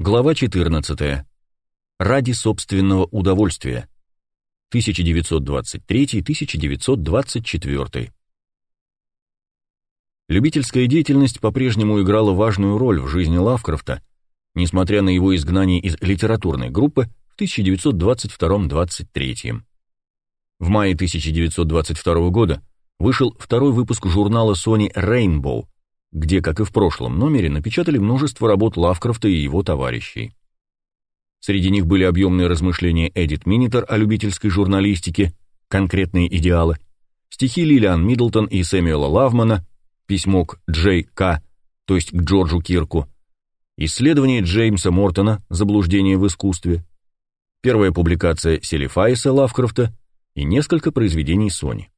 Глава 14. Ради собственного удовольствия. 1923-1924. Любительская деятельность по-прежнему играла важную роль в жизни Лавкрафта, несмотря на его изгнание из литературной группы в 1922-23. В мае 1922 года вышел второй выпуск журнала Sony Rainbow, где, как и в прошлом номере, напечатали множество работ Лавкрафта и его товарищей. Среди них были объемные размышления Эдит Минитер о любительской журналистике, конкретные идеалы, стихи Лилиан Миддлтон и Сэмюэла Лавмана, письмо к Джей К., то есть к Джорджу Кирку, исследование Джеймса Мортона «Заблуждение в искусстве», первая публикация Селифайса Лавкрафта и несколько произведений Сони.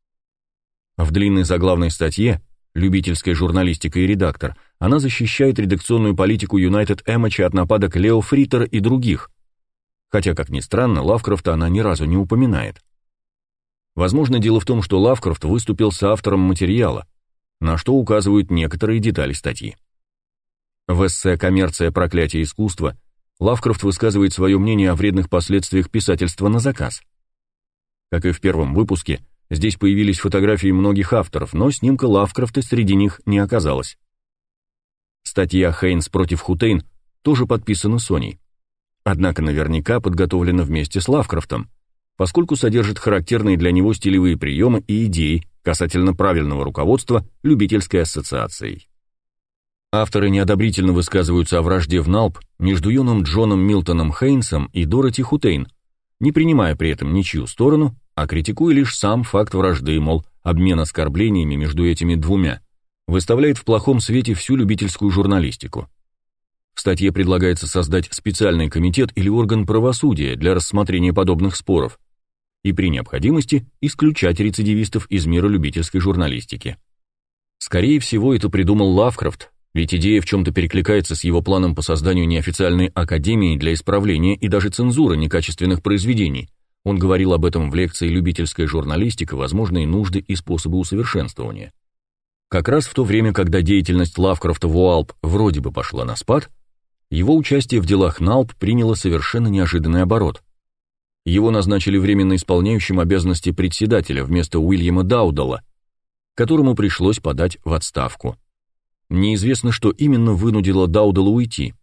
В длинной заглавной статье любительская журналистика и редактор, она защищает редакционную политику United Эмоча от нападок Лео Фритера и других, хотя, как ни странно, Лавкрафта она ни разу не упоминает. Возможно, дело в том, что Лавкрафт выступил с автором материала, на что указывают некоторые детали статьи. В эссе «Коммерция. Проклятие искусства» Лавкрафт высказывает свое мнение о вредных последствиях писательства на заказ. Как и в первом выпуске, Здесь появились фотографии многих авторов, но снимка Лавкрафта среди них не оказалось. Статья Хейнс против Хутейн тоже подписана Соней. Однако наверняка подготовлена вместе с Лавкрафтом, поскольку содержит характерные для него стилевые приемы и идеи касательно правильного руководства любительской ассоциацией. Авторы неодобрительно высказываются о вражде в НАЛП между юным Джоном Милтоном Хейнсом и Дороти Хутейн, не принимая при этом ничью сторону а критикуя лишь сам факт вражды, мол, обмен оскорблениями между этими двумя, выставляет в плохом свете всю любительскую журналистику. В статье предлагается создать специальный комитет или орган правосудия для рассмотрения подобных споров и при необходимости исключать рецидивистов из мира любительской журналистики. Скорее всего, это придумал Лавкрафт, ведь идея в чем-то перекликается с его планом по созданию неофициальной академии для исправления и даже цензуры некачественных произведений, он говорил об этом в лекции «Любительская журналистика. Возможные нужды и способы усовершенствования». Как раз в то время, когда деятельность Лавкрафта в УАЛП вроде бы пошла на спад, его участие в делах НАЛП приняло совершенно неожиданный оборот. Его назначили временно исполняющим обязанности председателя вместо Уильяма Даудала, которому пришлось подать в отставку. Неизвестно, что именно вынудило Даудала уйти.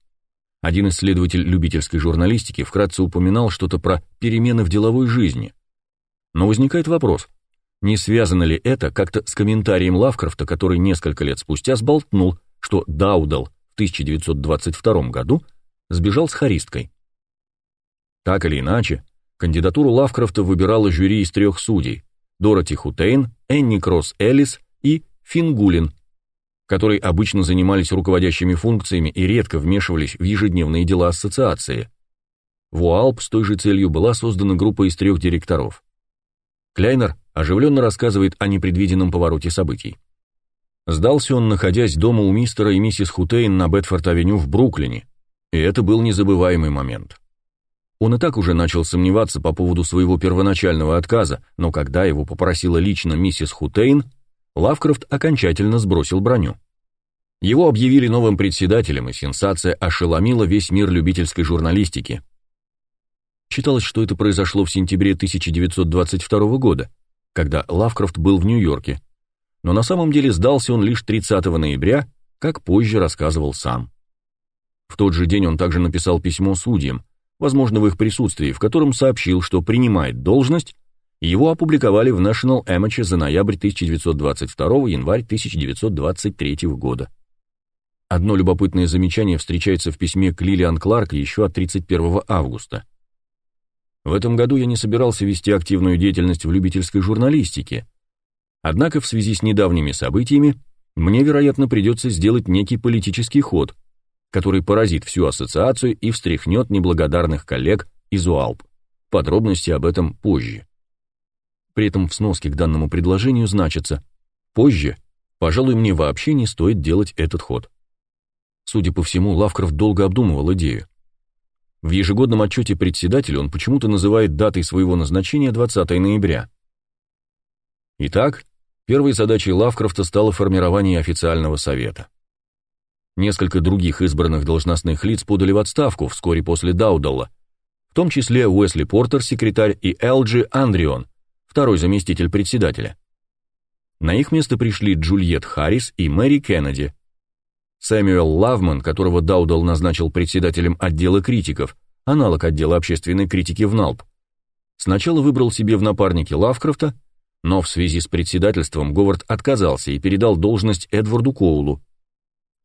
Один исследователь любительской журналистики вкратце упоминал что-то про перемены в деловой жизни. Но возникает вопрос, не связано ли это как-то с комментарием Лавкрафта, который несколько лет спустя сболтнул, что Даудал в 1922 году сбежал с харисткой. Так или иначе, кандидатуру Лавкрафта выбирало жюри из трех судей – Дороти Хутейн, Энни Кросс Эллис и Фингулин, которые обычно занимались руководящими функциями и редко вмешивались в ежедневные дела ассоциации. В УАЛП с той же целью была создана группа из трех директоров. Кляйнер оживленно рассказывает о непредвиденном повороте событий. Сдался он, находясь дома у мистера и миссис Хутейн на Бетфорд-авеню в Бруклине, и это был незабываемый момент. Он и так уже начал сомневаться по поводу своего первоначального отказа, но когда его попросила лично миссис Хутейн, Лавкрафт окончательно сбросил броню. Его объявили новым председателем, и сенсация ошеломила весь мир любительской журналистики. Считалось, что это произошло в сентябре 1922 года, когда Лавкрафт был в Нью-Йорке, но на самом деле сдался он лишь 30 ноября, как позже рассказывал сам. В тот же день он также написал письмо судьям, возможно, в их присутствии, в котором сообщил, что принимает должность его опубликовали в National Amateur за ноябрь 1922 январь 1923 года. Одно любопытное замечание встречается в письме к Лилиан Кларк еще от 31 августа. В этом году я не собирался вести активную деятельность в любительской журналистике. Однако в связи с недавними событиями мне, вероятно, придется сделать некий политический ход, который поразит всю ассоциацию и встряхнет неблагодарных коллег из УАЛП. Подробности об этом позже. При этом в сноске к данному предложению значится «Позже, пожалуй, мне вообще не стоит делать этот ход». Судя по всему, Лавкрафт долго обдумывал идею. В ежегодном отчете председателя он почему-то называет датой своего назначения 20 ноября. Итак, первой задачей Лавкрафта стало формирование официального совета. Несколько других избранных должностных лиц подали в отставку вскоре после Даудалла, в том числе Уэсли Портер, секретарь, и Элджи Андрион, второй заместитель председателя. На их место пришли Джульет Харрис и Мэри Кеннеди. Сэмюэл Лавман, которого Даудал назначил председателем отдела критиков, аналог отдела общественной критики в НАЛП, сначала выбрал себе в напарнике Лавкрафта, но в связи с председательством Говард отказался и передал должность Эдварду Коулу.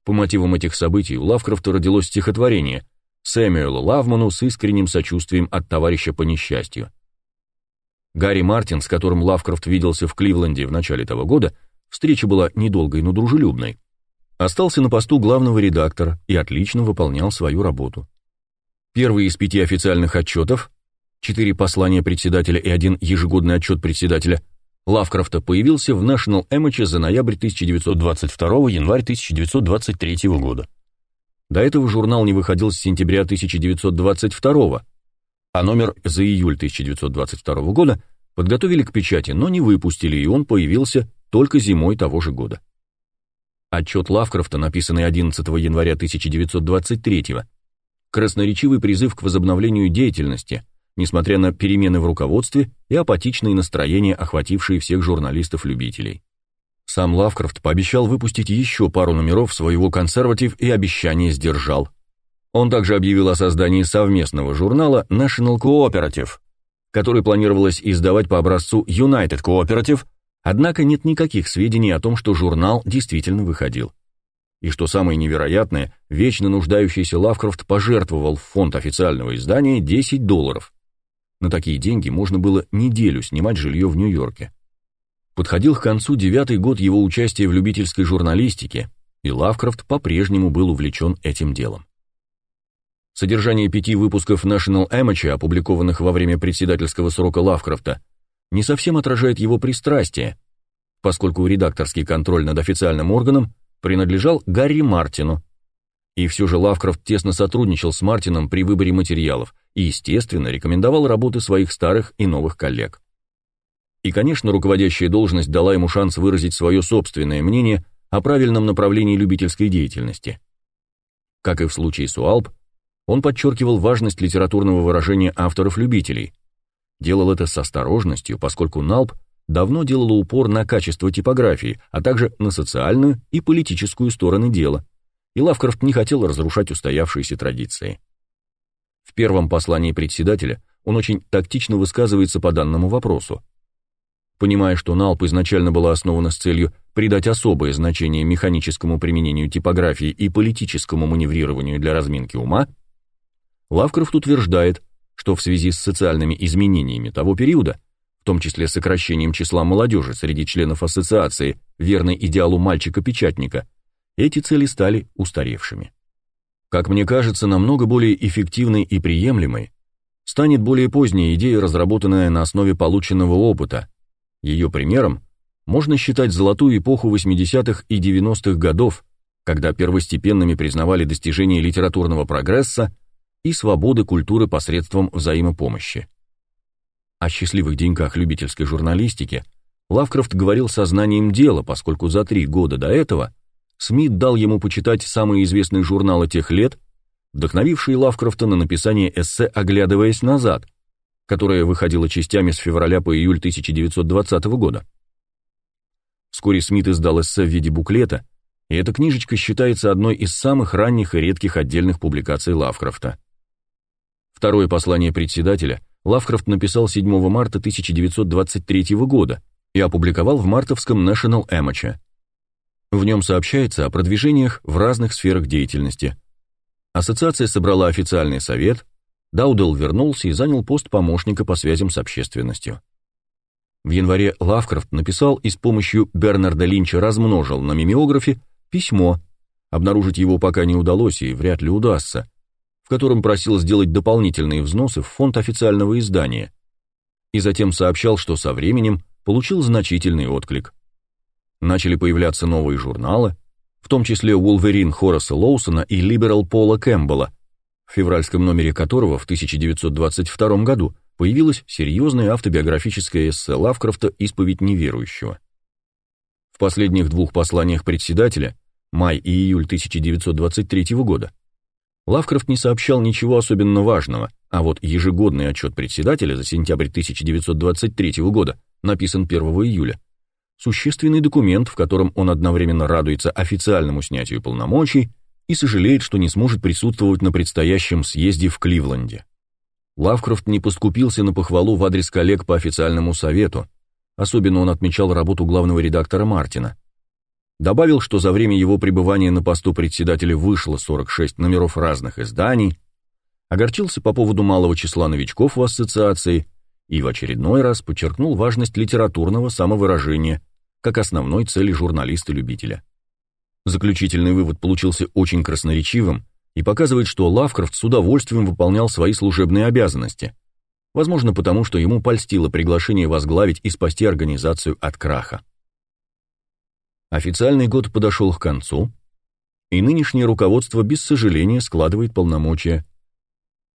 По мотивам этих событий у Лавкрафта родилось стихотворение Сэмюэлу Лавману с искренним сочувствием от товарища по несчастью. Гарри Мартин, с которым Лавкрафт виделся в Кливленде в начале того года, встреча была недолгой, но дружелюбной. Остался на посту главного редактора и отлично выполнял свою работу. Первый из пяти официальных отчетов, четыре послания председателя и один ежегодный отчет председателя Лавкрафта появился в National Amateur за ноябрь 1922 январь 1923 года. До этого журнал не выходил с сентября 1922 а номер за июль 1922 года подготовили к печати, но не выпустили, и он появился только зимой того же года. Отчет Лавкрафта, написанный 11 января 1923 красноречивый призыв к возобновлению деятельности, несмотря на перемены в руководстве и апатичные настроения, охватившие всех журналистов-любителей. Сам Лавкрафт пообещал выпустить еще пару номеров своего консерватив и обещание сдержал – он также объявил о создании совместного журнала National Cooperative, который планировалось издавать по образцу United Cooperative, однако нет никаких сведений о том, что журнал действительно выходил. И что самое невероятное, вечно нуждающийся Лавкрафт пожертвовал в фонд официального издания 10 долларов. На такие деньги можно было неделю снимать жилье в Нью-Йорке. Подходил к концу девятый год его участия в любительской журналистике, и Лавкрафт по-прежнему был увлечен этим делом. Содержание пяти выпусков National Amateur, опубликованных во время председательского срока Лавкрафта, не совсем отражает его пристрастие, поскольку редакторский контроль над официальным органом принадлежал Гарри Мартину. И все же Лавкрафт тесно сотрудничал с Мартином при выборе материалов и, естественно, рекомендовал работы своих старых и новых коллег. И, конечно, руководящая должность дала ему шанс выразить свое собственное мнение о правильном направлении любительской деятельности. Как и в случае с Уалп, он подчеркивал важность литературного выражения авторов-любителей. Делал это с осторожностью, поскольку Налп давно делала упор на качество типографии, а также на социальную и политическую стороны дела, и Лавкрафт не хотел разрушать устоявшиеся традиции. В первом послании председателя он очень тактично высказывается по данному вопросу. Понимая, что НАЛП изначально была основана с целью придать особое значение механическому применению типографии и политическому маневрированию для разминки ума, Лавкрафт утверждает, что в связи с социальными изменениями того периода, в том числе сокращением числа молодежи среди членов ассоциации, верной идеалу мальчика-печатника, эти цели стали устаревшими. Как мне кажется, намного более эффективной и приемлемой станет более поздняя идея, разработанная на основе полученного опыта. Ее примером можно считать золотую эпоху 80-х и 90-х годов, когда первостепенными признавали достижения литературного прогресса и свободы культуры посредством взаимопомощи. О счастливых деньках любительской журналистики Лавкрафт говорил сознанием дела, поскольку за три года до этого Смит дал ему почитать самые известные журналы тех лет, вдохновившие Лавкрафта на написание эссе «Оглядываясь назад», которое выходило частями с февраля по июль 1920 года. Вскоре Смит издал эссе в виде буклета, и эта книжечка считается одной из самых ранних и редких отдельных публикаций Лавкрафта. Второе послание председателя Лавкрафт написал 7 марта 1923 года и опубликовал в мартовском National Amateur. В нем сообщается о продвижениях в разных сферах деятельности. Ассоциация собрала официальный совет, Даудел вернулся и занял пост помощника по связям с общественностью. В январе Лавкрафт написал и с помощью Бернарда Линча размножил на мимеографе письмо. Обнаружить его пока не удалось и вряд ли удастся в котором просил сделать дополнительные взносы в фонд официального издания, и затем сообщал, что со временем получил значительный отклик. Начали появляться новые журналы, в том числе «Wolverine» Хораса Лоусона и «Либерал» Пола Кэмпбелла, в февральском номере которого в 1922 году появилась серьезная автобиографическая эссе Лавкрафта «Исповедь неверующего». В последних двух посланиях председателя май и июль 1923 года, Лавкрафт не сообщал ничего особенно важного, а вот ежегодный отчет председателя за сентябрь 1923 года написан 1 июля. Существенный документ, в котором он одновременно радуется официальному снятию полномочий и сожалеет, что не сможет присутствовать на предстоящем съезде в Кливленде. Лавкрафт не поскупился на похвалу в адрес коллег по официальному совету, особенно он отмечал работу главного редактора Мартина. Добавил, что за время его пребывания на посту председателя вышло 46 номеров разных изданий, огорчился по поводу малого числа новичков в ассоциации и в очередной раз подчеркнул важность литературного самовыражения как основной цели журналиста-любителя. Заключительный вывод получился очень красноречивым и показывает, что Лавкрафт с удовольствием выполнял свои служебные обязанности, возможно потому, что ему польстило приглашение возглавить и спасти организацию от краха. Официальный год подошел к концу, и нынешнее руководство без сожаления складывает полномочия.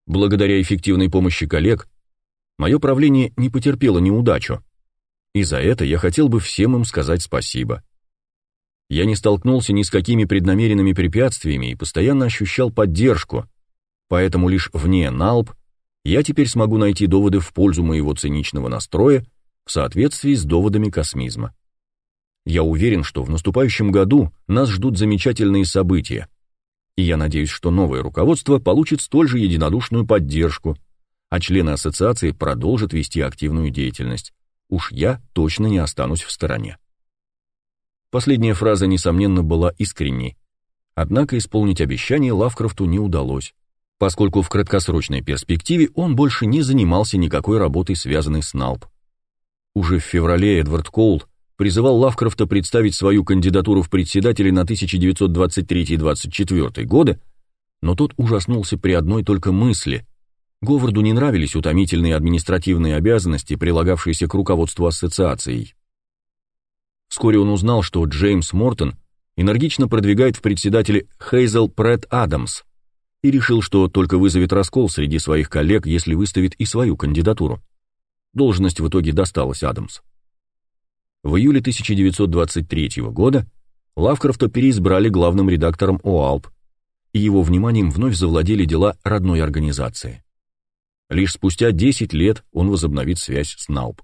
Благодаря эффективной помощи коллег, мое правление не потерпело неудачу, и за это я хотел бы всем им сказать спасибо. Я не столкнулся ни с какими преднамеренными препятствиями и постоянно ощущал поддержку, поэтому лишь вне НАЛП я теперь смогу найти доводы в пользу моего циничного настроя в соответствии с доводами космизма. Я уверен, что в наступающем году нас ждут замечательные события. И я надеюсь, что новое руководство получит столь же единодушную поддержку, а члены ассоциации продолжат вести активную деятельность. Уж я точно не останусь в стороне. Последняя фраза, несомненно, была искренней. Однако исполнить обещание Лавкрафту не удалось, поскольку в краткосрочной перспективе он больше не занимался никакой работой, связанной с НАЛП. Уже в феврале Эдвард Коул призывал Лавкрафта представить свою кандидатуру в председатели на 1923-24 годы, но тот ужаснулся при одной только мысли. Говарду не нравились утомительные административные обязанности, прилагавшиеся к руководству ассоциацией. Вскоре он узнал, что Джеймс Мортон энергично продвигает в председатели Хейзел Прэт Адамс и решил, что только вызовет раскол среди своих коллег, если выставит и свою кандидатуру. Должность в итоге досталась Адамс. В июле 1923 года Лавкрафта переизбрали главным редактором ОАЛП, и его вниманием вновь завладели дела родной организации. Лишь спустя 10 лет он возобновит связь с НАЛП.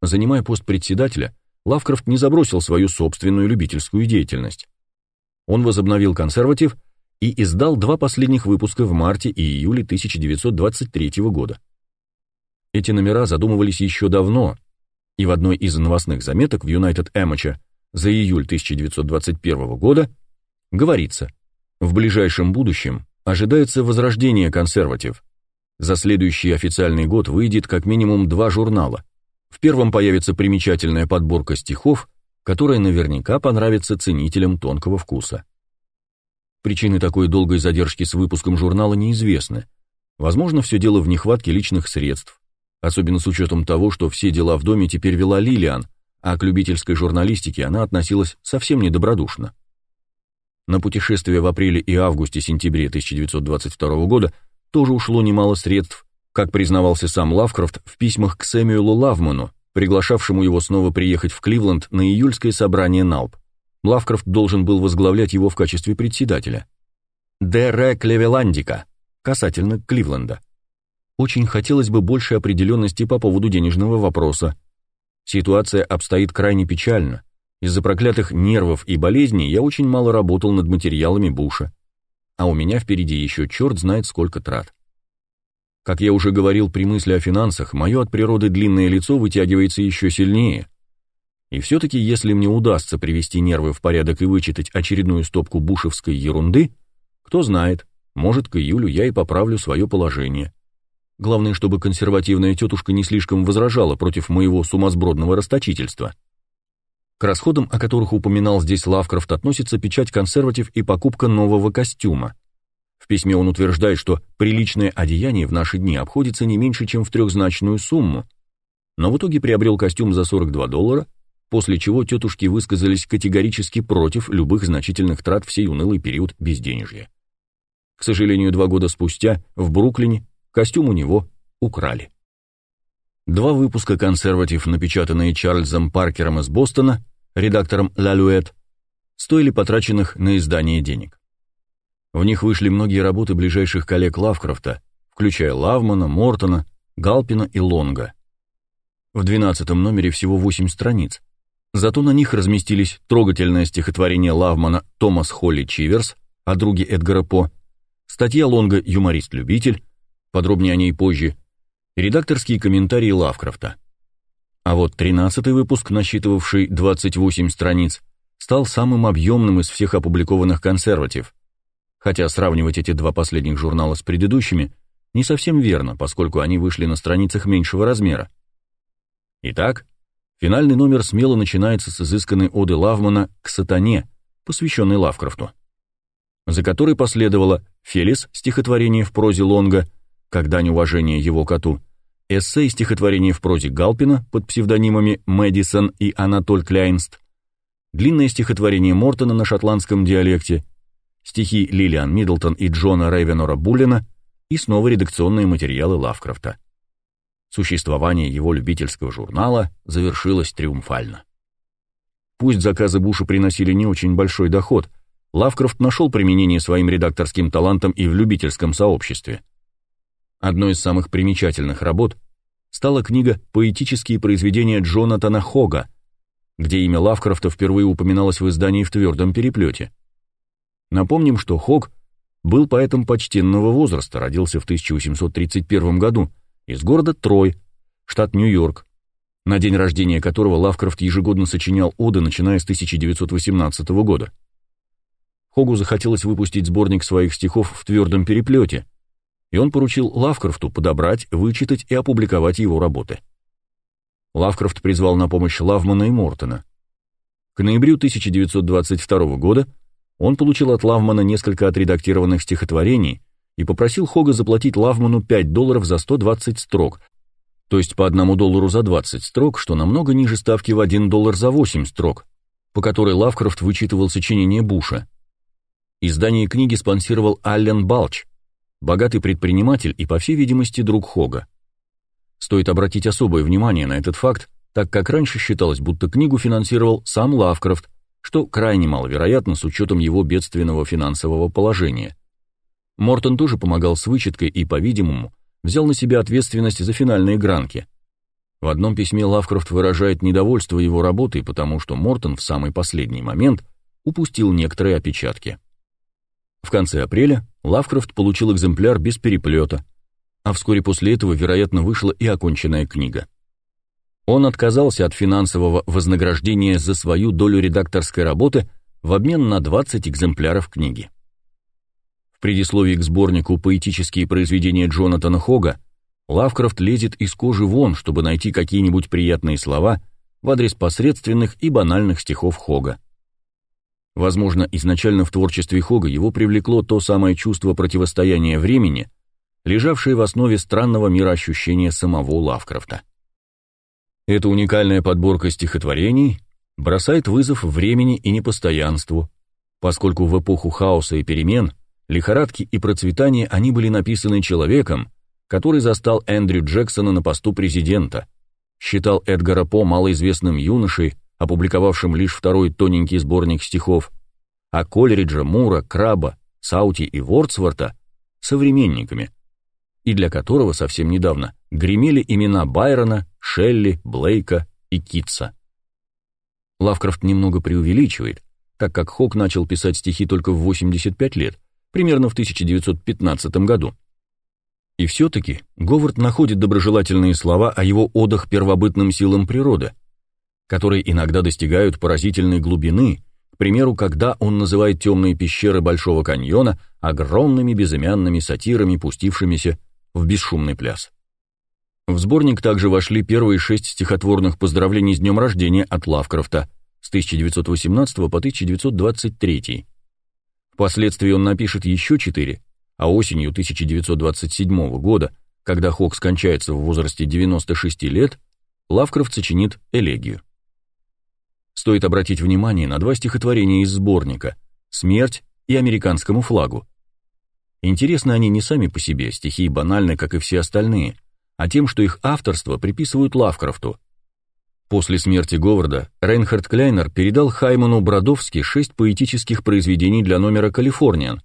Занимая пост председателя, Лавкрафт не забросил свою собственную любительскую деятельность. Он возобновил консерватив и издал два последних выпуска в марте и июле 1923 года. Эти номера задумывались еще давно, и в одной из новостных заметок в United Amateur за июль 1921 года говорится, в ближайшем будущем ожидается возрождение консерватив. За следующий официальный год выйдет как минимум два журнала. В первом появится примечательная подборка стихов, которая наверняка понравится ценителям тонкого вкуса. Причины такой долгой задержки с выпуском журнала неизвестны. Возможно, все дело в нехватке личных средств, особенно с учетом того, что все дела в доме теперь вела Лилиан, а к любительской журналистике она относилась совсем недобродушно. На путешествие в апреле и августе-сентябре 1922 года тоже ушло немало средств, как признавался сам Лавкрафт в письмах к Сэмюэлу Лавману, приглашавшему его снова приехать в Кливленд на июльское собрание НАЛП. Лавкрафт должен был возглавлять его в качестве председателя. «Дере Клевеландика» касательно Кливленда. Очень хотелось бы больше определенности по поводу денежного вопроса. Ситуация обстоит крайне печально. Из-за проклятых нервов и болезней я очень мало работал над материалами Буша. А у меня впереди еще черт знает сколько трат. Как я уже говорил при мысли о финансах, мое от природы длинное лицо вытягивается еще сильнее. И все-таки, если мне удастся привести нервы в порядок и вычитать очередную стопку бушевской ерунды, кто знает, может, к июлю я и поправлю свое положение. Главное, чтобы консервативная тетушка не слишком возражала против моего сумасбродного расточительства. К расходам, о которых упоминал здесь Лавкрафт, относится печать консерватив и покупка нового костюма. В письме он утверждает, что приличное одеяние в наши дни обходится не меньше, чем в трехзначную сумму, но в итоге приобрел костюм за 42 доллара, после чего тетушки высказались категорически против любых значительных трат в сей унылый период безденежья. К сожалению, два года спустя в Бруклине Костюм у него украли. Два выпуска консерватив, напечатанные Чарльзом Паркером из Бостона, редактором «Ла Люэт», стоили потраченных на издание денег. В них вышли многие работы ближайших коллег Лавкрафта, включая Лавмана, Мортона, Галпина и Лонга. В 12 номере всего 8 страниц, зато на них разместились трогательное стихотворение Лавмана «Томас Холли Чиверс» о друге Эдгара По, статья Лонга «Юморист-любитель», подробнее о ней позже, и редакторские комментарии Лавкрафта. А вот 13-й выпуск, насчитывавший 28 страниц, стал самым объемным из всех опубликованных консерватив, хотя сравнивать эти два последних журнала с предыдущими не совсем верно, поскольку они вышли на страницах меньшего размера. Итак, финальный номер смело начинается с изысканной оды Лавмана к сатане, посвященной Лавкрафту, за которой последовало «Фелис» стихотворение в прозе Лонга, как дань уважения его коту, эссе и стихотворение в прозе Галпина под псевдонимами Мэдисон и Анатоль Кляйнст, длинное стихотворение Мортона на шотландском диалекте, стихи Лилиан Миддлтон и Джона Рейвенора Буллина и снова редакционные материалы Лавкрафта. Существование его любительского журнала завершилось триумфально. Пусть заказы Буша приносили не очень большой доход, Лавкрафт нашел применение своим редакторским талантам и в любительском сообществе. Одной из самых примечательных работ стала книга «Поэтические произведения Джонатана Хога», где имя Лавкрафта впервые упоминалось в издании в твердом переплете. Напомним, что Хог был поэтом почтенного возраста, родился в 1831 году из города Трой, штат Нью-Йорк, на день рождения которого Лавкрафт ежегодно сочинял оды, начиная с 1918 года. Хогу захотелось выпустить сборник своих стихов в твердом переплете, и он поручил Лавкрафту подобрать, вычитать и опубликовать его работы. Лавкрафт призвал на помощь Лавмана и Мортона. К ноябрю 1922 года он получил от Лавмана несколько отредактированных стихотворений и попросил Хога заплатить Лавману 5 долларов за 120 строк, то есть по 1 доллару за 20 строк, что намного ниже ставки в 1 доллар за 8 строк, по которой Лавкрафт вычитывал сочинение Буша. Издание книги спонсировал Аллен Балч, богатый предприниматель и, по всей видимости, друг Хога. Стоит обратить особое внимание на этот факт, так как раньше считалось, будто книгу финансировал сам Лавкрафт, что крайне маловероятно с учетом его бедственного финансового положения. Мортон тоже помогал с вычеткой и, по-видимому, взял на себя ответственность за финальные гранки. В одном письме Лавкрафт выражает недовольство его работой, потому что Мортон в самый последний момент упустил некоторые опечатки. В конце апреля Лавкрафт получил экземпляр без переплета, а вскоре после этого, вероятно, вышла и оконченная книга. Он отказался от финансового вознаграждения за свою долю редакторской работы в обмен на 20 экземпляров книги. В предисловии к сборнику «Поэтические произведения Джонатана Хога» Лавкрафт лезет из кожи вон, чтобы найти какие-нибудь приятные слова в адрес посредственных и банальных стихов Хога. Возможно, изначально в творчестве Хога его привлекло то самое чувство противостояния времени, лежавшее в основе странного мироощущения самого Лавкрафта. Эта уникальная подборка стихотворений бросает вызов времени и непостоянству, поскольку в эпоху хаоса и перемен, лихорадки и процветания они были написаны человеком, который застал Эндрю Джексона на посту президента, считал Эдгара По малоизвестным юношей, опубликовавшим лишь второй тоненький сборник стихов, а Колериджа, Мура, Краба, Саути и Вордсворта современниками, и для которого совсем недавно гремели имена Байрона, Шелли, Блейка и Китса. Лавкрафт немного преувеличивает, так как Хок начал писать стихи только в 85 лет, примерно в 1915 году. И все-таки Говард находит доброжелательные слова о его одах первобытным силам природы, которые иногда достигают поразительной глубины, к примеру, когда он называет темные пещеры Большого каньона огромными безымянными сатирами, пустившимися в бесшумный пляс. В сборник также вошли первые шесть стихотворных поздравлений с днем рождения от Лавкрафта с 1918 по 1923. Впоследствии он напишет еще четыре, а осенью 1927 года, когда Хок скончается в возрасте 96 лет, Лавкрафт сочинит элегию. Стоит обратить внимание на два стихотворения из сборника «Смерть» и «Американскому флагу», Интересны они не сами по себе, стихи банальны, как и все остальные, а тем, что их авторство приписывают Лавкрафту. После смерти Говарда Рейнхард Кляйнер передал Хайману Бродовски шесть поэтических произведений для номера «Калифорниан»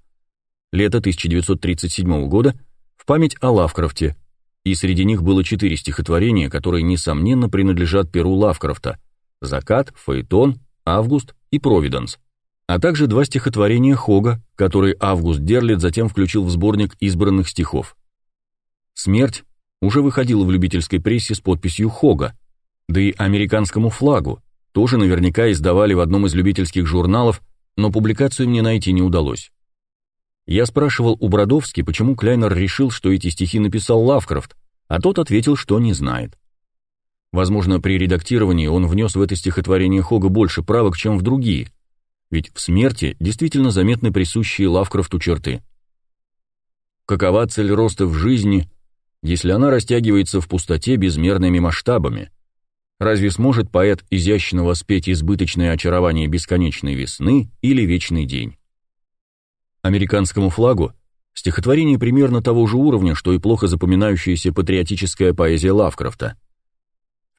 лето 1937 года в память о Лавкрафте, и среди них было четыре стихотворения, которые, несомненно, принадлежат перу Лавкрафта «Закат», «Фаэтон», «Август» и «Провиденс», а также два стихотворения Хога, которые Август Дерлит затем включил в сборник избранных стихов. «Смерть» уже выходила в любительской прессе с подписью Хога, да и американскому флагу тоже наверняка издавали в одном из любительских журналов, но публикацию мне найти не удалось. Я спрашивал у Бродовски, почему Кляйнер решил, что эти стихи написал Лавкрафт, а тот ответил, что не знает. Возможно, при редактировании он внес в это стихотворение Хога больше правок, чем в другие, ведь в смерти действительно заметны присущие Лавкрафту черты. Какова цель роста в жизни, если она растягивается в пустоте безмерными масштабами? Разве сможет поэт изящно воспеть избыточное очарование бесконечной весны или вечный день? Американскому флагу стихотворение примерно того же уровня, что и плохо запоминающаяся патриотическая поэзия Лавкрафта.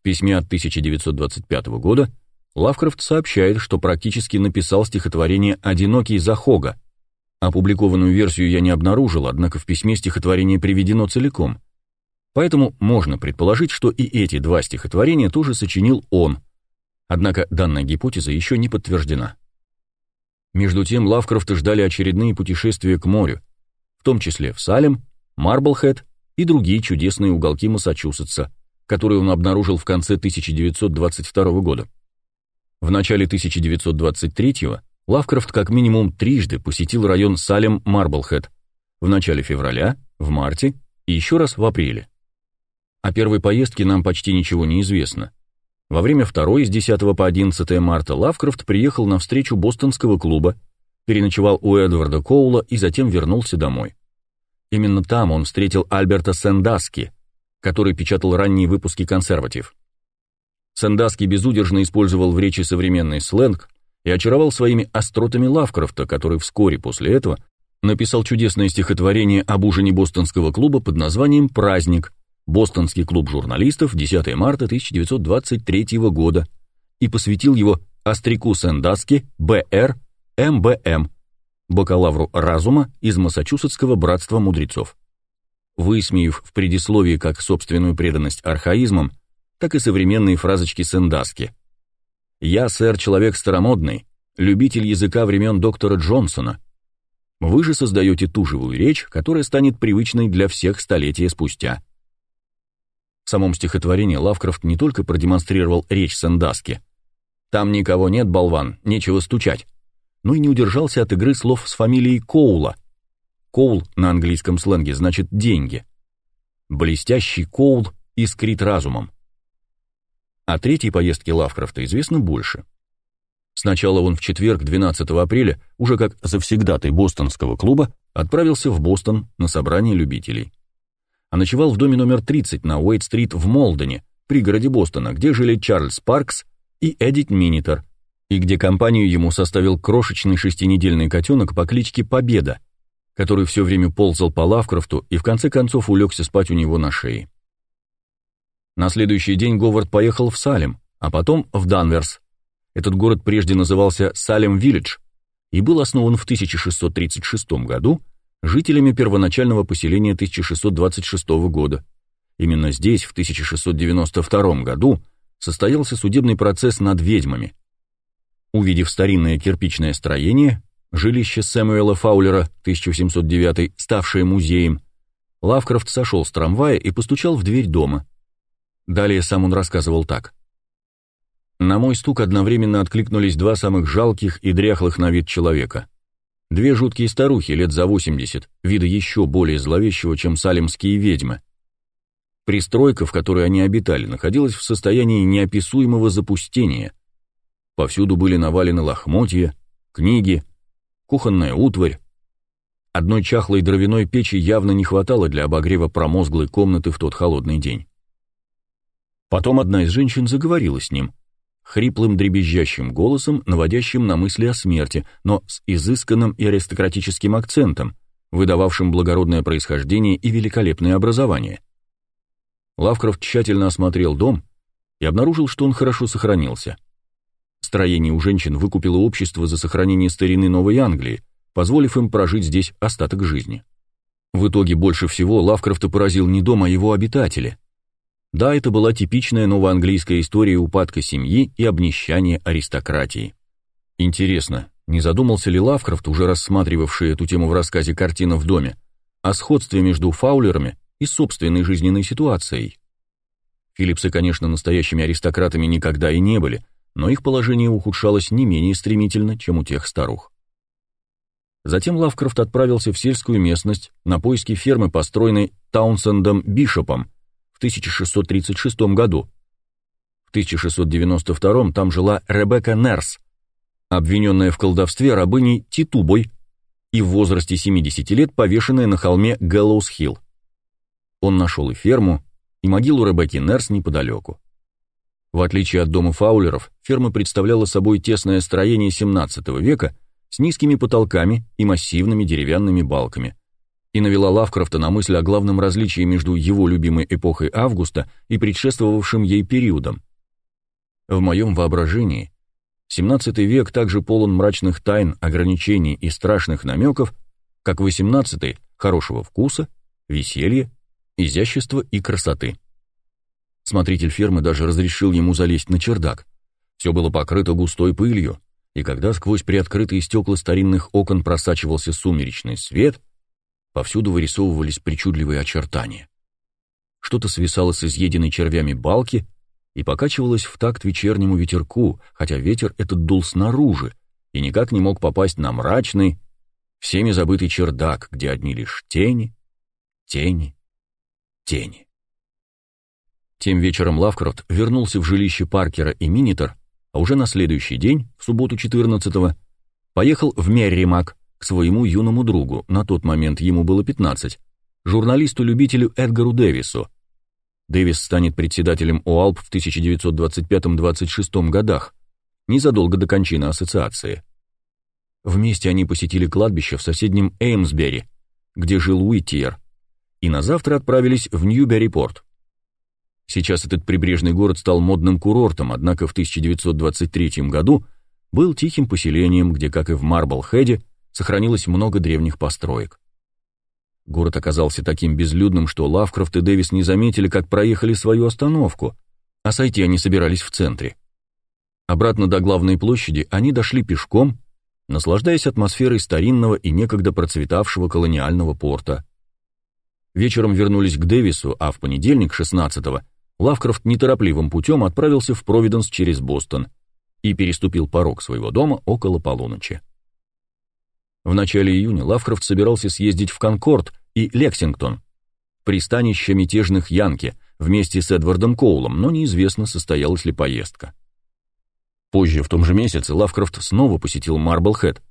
Письме от 1925 года Лавкрафт сообщает, что практически написал стихотворение «Одинокий Захога». Опубликованную версию я не обнаружил, однако в письме стихотворение приведено целиком. Поэтому можно предположить, что и эти два стихотворения тоже сочинил он. Однако данная гипотеза еще не подтверждена. Между тем Лавкрафта ждали очередные путешествия к морю, в том числе в Салем, Марблхэт и другие чудесные уголки Массачусетса, которые он обнаружил в конце 1922 года. В начале 1923 Лавкрафт как минимум трижды посетил район Салем-Марблхэт, в начале февраля, в марте и еще раз в апреле. О первой поездке нам почти ничего не известно. Во время второй с 10 по 11 марта Лавкрафт приехал на встречу бостонского клуба, переночевал у Эдварда Коула и затем вернулся домой. Именно там он встретил Альберта Сендаски, который печатал ранние выпуски «Консерватив». Сендаски безудержно использовал в речи современный сленг и очаровал своими остротами Лавкрафта, который вскоре после этого написал чудесное стихотворение об ужине бостонского клуба под названием «Праздник», Бостонский клуб журналистов 10 марта 1923 года и посвятил его Остряку Сендаски Б.Р. М.Б.М., бакалавру разума из Массачусетского братства мудрецов. Высмеяв в предисловии как собственную преданность архаизмам, так и современные фразочки Сендаски. «Я, сэр, человек старомодный, любитель языка времен доктора Джонсона. Вы же создаете ту живую речь, которая станет привычной для всех столетия спустя». В самом стихотворении Лавкрафт не только продемонстрировал речь Сендаски «Там никого нет, болван, нечего стучать», но и не удержался от игры слов с фамилией Коула. Коул на английском сленге значит «деньги». Блестящий Коул искрит разумом. О третьей поездке Лавкрафта известно больше. Сначала он в четверг, 12 апреля, уже как завсегдатый бостонского клуба, отправился в Бостон на собрание любителей а ночевал в доме номер 30 на Уэйт-стрит в Молдене, пригороде Бостона, где жили Чарльз Паркс и Эдит Минитер, и где компанию ему составил крошечный шестинедельный котенок по кличке Победа, который все время ползал по Лавкрафту и в конце концов улегся спать у него на шее. На следующий день Говард поехал в Салем, а потом в Данверс. Этот город прежде назывался Салем-Виллидж и был основан в 1636 году жителями первоначального поселения 1626 года. Именно здесь, в 1692 году, состоялся судебный процесс над ведьмами. Увидев старинное кирпичное строение, жилище Сэмюэла Фаулера, 1709, ставшее музеем, Лавкрафт сошел с трамвая и постучал в дверь дома. Далее сам он рассказывал так. На мой стук одновременно откликнулись два самых жалких и дряхлых на вид человека. Две жуткие старухи лет за 80, вида еще более зловещего, чем салимские ведьмы. Пристройка, в которой они обитали, находилась в состоянии неописуемого запустения. Повсюду были навалены лохмотья, книги, кухонная утварь. Одной чахлой дровяной печи явно не хватало для обогрева промозглой комнаты в тот холодный день. Потом одна из женщин заговорила с ним — хриплым дребезжащим голосом, наводящим на мысли о смерти, но с изысканным и аристократическим акцентом, выдававшим благородное происхождение и великолепное образование. Лавкрафт тщательно осмотрел дом и обнаружил, что он хорошо сохранился. Строение у женщин выкупило общество за сохранение старины Новой Англии, позволив им прожить здесь остаток жизни. В итоге больше всего Лавкрафта поразил не дом, а его обитатели. Да, это была типичная новоанглийская история упадка семьи и обнищания аристократии. Интересно, не задумался ли Лавкрафт, уже рассматривавший эту тему в рассказе «Картина в доме», о сходстве между фаулерами и собственной жизненной ситуацией? Филлипсы, конечно, настоящими аристократами никогда и не были, но их положение ухудшалось не менее стремительно, чем у тех старух. Затем Лавкрафт отправился в сельскую местность на поиски фермы, построенной Таунсендом Бишопом в 1636 году. В 1692 там жила Ребекка Нерс, обвиненная в колдовстве рабыней Титубой и в возрасте 70 лет повешенная на холме Гэллоус-Хилл. Он нашел и ферму, и могилу Ребекки Нерс неподалеку. В отличие от дома Фаулеров, ферма представляла собой тесное строение XVII века с низкими потолками и массивными деревянными балками, и навела Лавкрафта на мысль о главном различии между его любимой эпохой Августа и предшествовавшим ей периодом. В моем воображении XVII век также полон мрачных тайн, ограничений и страшных намеков, как XVIII – хорошего вкуса, веселья, изящества и красоты. Смотритель фермы даже разрешил ему залезть на чердак. Все было покрыто густой пылью, и когда сквозь приоткрытые стекла старинных окон просачивался сумеречный свет, повсюду вырисовывались причудливые очертания. Что-то свисало с изъеденной червями балки и покачивалось в такт вечернему ветерку, хотя ветер этот дул снаружи и никак не мог попасть на мрачный, всеми забытый чердак, где одни лишь тени, тени, тени. Тем вечером Лавкрафт вернулся в жилище Паркера и Минитер а уже на следующий день, в субботу 14-го, поехал в Мерримак к своему юному другу, на тот момент ему было 15, журналисту-любителю Эдгару Дэвису. Дэвис станет председателем ОАЛП в 1925-26 годах, незадолго до кончины ассоциации. Вместе они посетили кладбище в соседнем Эймсбери, где жил Уиттиер, и на завтра отправились в Ньюберри-порт. Сейчас этот прибрежный город стал модным курортом, однако в 1923 году был тихим поселением, где, как и в Марблхеде, сохранилось много древних построек. Город оказался таким безлюдным, что Лавкрафт и Дэвис не заметили, как проехали свою остановку, а сойти они собирались в центре. Обратно до главной площади они дошли пешком, наслаждаясь атмосферой старинного и некогда процветавшего колониального порта. Вечером вернулись к Дэвису, а в понедельник, 16-го, Лавкрафт неторопливым путем отправился в Провиденс через Бостон и переступил порог своего дома около полуночи. В начале июня Лавкрафт собирался съездить в Конкорд и Лексингтон, пристанище мятежных Янки, вместе с Эдвардом Коулом, но неизвестно, состоялась ли поездка. Позже, в том же месяце, Лавкрафт снова посетил Марблхэт.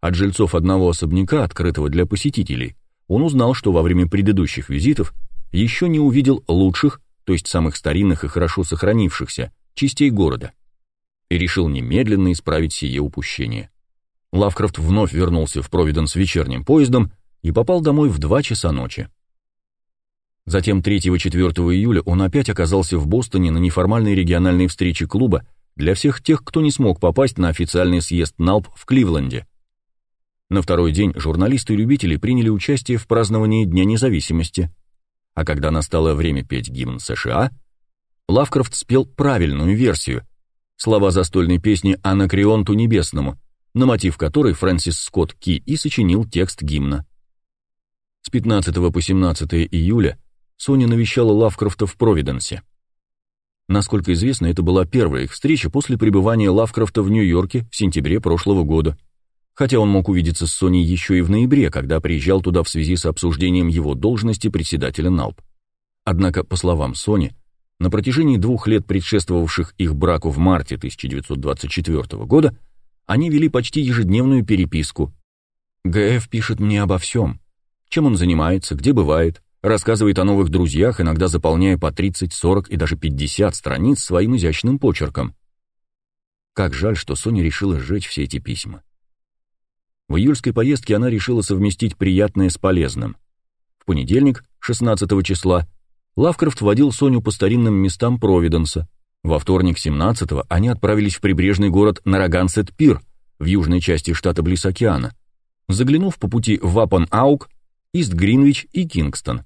От жильцов одного особняка, открытого для посетителей, он узнал, что во время предыдущих визитов еще не увидел лучших то есть самых старинных и хорошо сохранившихся, частей города, и решил немедленно исправить сие упущение. Лавкрафт вновь вернулся в Провиденс вечерним поездом и попал домой в 2 часа ночи. Затем 3-4 июля он опять оказался в Бостоне на неформальной региональной встрече клуба для всех тех, кто не смог попасть на официальный съезд НАЛП в Кливленде. На второй день журналисты и любители приняли участие в праздновании Дня независимости – а когда настало время петь гимн США, Лавкрафт спел правильную версию, слова застольной песни «Анакреонту небесному», на мотив которой Фрэнсис Скотт Ки и сочинил текст гимна. С 15 по 17 июля Соня навещала Лавкрафта в Провиденсе. Насколько известно, это была первая их встреча после пребывания Лавкрафта в Нью-Йорке в сентябре прошлого года хотя он мог увидеться с Соней еще и в ноябре, когда приезжал туда в связи с обсуждением его должности председателя НАЛП. Однако, по словам Сони, на протяжении двух лет, предшествовавших их браку в марте 1924 года, они вели почти ежедневную переписку. ГФ пишет мне обо всем. Чем он занимается, где бывает, рассказывает о новых друзьях, иногда заполняя по 30, 40 и даже 50 страниц своим изящным почерком. Как жаль, что Соня решила сжечь все эти письма. В июльской поездке она решила совместить приятное с полезным. В понедельник, 16 числа, Лавкрафт водил Соню по старинным местам Провиденса, Во вторник 17-го они отправились в прибрежный город Нарагансет-Пир в южной части штата близ океана, заглянув по пути в Вапон-Аук, Ист-Гринвич и Кингстон.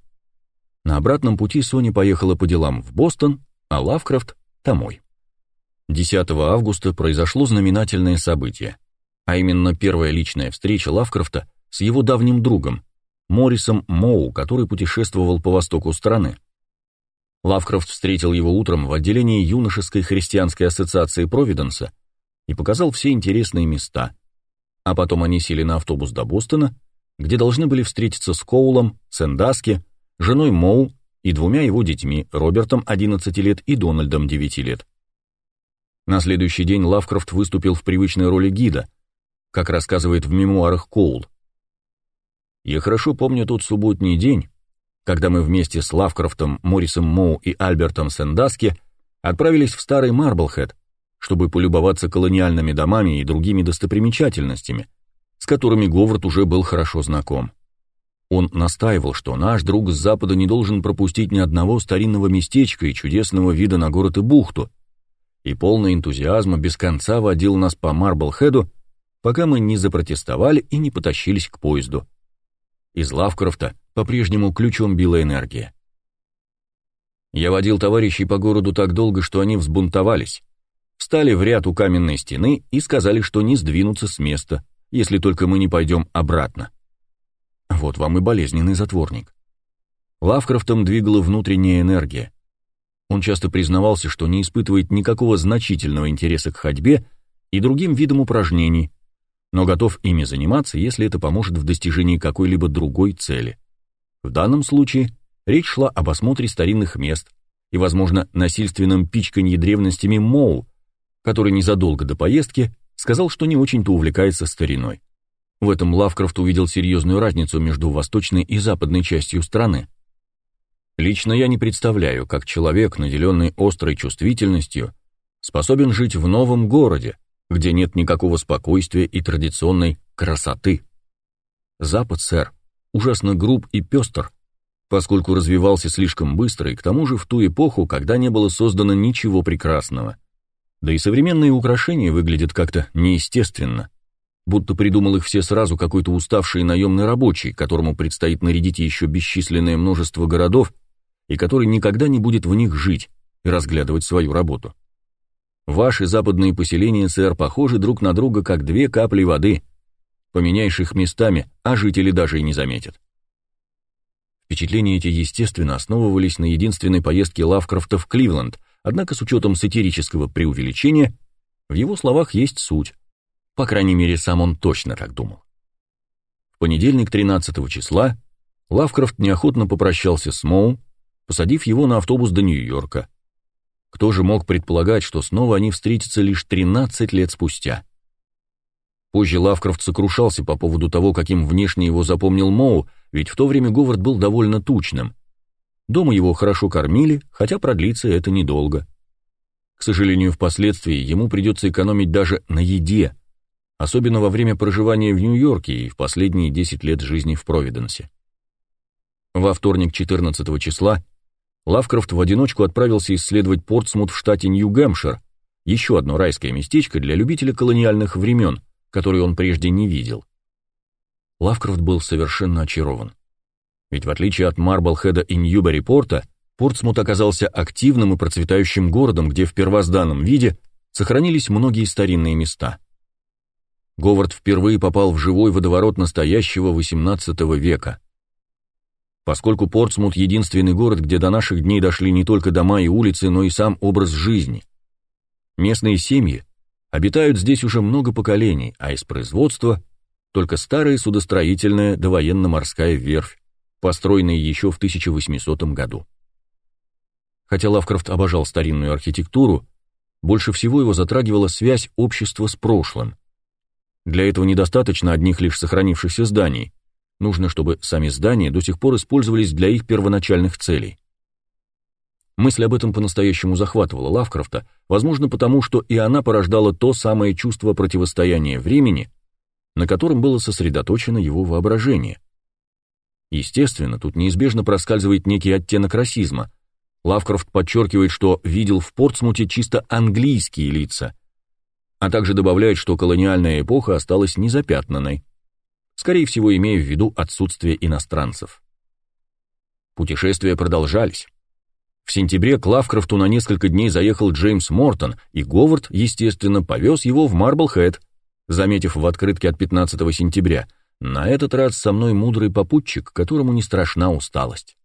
На обратном пути Сони поехала по делам в Бостон, а Лавкрафт — домой. 10 августа произошло знаменательное событие, а именно первая личная встреча Лавкрафта с его давним другом, Моррисом Моу, который путешествовал по востоку страны. Лавкрафт встретил его утром в отделении юношеской христианской ассоциации Провиденса и показал все интересные места. А потом они сели на автобус до Бостона, где должны были встретиться с Коулом, Сендаски, женой Моу и двумя его детьми, Робертом, 11 лет, и Дональдом, 9 лет. На следующий день Лавкрафт выступил в привычной роли гида, как рассказывает в мемуарах Коул. «Я хорошо помню тот субботний день, когда мы вместе с Лавкрафтом, Моррисом Моу и Альбертом Сендаски отправились в старый Марблхед, чтобы полюбоваться колониальными домами и другими достопримечательностями, с которыми Говард уже был хорошо знаком. Он настаивал, что наш друг с запада не должен пропустить ни одного старинного местечка и чудесного вида на город и бухту, и полный энтузиазма без конца водил нас по Марблхеду, пока мы не запротестовали и не потащились к поезду. Из Лавкрафта по-прежнему ключом била энергия. Я водил товарищей по городу так долго, что они взбунтовались. Встали в ряд у каменной стены и сказали, что не сдвинутся с места, если только мы не пойдем обратно. Вот вам и болезненный затворник. Лавкрафтом двигала внутренняя энергия. Он часто признавался, что не испытывает никакого значительного интереса к ходьбе и другим видам упражнений, но готов ими заниматься, если это поможет в достижении какой-либо другой цели. В данном случае речь шла об осмотре старинных мест и, возможно, насильственном пичканье древностями Моу, который незадолго до поездки сказал, что не очень-то увлекается стариной. В этом Лавкрафт увидел серьезную разницу между восточной и западной частью страны. Лично я не представляю, как человек, наделенный острой чувствительностью, способен жить в новом городе, где нет никакого спокойствия и традиционной красоты. Запад, сэр, ужасно груб и пестр, поскольку развивался слишком быстро и к тому же в ту эпоху, когда не было создано ничего прекрасного. Да и современные украшения выглядят как-то неестественно, будто придумал их все сразу какой-то уставший наемный рабочий, которому предстоит нарядить еще бесчисленное множество городов и который никогда не будет в них жить и разглядывать свою работу. Ваши западные поселения, сэр, похожи друг на друга, как две капли воды — Поменяешь их местами, а жители даже и не заметят. Впечатления эти, естественно, основывались на единственной поездке Лавкрафта в Кливленд, однако с учетом сатирического преувеличения, в его словах есть суть. По крайней мере, сам он точно так думал. В понедельник 13 числа Лавкрафт неохотно попрощался с Моу, посадив его на автобус до Нью-Йорка. Кто же мог предполагать, что снова они встретятся лишь 13 лет спустя? Позже Лавкрафт сокрушался по поводу того, каким внешне его запомнил Моу, ведь в то время Говард был довольно тучным. Дома его хорошо кормили, хотя продлится это недолго. К сожалению, впоследствии ему придется экономить даже на еде, особенно во время проживания в Нью-Йорке и в последние 10 лет жизни в Провиденсе. Во вторник 14 числа Лавкрафт в одиночку отправился исследовать Портсмут в штате Нью-Гэмпшир, еще одно райское местечко для любителя колониальных времен – который он прежде не видел. Лавкрафт был совершенно очарован. Ведь в отличие от Марблхеда и Ньюбери-Порта, Портсмут оказался активным и процветающим городом, где в первозданном виде сохранились многие старинные места. Говард впервые попал в живой водоворот настоящего XVIII века. Поскольку Портсмут — единственный город, где до наших дней дошли не только дома и улицы, но и сам образ жизни. Местные семьи Обитают здесь уже много поколений, а из производства только старая судостроительная довоенно-морская верфь, построенная еще в 1800 году. Хотя Лавкрафт обожал старинную архитектуру, больше всего его затрагивала связь общества с прошлым. Для этого недостаточно одних лишь сохранившихся зданий. Нужно, чтобы сами здания до сих пор использовались для их первоначальных целей. Мысль об этом по-настоящему захватывала Лавкрафта, возможно потому, что и она порождала то самое чувство противостояния времени, на котором было сосредоточено его воображение. Естественно, тут неизбежно проскальзывает некий оттенок расизма, Лавкрафт подчеркивает, что видел в Портсмуте чисто английские лица, а также добавляет, что колониальная эпоха осталась незапятнанной, скорее всего, имея в виду отсутствие иностранцев. Путешествия продолжались. В сентябре к Лавкрафту на несколько дней заехал Джеймс Мортон, и Говард, естественно, повез его в Марблхэт, заметив в открытке от 15 сентября «На этот раз со мной мудрый попутчик, которому не страшна усталость».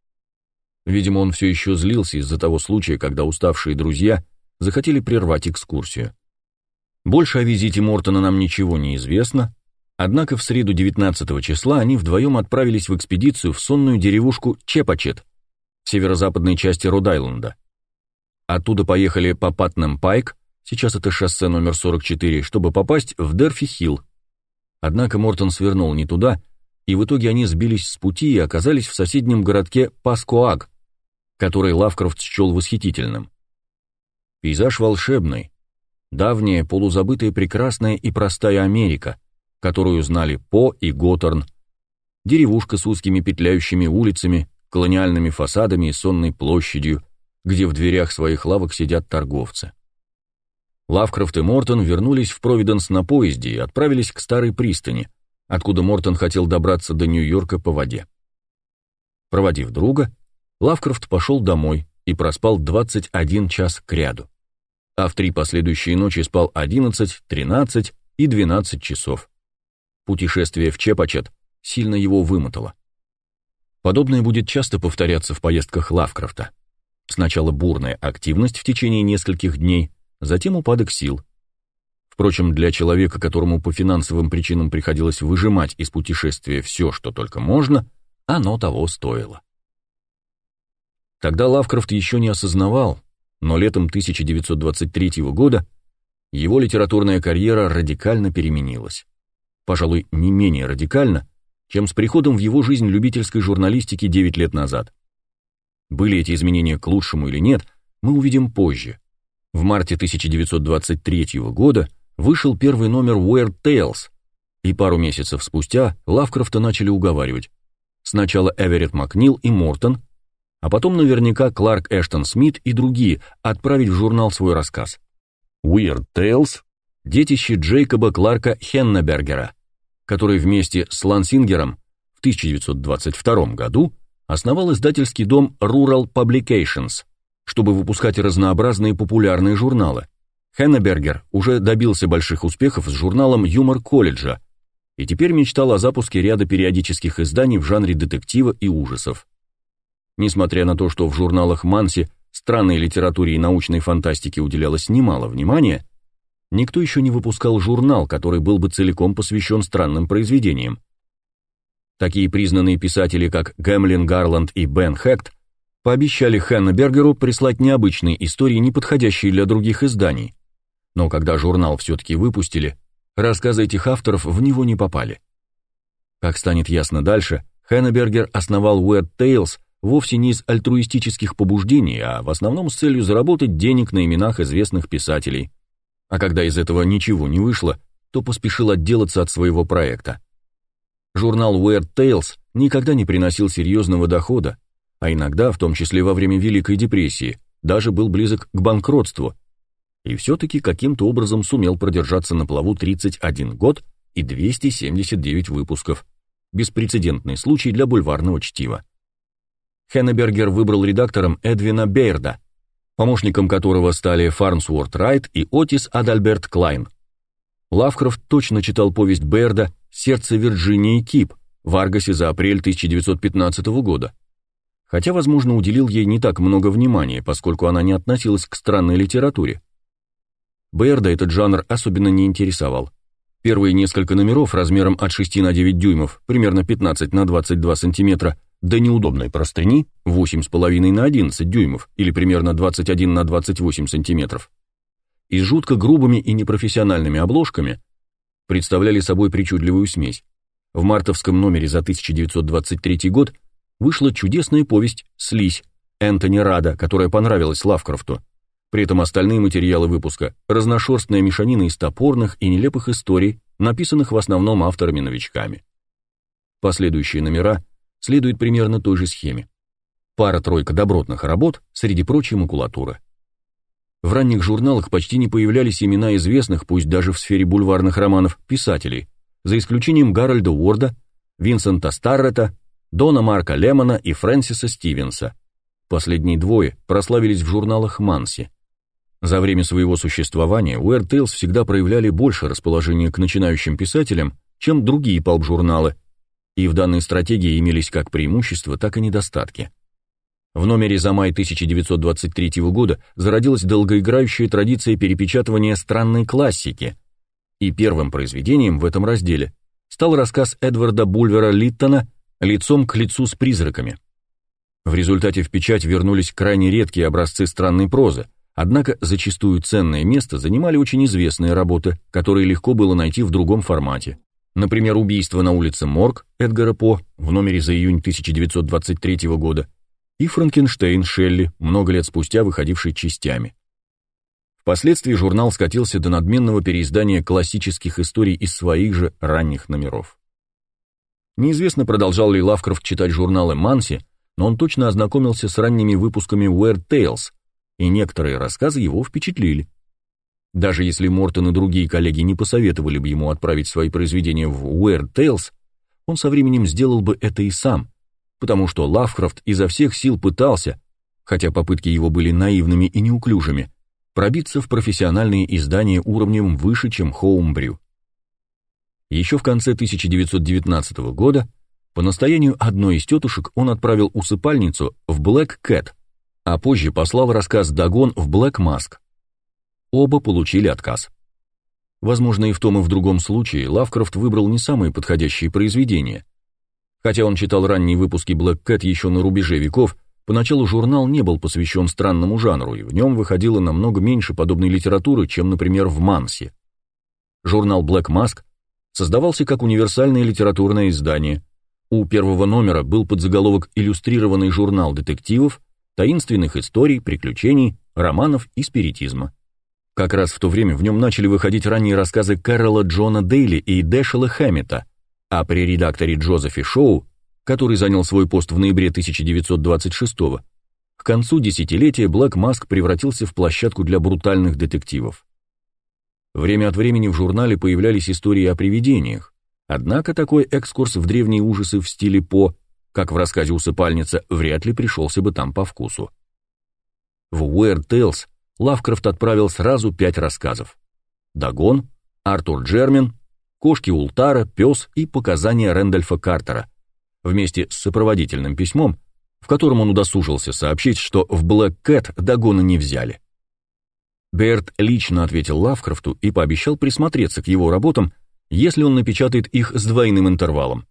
Видимо, он все еще злился из-за того случая, когда уставшие друзья захотели прервать экскурсию. Больше о визите Мортона нам ничего не известно, однако в среду 19 числа они вдвоем отправились в экспедицию в сонную деревушку Чепачет, северо-западной части Род-Айленда. Оттуда поехали по Патнем-Пайк, сейчас это шоссе номер 44, чтобы попасть в Дерфи-Хилл. Однако Мортон свернул не туда, и в итоге они сбились с пути и оказались в соседнем городке Паскоаг, который Лавкрафт счел восхитительным. Пейзаж волшебный, давняя, полузабытая, прекрасная и простая Америка, которую знали По и Готорн, деревушка с узкими петляющими улицами, колониальными фасадами и сонной площадью, где в дверях своих лавок сидят торговцы. Лавкрафт и Мортон вернулись в Провиденс на поезде и отправились к старой пристани, откуда Мортон хотел добраться до Нью-Йорка по воде. Проводив друга, Лавкрафт пошел домой и проспал 21 час кряду, а в три последующие ночи спал 11, 13 и 12 часов. Путешествие в Чепачет сильно его вымотало. Подобное будет часто повторяться в поездках Лавкрафта. Сначала бурная активность в течение нескольких дней, затем упадок сил. Впрочем, для человека, которому по финансовым причинам приходилось выжимать из путешествия все, что только можно, оно того стоило. Тогда Лавкрафт еще не осознавал, но летом 1923 года его литературная карьера радикально переменилась. Пожалуй, не менее радикально, чем с приходом в его жизнь любительской журналистики 9 лет назад. Были эти изменения к лучшему или нет, мы увидим позже. В марте 1923 года вышел первый номер Weird Tales, и пару месяцев спустя Лавкрафта начали уговаривать. Сначала Эверетт Макнил и Мортон, а потом наверняка Кларк Эштон Смит и другие отправить в журнал свой рассказ. Weird Tales – детище Джейкоба Кларка Хеннебергера – который вместе с Лансингером в 1922 году основал издательский дом Rural Publications, чтобы выпускать разнообразные популярные журналы. Хеннебергер уже добился больших успехов с журналом «Юмор колледжа» и теперь мечтал о запуске ряда периодических изданий в жанре детектива и ужасов. Несмотря на то, что в журналах Манси странной литературе и научной фантастике уделялось немало внимания, никто еще не выпускал журнал, который был бы целиком посвящен странным произведениям. Такие признанные писатели, как Гэмлин Гарланд и Бен Хэкт, пообещали Хеннебергеру прислать необычные истории, не подходящие для других изданий. Но когда журнал все-таки выпустили, рассказы этих авторов в него не попали. Как станет ясно дальше, Хеннебергер основал Weird Tales вовсе не из альтруистических побуждений, а в основном с целью заработать денег на именах известных писателей – а когда из этого ничего не вышло, то поспешил отделаться от своего проекта. Журнал Weird Tales никогда не приносил серьезного дохода, а иногда, в том числе во время Великой депрессии, даже был близок к банкротству. И все-таки каким-то образом сумел продержаться на плаву 31 год и 279 выпусков. Беспрецедентный случай для бульварного чтива. Хеннебергер выбрал редактором Эдвина Бейрда, помощником которого стали Фарнсворт Райт и Отис Адальберт Клайн. Лавкрафт точно читал повесть Берда «Сердце Вирджинии Кип» в Аргасе за апрель 1915 года. Хотя, возможно, уделил ей не так много внимания, поскольку она не относилась к странной литературе. Берда этот жанр особенно не интересовал. Первые несколько номеров размером от 6 на 9 дюймов, примерно 15 на 22 сантиметра, до неудобной простыни 8,5 на 11 дюймов или примерно 21 на 28 сантиметров, и жутко грубыми и непрофессиональными обложками представляли собой причудливую смесь. В мартовском номере за 1923 год вышла чудесная повесть «Слизь» Энтони Рада, которая понравилась Лавкрафту. При этом остальные материалы выпуска – разношерстная мешанина из топорных и нелепых историй, написанных в основном авторами-новичками. Последующие номера следуют примерно той же схеме. Пара-тройка добротных работ, среди прочей макулатуры. В ранних журналах почти не появлялись имена известных, пусть даже в сфере бульварных романов, писателей, за исключением Гарольда Уорда, Винсента Старрета, Дона Марка Лемона и Фрэнсиса Стивенса. Последние двое прославились в журналах Манси. За время своего существования Weird Tales всегда проявляли больше расположения к начинающим писателям, чем другие палп-журналы, и в данной стратегии имелись как преимущества, так и недостатки. В номере за май 1923 года зародилась долгоиграющая традиция перепечатывания странной классики, и первым произведением в этом разделе стал рассказ Эдварда Бульвера Литтона «Лицом к лицу с призраками». В результате в печать вернулись крайне редкие образцы странной прозы, однако зачастую ценное место занимали очень известные работы, которые легко было найти в другом формате. Например, «Убийство на улице Морг» Эдгара По в номере за июнь 1923 года и «Франкенштейн» Шелли, много лет спустя выходивший частями. Впоследствии журнал скатился до надменного переиздания классических историй из своих же ранних номеров. Неизвестно, продолжал ли Лавкрафт читать журналы Манси, но он точно ознакомился с ранними выпусками Weird Tales, и некоторые рассказы его впечатлили. Даже если Мортон и другие коллеги не посоветовали бы ему отправить свои произведения в Weird Tales, он со временем сделал бы это и сам, потому что Лавкрафт изо всех сил пытался, хотя попытки его были наивными и неуклюжими, пробиться в профессиональные издания уровнем выше, чем Хоумбрю. Еще в конце 1919 года по настоянию одной из тетушек он отправил усыпальницу в Black Cat, а позже послал рассказ Дагон в Black Mask. Оба получили отказ. Возможно, и в том и в другом случае Лавкрафт выбрал не самые подходящие произведения. Хотя он читал ранние выпуски Black Cat еще на рубеже веков, поначалу журнал не был посвящен странному жанру, и в нем выходило намного меньше подобной литературы, чем, например, в Мансе. Журнал Black Mask создавался как универсальное литературное издание, у первого номера был подзаголовок «Иллюстрированный журнал детективов, таинственных историй, приключений, романов и спиритизма». Как раз в то время в нем начали выходить ранние рассказы Кэрола Джона Дейли и Дэшела Хэммета, а при редакторе Джозефе Шоу, который занял свой пост в ноябре 1926 к концу десятилетия Black Mask превратился в площадку для брутальных детективов. Время от времени в журнале появлялись истории о привидениях, Однако такой экскурс в древние ужасы в стиле По, как в рассказе «Усыпальница», вряд ли пришелся бы там по вкусу. В Weird Tales Лавкрафт отправил сразу пять рассказов. Дагон, Артур Джермин, Кошки Ултара, Пес и показания Рэндольфа Картера, вместе с сопроводительным письмом, в котором он удосужился сообщить, что в Black Cat Дагона не взяли. Берт лично ответил Лавкрафту и пообещал присмотреться к его работам если он напечатает их с двойным интервалом.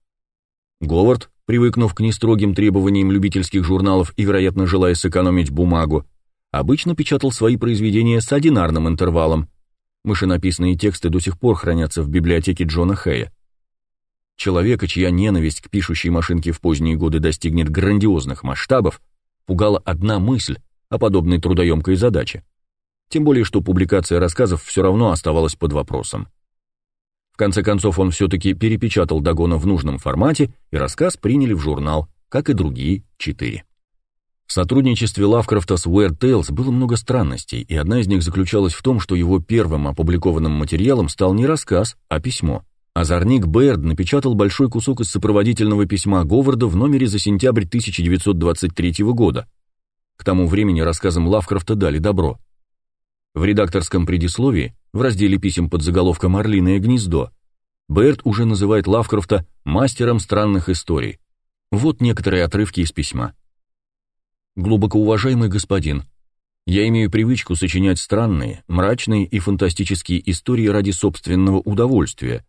Говард, привыкнув к нестрогим требованиям любительских журналов и, вероятно, желая сэкономить бумагу, обычно печатал свои произведения с одинарным интервалом. Машинописные тексты до сих пор хранятся в библиотеке Джона Хэя. Человека, чья ненависть к пишущей машинке в поздние годы достигнет грандиозных масштабов, пугала одна мысль о подобной трудоемкой задаче. Тем более, что публикация рассказов все равно оставалась под вопросом конце концов, он все-таки перепечатал Дагона в нужном формате, и рассказ приняли в журнал, как и другие четыре. В сотрудничестве Лавкрафта с Weird Tales было много странностей, и одна из них заключалась в том, что его первым опубликованным материалом стал не рассказ, а письмо. Озорник Бэрд напечатал большой кусок из сопроводительного письма Говарда в номере за сентябрь 1923 года. К тому времени рассказам Лавкрафта дали добро. В редакторском предисловии в разделе писем под заголовком «Орлиное гнездо» Берт уже называет Лавкрафта мастером странных историй. Вот некоторые отрывки из письма. «Глубоко уважаемый господин, я имею привычку сочинять странные, мрачные и фантастические истории ради собственного удовольствия,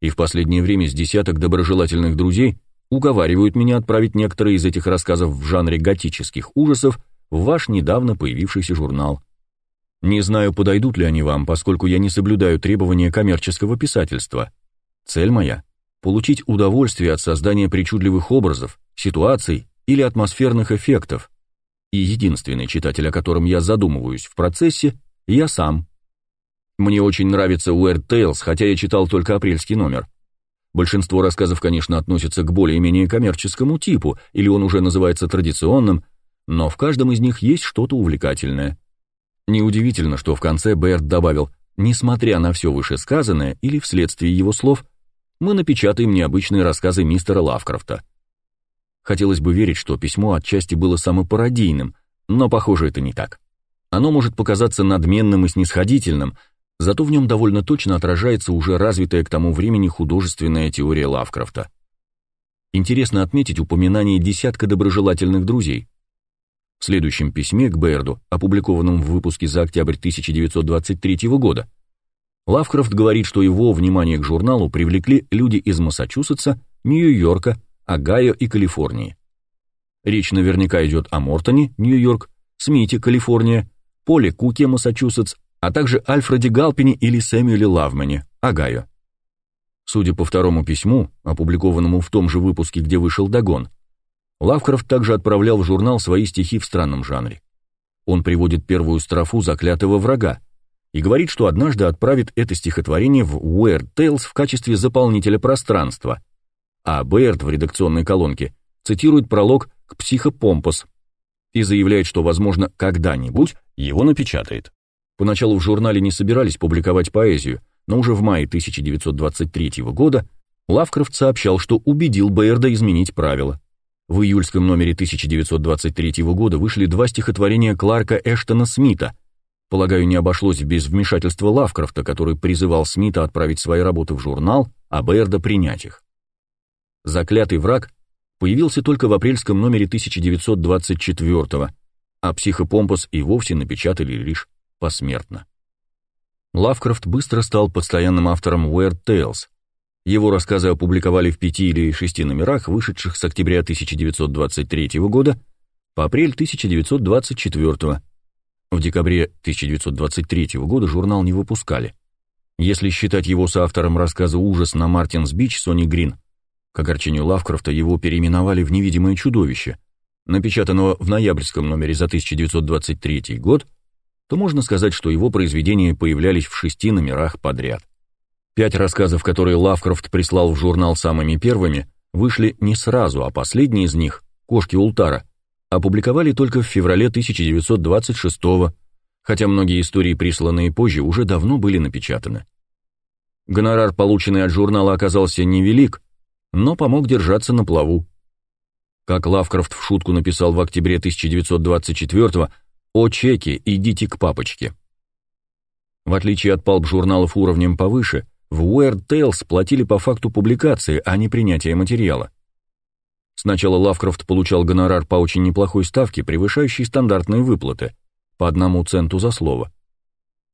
и в последнее время с десяток доброжелательных друзей уговаривают меня отправить некоторые из этих рассказов в жанре готических ужасов в ваш недавно появившийся журнал. Не знаю, подойдут ли они вам, поскольку я не соблюдаю требования коммерческого писательства. Цель моя — получить удовольствие от создания причудливых образов, ситуаций или атмосферных эффектов. И единственный читатель, о котором я задумываюсь в процессе, я сам. Мне очень нравится Weird Tales, хотя я читал только апрельский номер. Большинство рассказов, конечно, относятся к более-менее коммерческому типу, или он уже называется традиционным, но в каждом из них есть что-то увлекательное. Неудивительно, что в конце Берт добавил «несмотря на все вышесказанное» или «вследствие его слов», мы напечатаем необычные рассказы мистера Лавкрафта. Хотелось бы верить, что письмо отчасти было самопародийным, но, похоже, это не так. Оно может показаться надменным и снисходительным, зато в нем довольно точно отражается уже развитая к тому времени художественная теория Лавкрафта. Интересно отметить упоминание десятка доброжелательных друзей. В следующем письме к Берду, опубликованном в выпуске за октябрь 1923 года, Лавкрафт говорит, что его внимание к журналу привлекли люди из Массачусетса, Нью-Йорка, Огайо и Калифорнии. Речь наверняка идет о Мортоне, Нью-Йорк, Смите, Калифорния, Поле Куке, Массачусетс, а также Альфреде Галпине или Сэмюэле Лавмане, Огайо. Судя по второму письму, опубликованному в том же выпуске, где вышел Дагон, Лавкрафт также отправлял в журнал свои стихи в странном жанре. Он приводит первую строфу «Заклятого врага» и говорит, что однажды отправит это стихотворение в Weird Tales в качестве заполнителя пространства, а Бэрд в редакционной колонке цитирует пролог к «Психопомпос» и заявляет, что, возможно, когда-нибудь его напечатает. Поначалу в журнале не собирались публиковать поэзию, но уже в мае 1923 года Лавкрафт сообщал, что убедил Бэйрда изменить правила. В июльском номере 1923 года вышли два стихотворения Кларка Эштона Смита. Полагаю, не обошлось без вмешательства Лавкрафта, который призывал Смита отправить свои работы в журнал, а Бэйрда принять их. «Заклятый враг» появился только в апрельском номере 1924 а «Психопомпос» и вовсе напечатали лишь посмертно. Лавкрафт быстро стал постоянным автором Weird Tales. Его рассказы опубликовали в пяти или шести номерах, вышедших с октября 1923 года по апрель 1924. В декабре 1923 года журнал не выпускали. Если считать его соавтором рассказа «Ужас на Мартинс-Бич» Сони Грин, к огорчению Лавкрафта его переименовали в «Невидимое чудовище», напечатанного в ноябрьском номере за 1923 год, то можно сказать, что его произведения появлялись в шести номерах подряд. Пять рассказов, которые Лавкрафт прислал в журнал самыми первыми, вышли не сразу, а последний из них, «Кошки Ултара», опубликовали только в феврале 1926 хотя многие истории, присланные позже, уже давно были напечатаны. Гонорар, полученный от журнала, оказался невелик, но помог держаться на плаву. Как Лавкрафт в шутку написал в октябре 1924 «О чеки, идите к папочке». В отличие от палп-журналов уровнем повыше, в Weird Tales платили по факту публикации, а не принятия материала. Сначала Лавкрафт получал гонорар по очень неплохой ставке, превышающей стандартные выплаты, по одному центу за слово.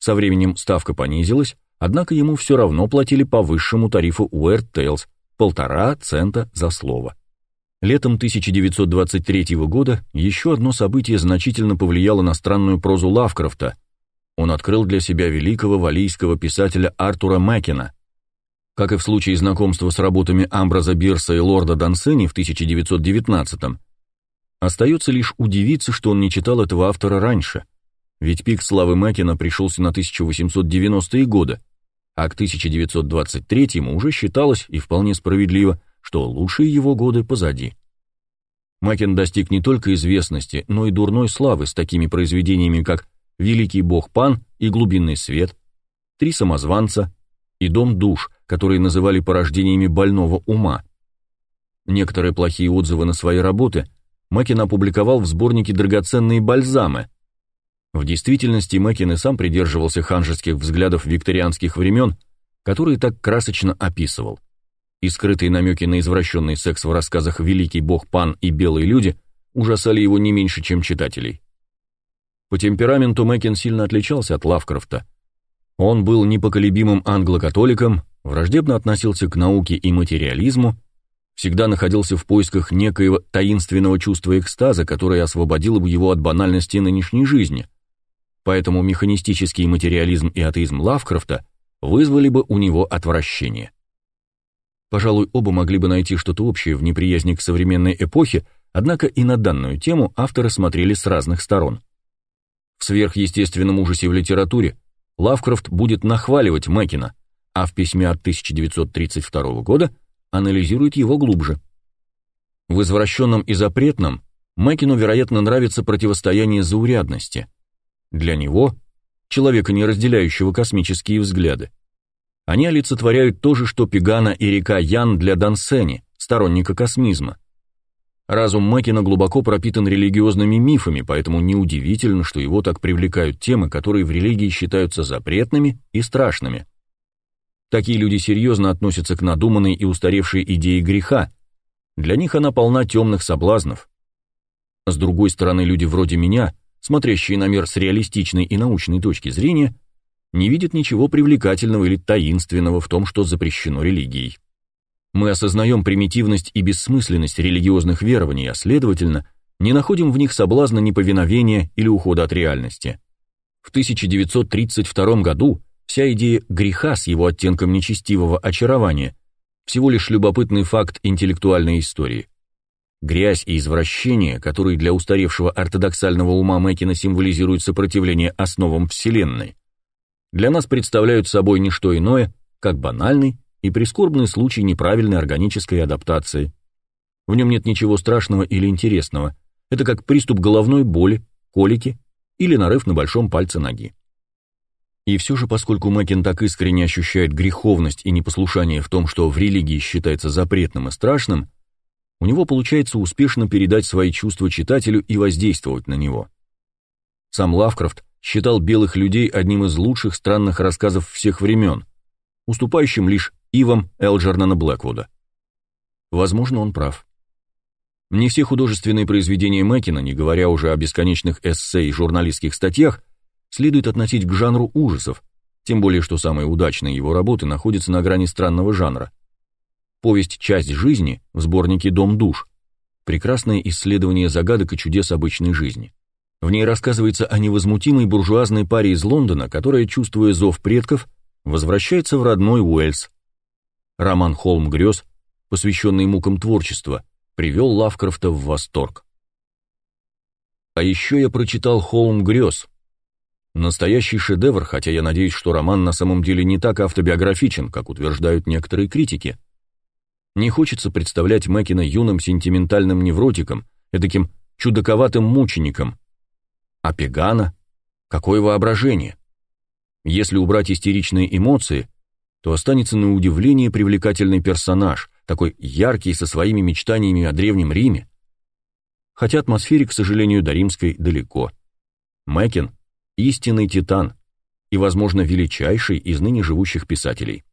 Со временем ставка понизилась, однако ему все равно платили по высшему тарифу Weird Tales – полтора цента за слово. Летом 1923 года еще одно событие значительно повлияло на странную прозу Лавкрафта. Он открыл для себя великого валийского писателя Артура Маккена. Как и в случае знакомства с работами Амбраза Бирса и Лорда Дансени в 1919 остается лишь удивиться, что он не читал этого автора раньше, ведь пик славы Маккена пришелся на 1890-е годы, а к 1923 уже считалось, и вполне справедливо, что лучшие его годы позади. Макен достиг не только известности, но и дурной славы с такими произведениями, как «Великий бог Пан» и «Глубинный свет», «Три самозванца» и «Дом душ», которые называли порождениями больного ума. Некоторые плохие отзывы на свои работы Макин опубликовал в сборнике «Драгоценные бальзамы». В действительности Макин и сам придерживался ханжеских взглядов викторианских времен, которые так красочно описывал и скрытые намеки на извращенный секс в рассказах «Великий бог Пан» и «Белые люди» ужасали его не меньше, чем читателей. По темпераменту Мэкин сильно отличался от Лавкрафта. Он был непоколебимым англокатоликом, враждебно относился к науке и материализму, всегда находился в поисках некоего таинственного чувства экстаза, которое освободило бы его от банальности нынешней жизни. Поэтому механистический материализм и атеизм Лавкрафта вызвали бы у него отвращение. Пожалуй, оба могли бы найти что-то общее в неприязни к современной эпохе, однако и на данную тему авторы смотрели с разных сторон. В сверхъестественном ужасе в литературе Лавкрафт будет нахваливать Мэкина, а в письме от 1932 года анализирует его глубже. В извращенном и запретном Мэкину, вероятно, нравится противостояние заурядности. Для него, человека, не разделяющего космические взгляды, они олицетворяют то же, что Пегана и река Ян для Дансени, сторонника космизма. Разум Мэкина глубоко пропитан религиозными мифами, поэтому неудивительно, что его так привлекают темы, которые в религии считаются запретными и страшными. Такие люди серьезно относятся к надуманной и устаревшей идее греха. Для них она полна темных соблазнов. С другой стороны, люди вроде меня, смотрящие на мир с реалистичной и научной точки зрения, не видят ничего привлекательного или таинственного в том, что запрещено религией. Мы осознаем примитивность и бессмысленность религиозных верований, а следовательно, не находим в них соблазна неповиновения или ухода от реальности. В 1932 году вся идея греха с его оттенком нечестивого очарования всего лишь любопытный факт интеллектуальной истории. Грязь и извращение, которые для устаревшего ортодоксального ума Мэкина символизируют сопротивление основам Вселенной, для нас представляют собой не что иное, как банальный и прискорбный случай неправильной органической адаптации. В нем нет ничего страшного или интересного. Это как приступ головной боли, колики или нарыв на большом пальце ноги. И все же, поскольку Мэкин так искренне ощущает греховность и непослушание в том, что в религии считается запретным и страшным, у него получается успешно передать свои чувства читателю и воздействовать на него. Сам Лавкрафт считал белых людей одним из лучших странных рассказов всех времен, уступающим лишь Ивам Элджернана Блэквуда. Возможно, он прав. Не все художественные произведения Мэкина, не говоря уже о бесконечных эссе и журналистских статьях, следует относить к жанру ужасов, тем более что самые удачные его работы находятся на грани странного жанра – Повесть «Часть жизни» в сборнике «Дом душ» – прекрасное исследование загадок и чудес обычной жизни. В ней рассказывается о невозмутимой буржуазной паре из Лондона, которая, чувствуя зов предков, возвращается в родной Уэльс. Роман «Холм грез», посвященный мукам творчества, привел Лавкрафта в восторг. А еще я прочитал «Холм грез». Настоящий шедевр, хотя я надеюсь, что роман на самом деле не так автобиографичен, как утверждают некоторые критики – не хочется представлять Мэкина юным сентиментальным невротиком, таким чудаковатым мучеником. А Пегана? Какое воображение! Если убрать истеричные эмоции, то останется на удивление привлекательный персонаж, такой яркий со своими мечтаниями о Древнем Риме. Хотя атмосфере, к сожалению, до римской далеко. Мэкин — истинный титан и, возможно, величайший из ныне живущих писателей.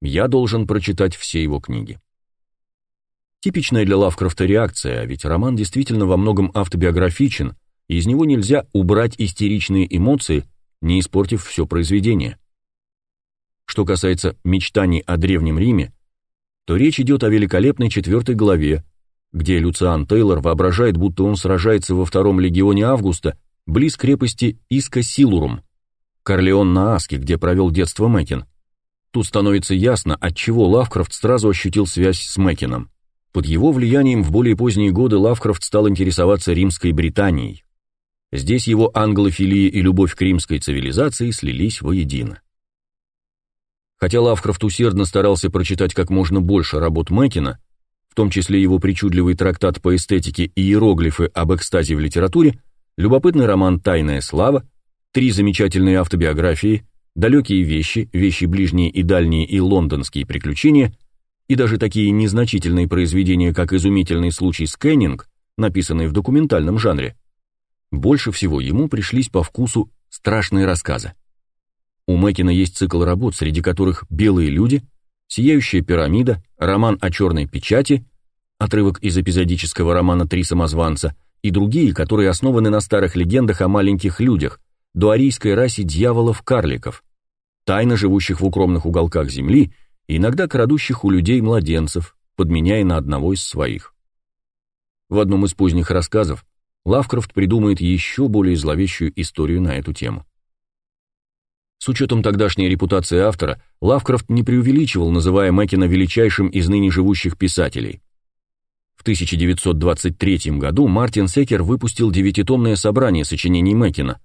Я должен прочитать все его книги. Типичная для Лавкрафта реакция, ведь роман действительно во многом автобиографичен, и из него нельзя убрать истеричные эмоции, не испортив все произведение. Что касается мечтаний о Древнем Риме, то речь идет о великолепной четвертой главе, где Люциан Тейлор воображает, будто он сражается во втором легионе Августа близ крепости Иска-Силурум, Корлеон на Аске, где провел детство Мэкин. Тут становится ясно, отчего Лавкрафт сразу ощутил связь с Мэкином. Под его влиянием в более поздние годы Лавкрафт стал интересоваться римской Британией. Здесь его англофилия и любовь к римской цивилизации слились воедино. Хотя Лавкрафт усердно старался прочитать как можно больше работ Мэкина, в том числе его причудливый трактат по эстетике и иероглифы об экстазе в литературе, любопытный роман «Тайная слава», три замечательные автобиографии, далекие вещи, вещи ближние и дальние и лондонские приключения – и даже такие незначительные произведения, как «Изумительный случай скэннинг», написанные в документальном жанре, больше всего ему пришлись по вкусу страшные рассказы. У Мэкина есть цикл работ, среди которых «Белые люди», «Сияющая пирамида», роман о черной печати, отрывок из эпизодического романа «Три самозванца» и другие, которые основаны на старых легендах о маленьких людях, дуарийской расе дьяволов-карликов, тайно живущих в укромных уголках Земли иногда крадущих у людей младенцев, подменяя на одного из своих. В одном из поздних рассказов Лавкрафт придумает еще более зловещую историю на эту тему. С учетом тогдашней репутации автора, Лавкрафт не преувеличивал, называя Мэкина величайшим из ныне живущих писателей. В 1923 году Мартин Секер выпустил девятитомное собрание сочинений Мэкина,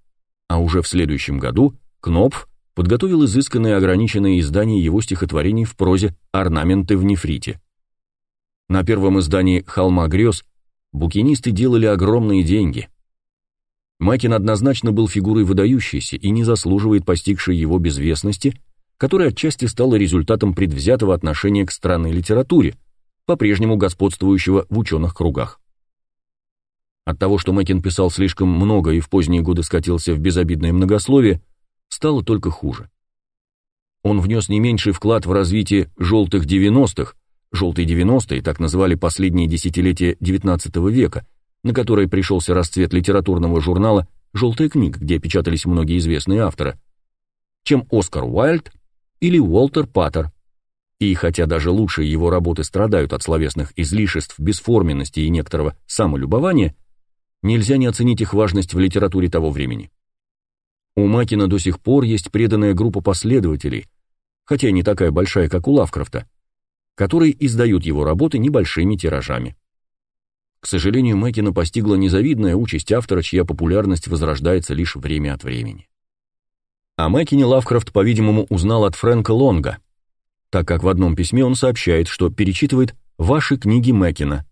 а уже в следующем году Кнопф подготовил изысканное ограниченное издание его стихотворений в прозе «Орнаменты в нефрите». На первом издании «Холма грез» букинисты делали огромные деньги. Макин однозначно был фигурой выдающейся и не заслуживает постигшей его безвестности, которая отчасти стала результатом предвзятого отношения к странной литературе, по-прежнему господствующего в ученых кругах. От того, что Мэкин писал слишком много и в поздние годы скатился в безобидное многословие, стало только хуже. Он внес не меньший вклад в развитие «желтых 90-х», «желтые 90-е» так называли последние десятилетия XIX века, на которое пришелся расцвет литературного журнала «Желтая книга», где печатались многие известные авторы, чем Оскар Уайльд или Уолтер Паттер. И хотя даже лучшие его работы страдают от словесных излишеств, бесформенности и некоторого самолюбования – нельзя не оценить их важность в литературе того времени. У Макина до сих пор есть преданная группа последователей, хотя не такая большая, как у Лавкрафта, которые издают его работы небольшими тиражами. К сожалению, Макина постигла незавидная участь автора, чья популярность возрождается лишь время от времени. О Макине Лавкрафт, по-видимому, узнал от Фрэнка Лонга, так как в одном письме он сообщает, что перечитывает «Ваши книги Макина»,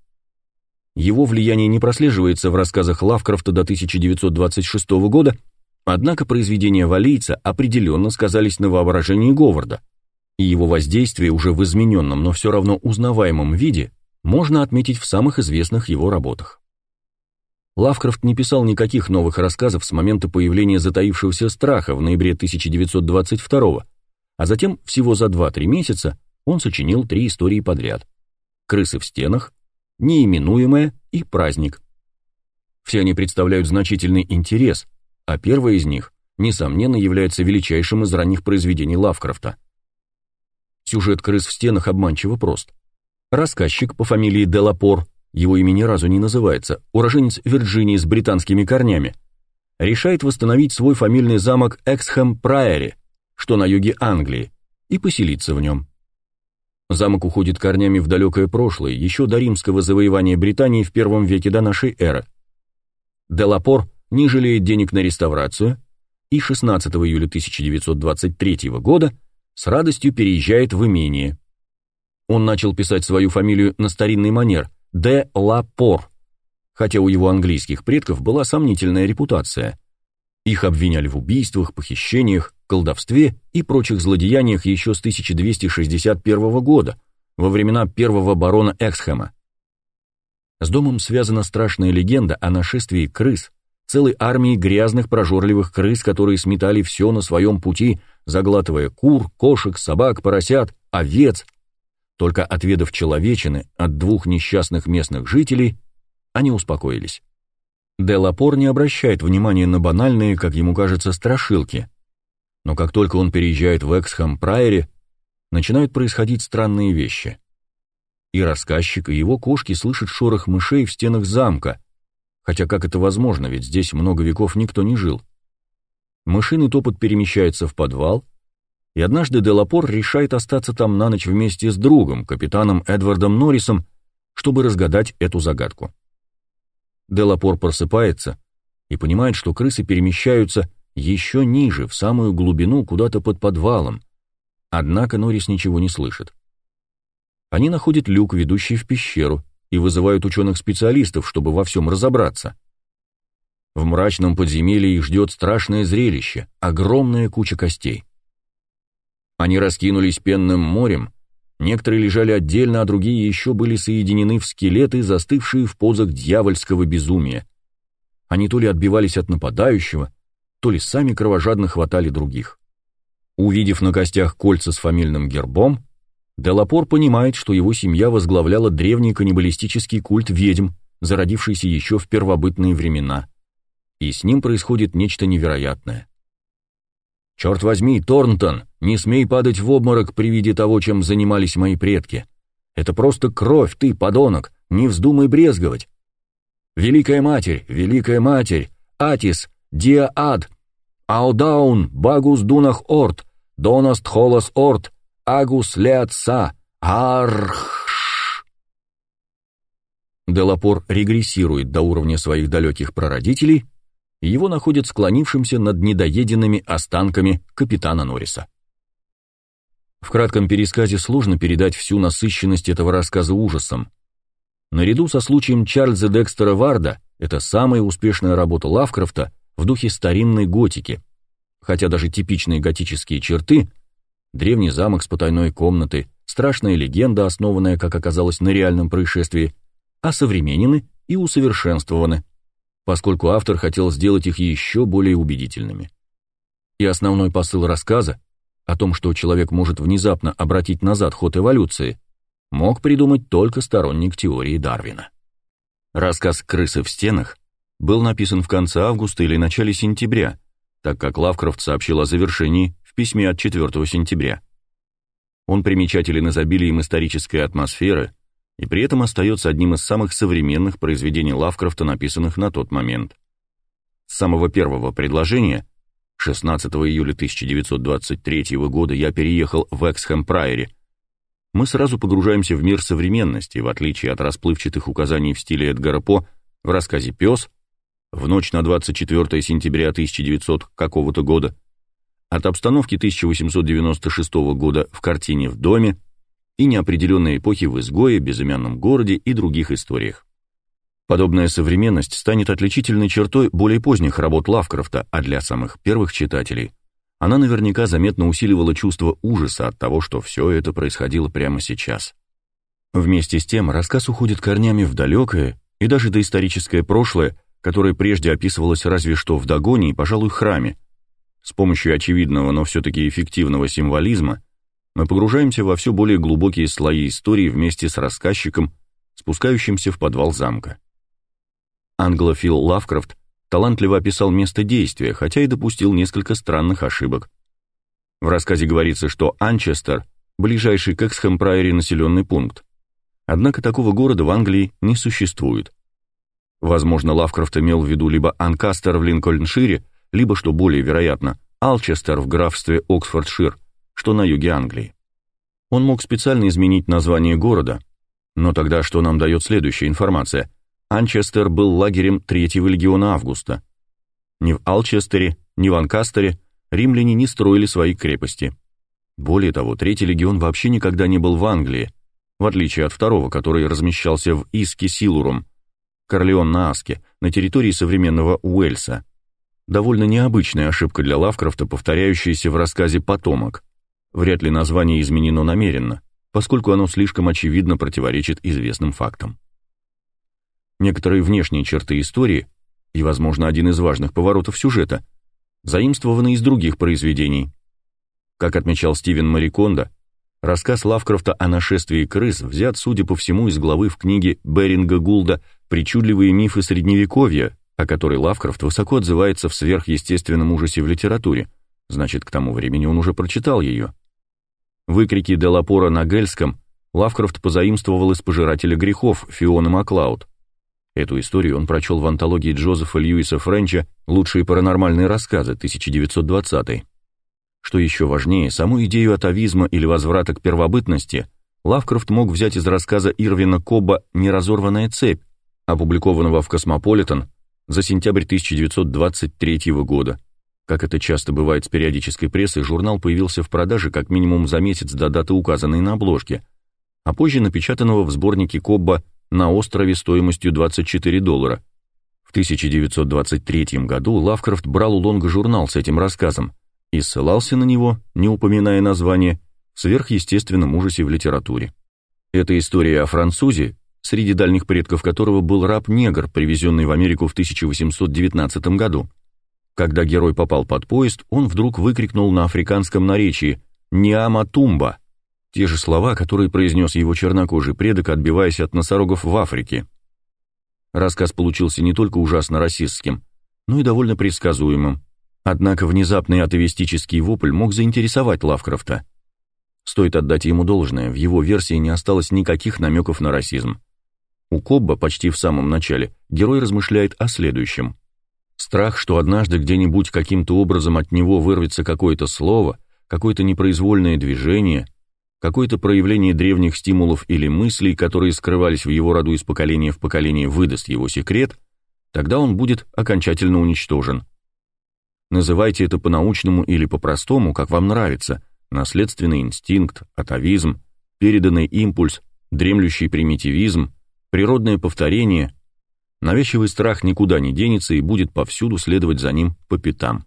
его влияние не прослеживается в рассказах Лавкрафта до 1926 года, однако произведения валийца определенно сказались на воображении Говарда, и его воздействие уже в измененном, но все равно узнаваемом виде можно отметить в самых известных его работах. Лавкрафт не писал никаких новых рассказов с момента появления затаившегося страха в ноябре 1922 а затем всего за 2-3 месяца он сочинил три истории подряд. «Крысы в стенах», неименуемое и праздник. Все они представляют значительный интерес, а первое из них, несомненно, является величайшим из ранних произведений Лавкрафта. Сюжет «Крыс в стенах» обманчиво прост. Рассказчик по фамилии Делапор, его имя ни разу не называется, уроженец Вирджинии с британскими корнями, решает восстановить свой фамильный замок Эксхэм Прайори, что на юге Англии, и поселиться в нем. Замок уходит корнями в далекое прошлое, еще до римского завоевания Британии в первом веке до нашей эры. Делапор не жалеет денег на реставрацию и 16 июля 1923 года с радостью переезжает в имение. Он начал писать свою фамилию на старинный манер де Лапор, хотя у его английских предков была сомнительная репутация. Их обвиняли в убийствах, похищениях, колдовстве и прочих злодеяниях еще с 1261 года, во времена первого барона Эксхэма. С домом связана страшная легенда о нашествии крыс, целой армии грязных прожорливых крыс, которые сметали все на своем пути, заглатывая кур, кошек, собак, поросят, овец. Только отведав человечины от двух несчастных местных жителей, они успокоились. Делапор не обращает внимания на банальные, как ему кажется, страшилки – но как только он переезжает в Эксхам-Прайере, начинают происходить странные вещи. И рассказчик, и его кошки слышат шорох мышей в стенах замка, хотя как это возможно, ведь здесь много веков никто не жил. Мышиный топот перемещается в подвал, и однажды Делапор решает остаться там на ночь вместе с другом, капитаном Эдвардом Норрисом, чтобы разгадать эту загадку. Делапор просыпается и понимает, что крысы перемещаются еще ниже, в самую глубину, куда-то под подвалом. Однако Норрис ничего не слышит. Они находят люк, ведущий в пещеру, и вызывают ученых-специалистов, чтобы во всем разобраться. В мрачном подземелье их ждет страшное зрелище — огромная куча костей. Они раскинулись пенным морем, некоторые лежали отдельно, а другие еще были соединены в скелеты, застывшие в позах дьявольского безумия. Они то ли отбивались от нападающего, то ли сами кровожадно хватали других. Увидев на костях кольца с фамильным гербом, Делапор понимает, что его семья возглавляла древний каннибалистический культ ведьм, зародившийся еще в первобытные времена. И с ним происходит нечто невероятное. «Черт возьми, Торнтон, не смей падать в обморок при виде того, чем занимались мои предки. Это просто кровь, ты, подонок, не вздумай брезговать. Великая Матерь, Великая Матерь, Атис, Диа Ад, Аудаун, багус дунах орт, донаст холос орт, агус леатса, арх. Делапор регрессирует до уровня своих далеких прародителей, и его находят склонившимся над недоеденными останками капитана Норриса. В кратком пересказе сложно передать всю насыщенность этого рассказа ужасом, Наряду со случаем Чарльза Декстера Варда это самая успешная работа Лавкрафта в духе старинной готики, хотя даже типичные готические черты — древний замок с потайной комнатой, страшная легенда, основанная, как оказалось, на реальном происшествии, осовременены и усовершенствованы, поскольку автор хотел сделать их еще более убедительными. И основной посыл рассказа о том, что человек может внезапно обратить назад ход эволюции, мог придумать только сторонник теории Дарвина. Рассказ «Крысы в стенах» был написан в конце августа или начале сентября, так как Лавкрафт сообщил о завершении в письме от 4 сентября. Он примечателен изобилием исторической атмосферы и при этом остается одним из самых современных произведений Лавкрафта, написанных на тот момент. С самого первого предложения, 16 июля 1923 года, я переехал в Эксхэм-Прайори, мы сразу погружаемся в мир современности, в отличие от расплывчатых указаний в стиле Эдгара По в рассказе «Пес», в ночь на 24 сентября 1900 какого-то года, от обстановки 1896 года в картине «В доме» и неопределенной эпохи в «Изгое», «Безымянном городе» и других историях. Подобная современность станет отличительной чертой более поздних работ Лавкрафта, а для самых первых читателей она наверняка заметно усиливала чувство ужаса от того, что все это происходило прямо сейчас. Вместе с тем рассказ уходит корнями в далекое и даже доисторическое прошлое, которое прежде описывалось разве что в Дагоне и, пожалуй, храме. С помощью очевидного, но все-таки эффективного символизма мы погружаемся во все более глубокие слои истории вместе с рассказчиком, спускающимся в подвал замка. Англофил Лавкрафт талантливо описал место действия, хотя и допустил несколько странных ошибок. В рассказе говорится, что Анчестер – ближайший к Эксхэм-Прайори населенный пункт. Однако такого города в Англии не существует. Возможно, Лавкрафт имел в виду либо Анкастер в Линкольншире, либо, что более вероятно, Алчестер в графстве Оксфордшир, что на юге Англии. Он мог специально изменить название города, но тогда что нам дает следующая информация? Анчестер был лагерем Третьего легиона Августа. Ни в Алчестере, ни в Анкастере римляне не строили свои крепости. Более того, Третий легион вообще никогда не был в Англии, в отличие от второго, который размещался в Иске Силурум, Корлеон на Аске, на территории современного Уэльса. Довольно необычная ошибка для Лавкрафта, повторяющаяся в рассказе «Потомок». Вряд ли название изменено намеренно, поскольку оно слишком очевидно противоречит известным фактам. Некоторые внешние черты истории и, возможно, один из важных поворотов сюжета заимствованы из других произведений. Как отмечал Стивен Марикондо, рассказ Лавкрафта о нашествии крыс взят, судя по всему, из главы в книге Беринга Гулда «Причудливые мифы Средневековья», о которой Лавкрафт высоко отзывается в сверхъестественном ужасе в литературе, значит, к тому времени он уже прочитал ее. Выкрики Делапора на гельском Лавкрафт позаимствовал из «Пожирателя грехов» Фиона Маклауд. Эту историю он прочел в антологии Джозефа Льюиса Френча «Лучшие паранормальные рассказы» 1920 Что еще важнее, саму идею атавизма или возврата к первобытности Лавкрафт мог взять из рассказа Ирвина Коба «Неразорванная цепь», опубликованного в «Космополитен» за сентябрь 1923 года. Как это часто бывает с периодической прессой, журнал появился в продаже как минимум за месяц до даты, указанной на обложке, а позже напечатанного в сборнике Кобба на острове стоимостью 24 доллара. В 1923 году Лавкрафт брал у Лонга журнал с этим рассказом и ссылался на него, не упоминая название, в сверхъестественном ужасе в литературе. Это история о французе, среди дальних предков которого был раб-негр, привезенный в Америку в 1819 году. Когда герой попал под поезд, он вдруг выкрикнул на африканском наречии «Ниама Тумба!» Те же слова, которые произнес его чернокожий предок, отбиваясь от носорогов в Африке. Рассказ получился не только ужасно расистским, но и довольно предсказуемым. Однако внезапный атеистический вопль мог заинтересовать Лавкрафта. Стоит отдать ему должное, в его версии не осталось никаких намеков на расизм. У Кобба почти в самом начале герой размышляет о следующем. Страх, что однажды где-нибудь каким-то образом от него вырвется какое-то слово, какое-то непроизвольное движение, какое-то проявление древних стимулов или мыслей, которые скрывались в его роду из поколения в поколение, выдаст его секрет, тогда он будет окончательно уничтожен. Называйте это по-научному или по-простому, как вам нравится, наследственный инстинкт, атовизм, переданный импульс, дремлющий примитивизм, Природное повторение, навязчивый страх никуда не денется и будет повсюду следовать за ним по пятам.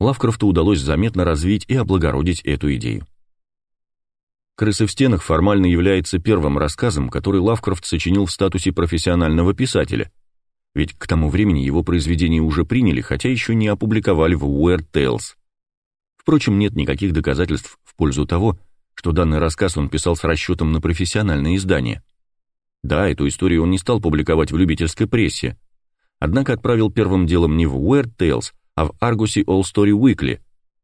Лавкрафту удалось заметно развить и облагородить эту идею. «Крысы в стенах» формально является первым рассказом, который Лавкрафт сочинил в статусе профессионального писателя, ведь к тому времени его произведения уже приняли, хотя еще не опубликовали в Weird Tales. Впрочем, нет никаких доказательств в пользу того, что данный рассказ он писал с расчетом на профессиональное издание. Да, эту историю он не стал публиковать в любительской прессе, однако отправил первым делом не в Weird Tales, а в Argosy All Story Weekly,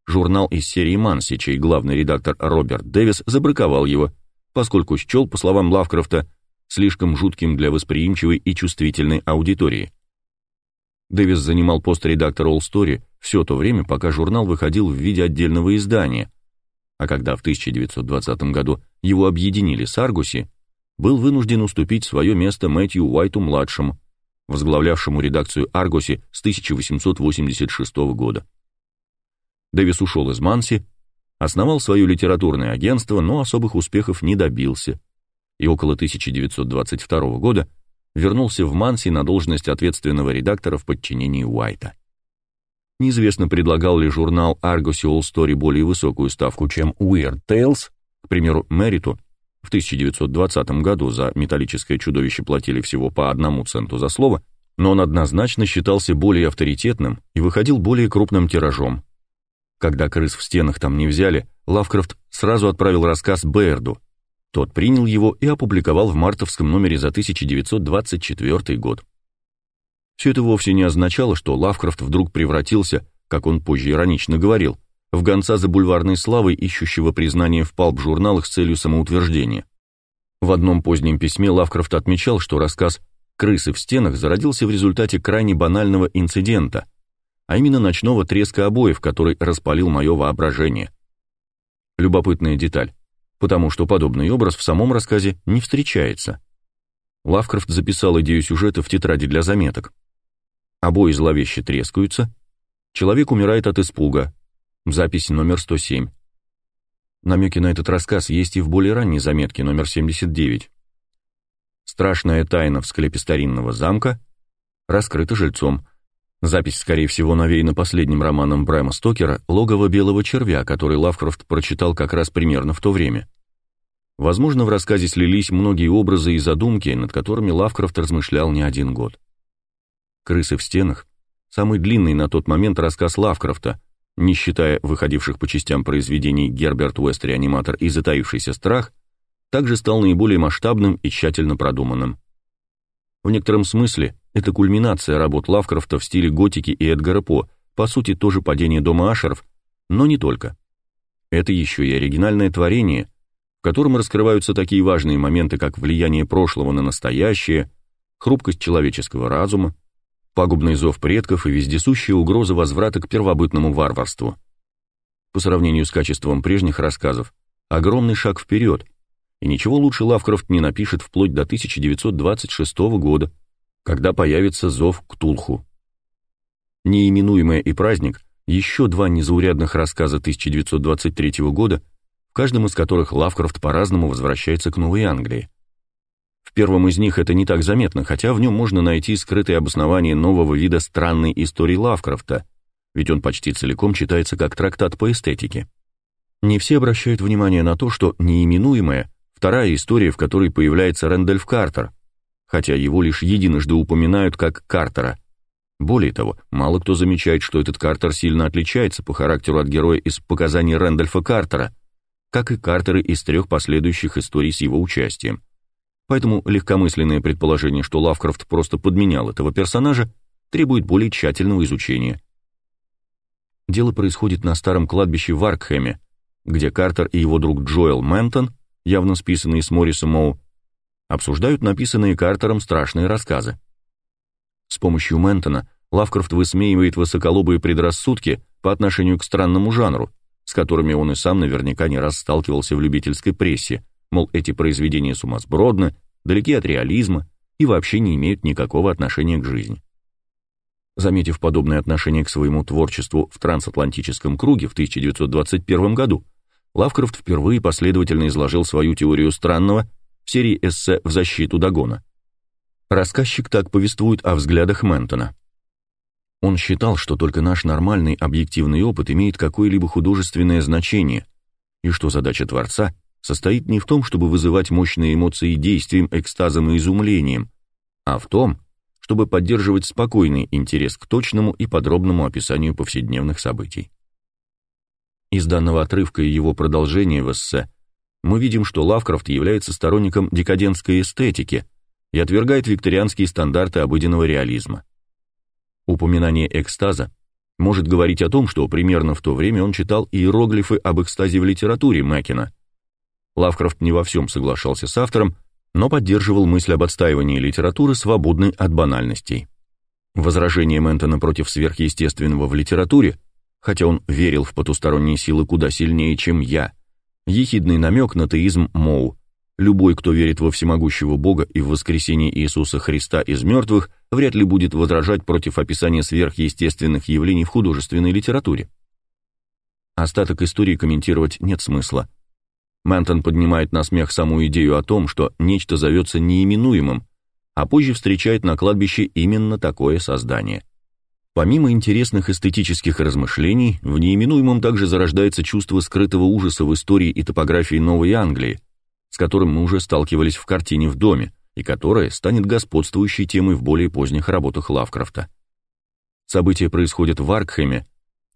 журнал из серии Манси, чей главный редактор Роберт Дэвис забраковал его, поскольку счел, по словам Лавкрафта, слишком жутким для восприимчивой и чувствительной аудитории. Дэвис занимал пост редактора All Story все то время, пока журнал выходил в виде отдельного издания, а когда в 1920 году его объединили с Аргуси, был вынужден уступить свое место Мэтью Уайту-младшему, возглавлявшему редакцию Аргуси с 1886 года. Дэвис ушел из Манси, основал свое литературное агентство, но особых успехов не добился, и около 1922 года вернулся в Манси на должность ответственного редактора в подчинении Уайта. Неизвестно, предлагал ли журнал Argosy All Story более высокую ставку, чем Weird Tales, к примеру, Мериту, в 1920 году за металлическое чудовище платили всего по одному центу за слово, но он однозначно считался более авторитетным и выходил более крупным тиражом. Когда крыс в стенах там не взяли, Лавкрафт сразу отправил рассказ Бэйрду, тот принял его и опубликовал в мартовском номере за 1924 год. Все это вовсе не означало, что Лавкрафт вдруг превратился, как он позже иронично говорил, в гонца за бульварной славой, ищущего признания в палп-журналах с целью самоутверждения. В одном позднем письме Лавкрафт отмечал, что рассказ «Крысы в стенах» зародился в результате крайне банального инцидента, а именно ночного треска обоев, который распалил мое воображение. Любопытная деталь потому что подобный образ в самом рассказе не встречается. Лавкрафт записал идею сюжета в тетради для заметок. Обои зловеще трескаются, человек умирает от испуга. Запись номер 107. Намеки на этот рассказ есть и в более ранней заметке номер 79. Страшная тайна в склепе старинного замка раскрыта жильцом. Запись, скорее всего, навеяна последним романом Брэма Стокера «Логово белого червя», который Лавкрафт прочитал как раз примерно в то время. Возможно, в рассказе слились многие образы и задумки, над которыми Лавкрафт размышлял не один год. «Крысы в стенах» — самый длинный на тот момент рассказ Лавкрафта, не считая выходивших по частям произведений Герберт Уэст «Реаниматор» и «Затаившийся страх», также стал наиболее масштабным и тщательно продуманным. В некотором смысле это кульминация работ Лавкрафта в стиле готики и Эдгара По, по сути, тоже падение дома Ашеров, но не только. Это еще и оригинальное творение, в котором раскрываются такие важные моменты, как влияние прошлого на настоящее, хрупкость человеческого разума, пагубный зов предков и вездесущая угроза возврата к первобытному варварству. По сравнению с качеством прежних рассказов, огромный шаг вперед, и ничего лучше Лавкрафт не напишет вплоть до 1926 года, когда появится зов к Тулху. Неименуемое и праздник — еще два незаурядных рассказа 1923 года, в каждом из которых Лавкрафт по-разному возвращается к Новой Англии. В первом из них это не так заметно, хотя в нем можно найти скрытое обоснование нового вида странной истории Лавкрафта, ведь он почти целиком читается как трактат по эстетике. Не все обращают внимание на то, что неименуемое Вторая история, в которой появляется Рэндольф Картер, хотя его лишь единожды упоминают как Картера. Более того, мало кто замечает, что этот Картер сильно отличается по характеру от героя из показаний Рэндольфа Картера, как и Картеры из трех последующих историй с его участием. Поэтому легкомысленное предположение, что Лавкрафт просто подменял этого персонажа, требует более тщательного изучения. Дело происходит на старом кладбище в Аркхэме, где Картер и его друг Джоэл Мэнтон явно списанные с Морриса Моу, обсуждают написанные Картером страшные рассказы. С помощью Ментона Лавкрафт высмеивает высоколобые предрассудки по отношению к странному жанру, с которыми он и сам наверняка не раз сталкивался в любительской прессе, мол, эти произведения сумасбродны, далеки от реализма и вообще не имеют никакого отношения к жизни. Заметив подобное отношение к своему творчеству в трансатлантическом круге в 1921 году, Лавкрафт впервые последовательно изложил свою теорию странного, в серии эссе «В защиту Дагона». Рассказчик так повествует о взглядах Ментона. Он считал, что только наш нормальный объективный опыт имеет какое-либо художественное значение, и что задача Творца состоит не в том, чтобы вызывать мощные эмоции действием, экстазом и изумлением, а в том, чтобы поддерживать спокойный интерес к точному и подробному описанию повседневных событий. Из данного отрывка и его продолжения в эссе мы видим, что Лавкрафт является сторонником декадентской эстетики и отвергает викторианские стандарты обыденного реализма. Упоминание экстаза может говорить о том, что примерно в то время он читал иероглифы об экстазе в литературе Мэккена. Лавкрафт не во всем соглашался с автором, но поддерживал мысль об отстаивании литературы, свободной от банальностей. Возражение Ментона против сверхъестественного в литературе, хотя он верил в потусторонние силы куда сильнее, чем я, ехидный намек на теизм Моу, Любой, кто верит во всемогущего Бога и в воскресение Иисуса Христа из мертвых, вряд ли будет возражать против описания сверхъестественных явлений в художественной литературе. Остаток истории комментировать нет смысла. Мэнтон поднимает на смех саму идею о том, что нечто зовется неименуемым, а позже встречает на кладбище именно такое создание. Помимо интересных эстетических размышлений, в неименуемом также зарождается чувство скрытого ужаса в истории и топографии Новой Англии, с которым мы уже сталкивались в картине в доме, и которая станет господствующей темой в более поздних работах Лавкрафта. События происходят в Аркхеме,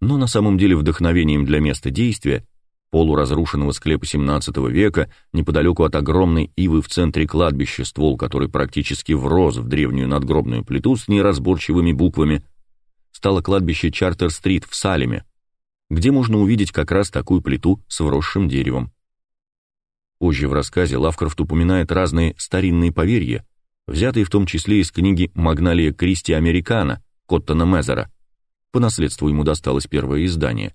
но на самом деле вдохновением для места действия полуразрушенного склепа XVII века, неподалеку от огромной ивы в центре кладбища, ствол который практически врос в древнюю надгробную плиту с неразборчивыми буквами, стало кладбище Чартер-стрит в Салеме, где можно увидеть как раз такую плиту с вросшим деревом. Позже в рассказе Лавкрафт упоминает разные старинные поверья, взятые в том числе из книги «Магналия Кристи Американо» Коттона Мезера. По наследству ему досталось первое издание.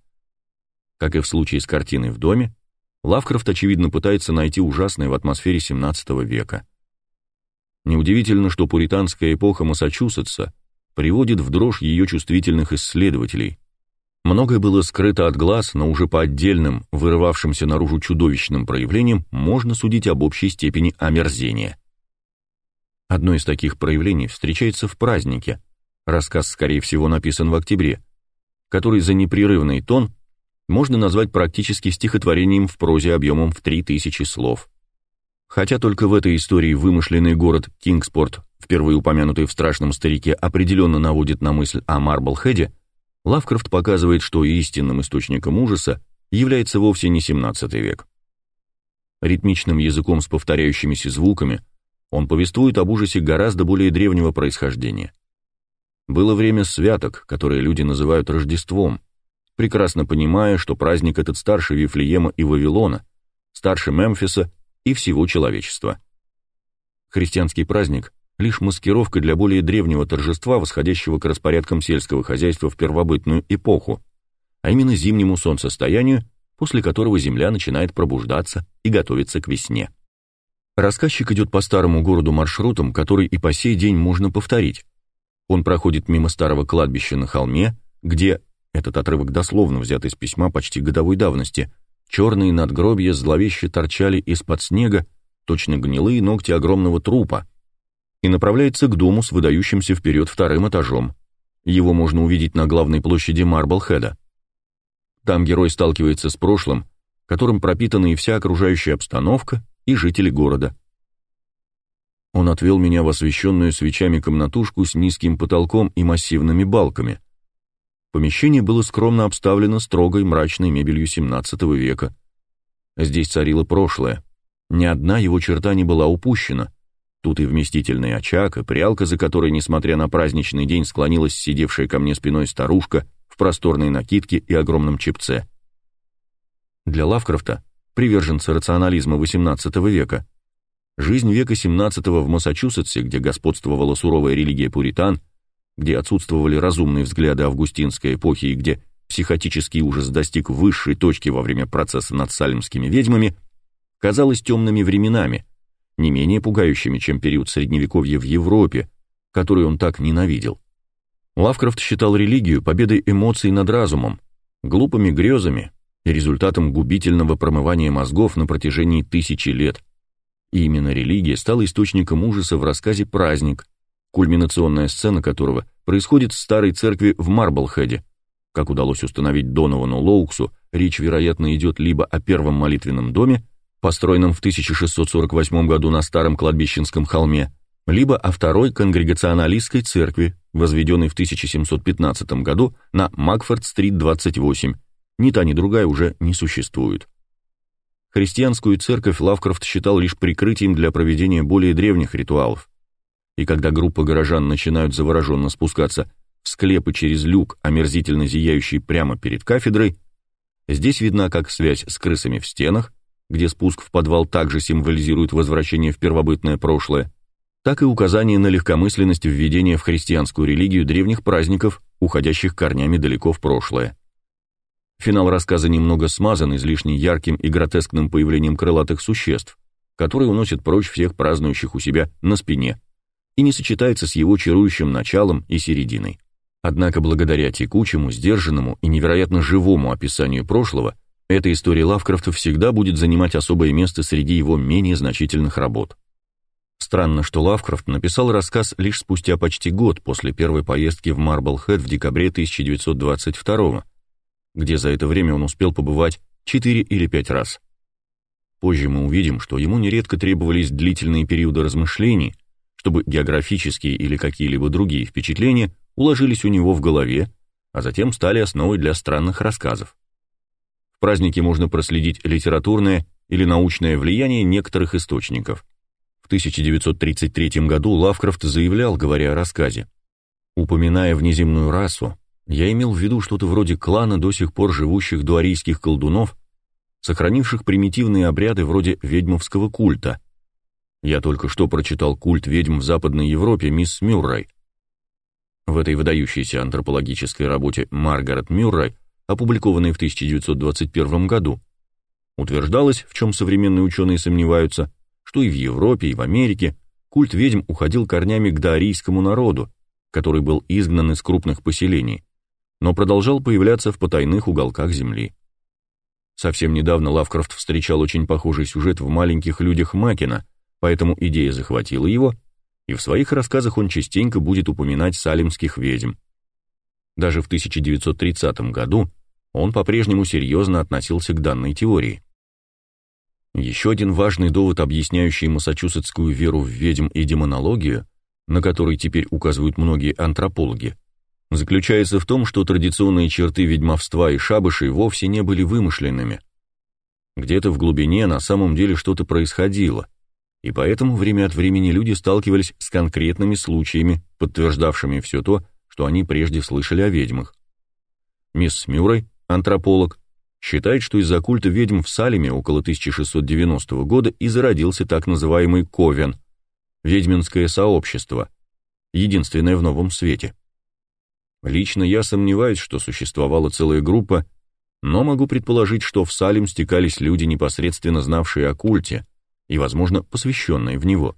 Как и в случае с картиной в доме, Лавкрафт, очевидно, пытается найти ужасное в атмосфере XVII века. Неудивительно, что пуританская эпоха Массачусетса приводит в дрожь ее чувствительных исследователей – Многое было скрыто от глаз, но уже по отдельным, вырывавшимся наружу чудовищным проявлениям можно судить об общей степени омерзения. Одно из таких проявлений встречается в празднике. Рассказ, скорее всего, написан в октябре, который за непрерывный тон можно назвать практически стихотворением в прозе объемом в 3000 слов. Хотя только в этой истории вымышленный город Кингспорт, впервые упомянутый в «Страшном старике», определенно наводит на мысль о Марблхеде, Лавкрафт показывает, что истинным источником ужаса является вовсе не 17 век. Ритмичным языком с повторяющимися звуками он повествует об ужасе гораздо более древнего происхождения. Было время святок, которые люди называют Рождеством, прекрасно понимая, что праздник этот старше Вифлеема и Вавилона, старше Мемфиса и всего человечества. Христианский праздник лишь маскировка для более древнего торжества, восходящего к распорядкам сельского хозяйства в первобытную эпоху, а именно зимнему солнцестоянию, после которого земля начинает пробуждаться и готовиться к весне. Рассказчик идет по старому городу маршрутом, который и по сей день можно повторить. Он проходит мимо старого кладбища на холме, где, этот отрывок дословно взят из письма почти годовой давности, черные надгробья зловеще торчали из-под снега, точно гнилые ногти огромного трупа, и направляется к дому с выдающимся вперед вторым этажом. Его можно увидеть на главной площади Марблхеда. Там герой сталкивается с прошлым, которым пропитана и вся окружающая обстановка, и жители города. Он отвел меня в освещенную свечами комнатушку с низким потолком и массивными балками. Помещение было скромно обставлено строгой мрачной мебелью XVII века. Здесь царило прошлое. Ни одна его черта не была упущена — Тут и вместительный очаг, и прялка, за которой, несмотря на праздничный день, склонилась сидевшая ко мне спиной старушка в просторной накидке и огромном чепце. Для Лавкрафта, приверженца рационализма XVIII века, жизнь века XVII в Массачусетсе, где господствовала суровая религия пуритан, где отсутствовали разумные взгляды августинской эпохи и где психотический ужас достиг высшей точки во время процесса над сальмскими ведьмами, казалась темными временами, не менее пугающими, чем период Средневековья в Европе, который он так ненавидел. Лавкрафт считал религию победой эмоций над разумом, глупыми грезами и результатом губительного промывания мозгов на протяжении тысячи лет. И именно религия стала источником ужаса в рассказе «Праздник», кульминационная сцена которого происходит в старой церкви в Марблхеде. Как удалось установить Доновану Лоуксу, речь, вероятно, идет либо о первом молитвенном доме, построенном в 1648 году на старом кладбищенском холме, либо о второй конгрегационалистской церкви, возведенной в 1715 году на Макфорд-стрит 28. Ни та, ни другая уже не существует. Христианскую церковь Лавкрафт считал лишь прикрытием для проведения более древних ритуалов. И когда группа горожан начинают завороженно спускаться в склепы через люк, омерзительно зияющий прямо перед кафедрой, здесь видна как связь с крысами в стенах, где спуск в подвал также символизирует возвращение в первобытное прошлое, так и указание на легкомысленность введения в христианскую религию древних праздников, уходящих корнями далеко в прошлое. Финал рассказа немного смазан излишне ярким и гротескным появлением крылатых существ, которые уносят прочь всех празднующих у себя на спине, и не сочетается с его чарующим началом и серединой. Однако благодаря текучему, сдержанному и невероятно живому описанию прошлого, эта история Лавкрафта всегда будет занимать особое место среди его менее значительных работ. Странно, что Лавкрафт написал рассказ лишь спустя почти год после первой поездки в Марблхэт в декабре 1922 где за это время он успел побывать четыре или пять раз. Позже мы увидим, что ему нередко требовались длительные периоды размышлений, чтобы географические или какие-либо другие впечатления уложились у него в голове, а затем стали основой для странных рассказов. В празднике можно проследить литературное или научное влияние некоторых источников. 1933 году Лавкрафт заявлял, говоря о рассказе, «Упоминая внеземную расу, я имел в виду что-то вроде клана до сих пор живущих дуарийских колдунов, сохранивших примитивные обряды вроде ведьмовского культа. Я только что прочитал культ ведьм в Западной Европе мисс Мюррей. В этой выдающейся антропологической работе Маргарет Мюррей, опубликованной в 1921 году, утверждалось, в чем современные ученые сомневаются, что и в Европе, и в Америке культ ведьм уходил корнями к даорийскому народу, который был изгнан из крупных поселений, но продолжал появляться в потайных уголках земли. Совсем недавно Лавкрафт встречал очень похожий сюжет в «Маленьких людях Макина», поэтому идея захватила его, и в своих рассказах он частенько будет упоминать салимских ведьм. Даже в 1930 году он по-прежнему серьезно относился к данной теории. Еще один важный довод, объясняющий массачусетскую веру в ведьм и демонологию, на который теперь указывают многие антропологи, заключается в том, что традиционные черты ведьмовства и шабышей вовсе не были вымышленными. Где-то в глубине на самом деле что-то происходило, и поэтому время от времени люди сталкивались с конкретными случаями, подтверждавшими все то, что они прежде слышали о ведьмах. Мисс Мюррей, антрополог, считает, что из-за культа ведьм в Салеме около 1690 года и зародился так называемый Ковен, ведьминское сообщество, единственное в Новом Свете. Лично я сомневаюсь, что существовала целая группа, но могу предположить, что в Салем стекались люди, непосредственно знавшие о культе и, возможно, посвященные в него.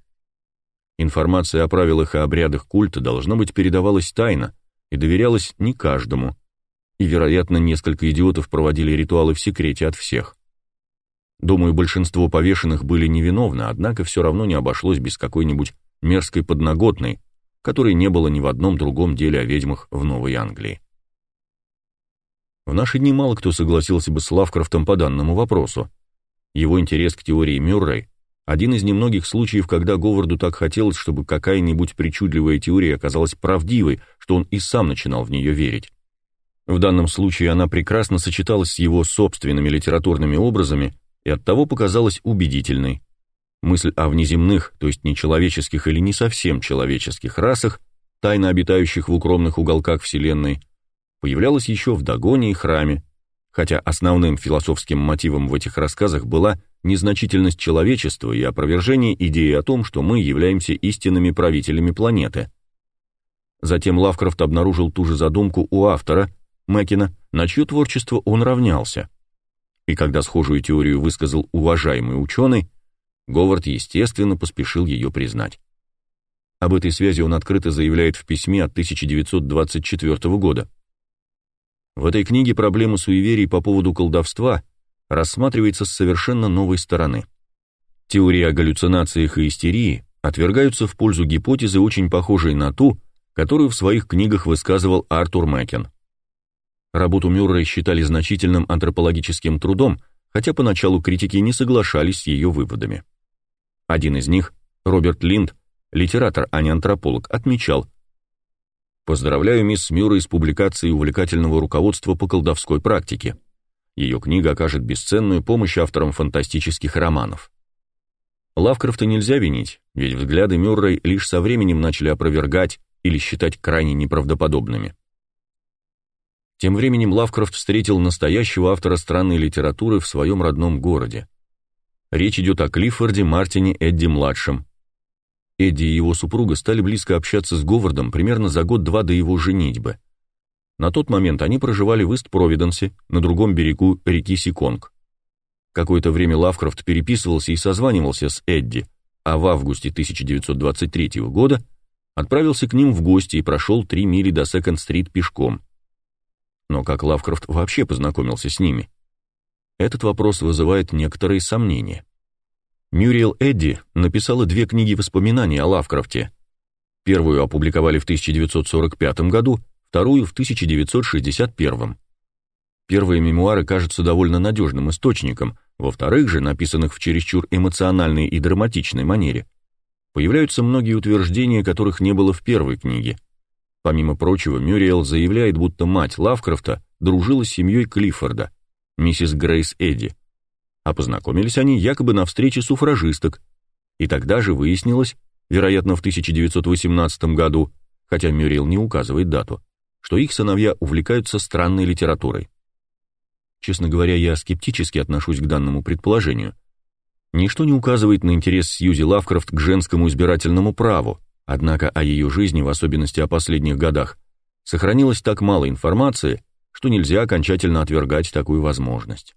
Информация о правилах и обрядах культа должно быть передавалась тайно и доверялась не каждому, и, вероятно, несколько идиотов проводили ритуалы в секрете от всех. Думаю, большинство повешенных были невиновны, однако все равно не обошлось без какой-нибудь мерзкой подноготной, которой не было ни в одном другом деле о ведьмах в Новой Англии. В наши дни мало кто согласился бы с Лавкрафтом по данному вопросу. Его интерес к теории Мюррей – один из немногих случаев, когда Говарду так хотелось, чтобы какая-нибудь причудливая теория оказалась правдивой, что он и сам начинал в нее верить. В данном случае она прекрасно сочеталась с его собственными литературными образами и оттого показалась убедительной. Мысль о внеземных, то есть нечеловеческих или не совсем человеческих расах, тайно обитающих в укромных уголках Вселенной, появлялась еще в Дагоне и Храме, хотя основным философским мотивом в этих рассказах была незначительность человечества и опровержение идеи о том, что мы являемся истинными правителями планеты. Затем Лавкрафт обнаружил ту же задумку у автора – Мэкина, на чье творчество он равнялся. И когда схожую теорию высказал уважаемый ученый, Говард, естественно, поспешил ее признать. Об этой связи он открыто заявляет в письме от 1924 года. В этой книге проблема суеверий по поводу колдовства рассматривается с совершенно новой стороны. Теории о галлюцинациях и истерии отвергаются в пользу гипотезы, очень похожей на ту, которую в своих книгах высказывал Артур Мэкен. Работу Мюррея считали значительным антропологическим трудом, хотя поначалу критики не соглашались с ее выводами. Один из них, Роберт Линд, литератор, а не антрополог, отмечал «Поздравляю мисс Мюррей с публикацией увлекательного руководства по колдовской практике. Ее книга окажет бесценную помощь авторам фантастических романов». Лавкрафта нельзя винить, ведь взгляды Мюррей лишь со временем начали опровергать или считать крайне неправдоподобными. Тем временем Лавкрафт встретил настоящего автора странной литературы в своем родном городе. Речь идет о Клиффорде Мартине Эдди-младшем. Эдди и его супруга стали близко общаться с Говардом примерно за год-два до его женитьбы. На тот момент они проживали в Ист-Провиденсе, на другом берегу реки Сиконг. Какое-то время Лавкрафт переписывался и созванивался с Эдди, а в августе 1923 года отправился к ним в гости и прошел три мили до Секонд-стрит пешком. Но как Лавкрафт вообще познакомился с ними? Этот вопрос вызывает некоторые сомнения. Мюриел Эдди написала две книги воспоминаний о Лавкрафте. Первую опубликовали в 1945 году, вторую в 1961. Первые мемуары кажутся довольно надежным источником, во-вторых же, написанных в чересчур эмоциональной и драматичной манере, появляются многие утверждения, которых не было в первой книге – Помимо прочего, Мюриэл заявляет, будто мать Лавкрафта дружила с семьей Клиффорда, миссис Грейс Эдди. А познакомились они якобы на встрече суфражисток. И тогда же выяснилось, вероятно, в 1918 году, хотя Мюриэл не указывает дату, что их сыновья увлекаются странной литературой. Честно говоря, я скептически отношусь к данному предположению. Ничто не указывает на интерес Сьюзи Лавкрафт к женскому избирательному праву, Однако о ее жизни, в особенности о последних годах, сохранилось так мало информации, что нельзя окончательно отвергать такую возможность.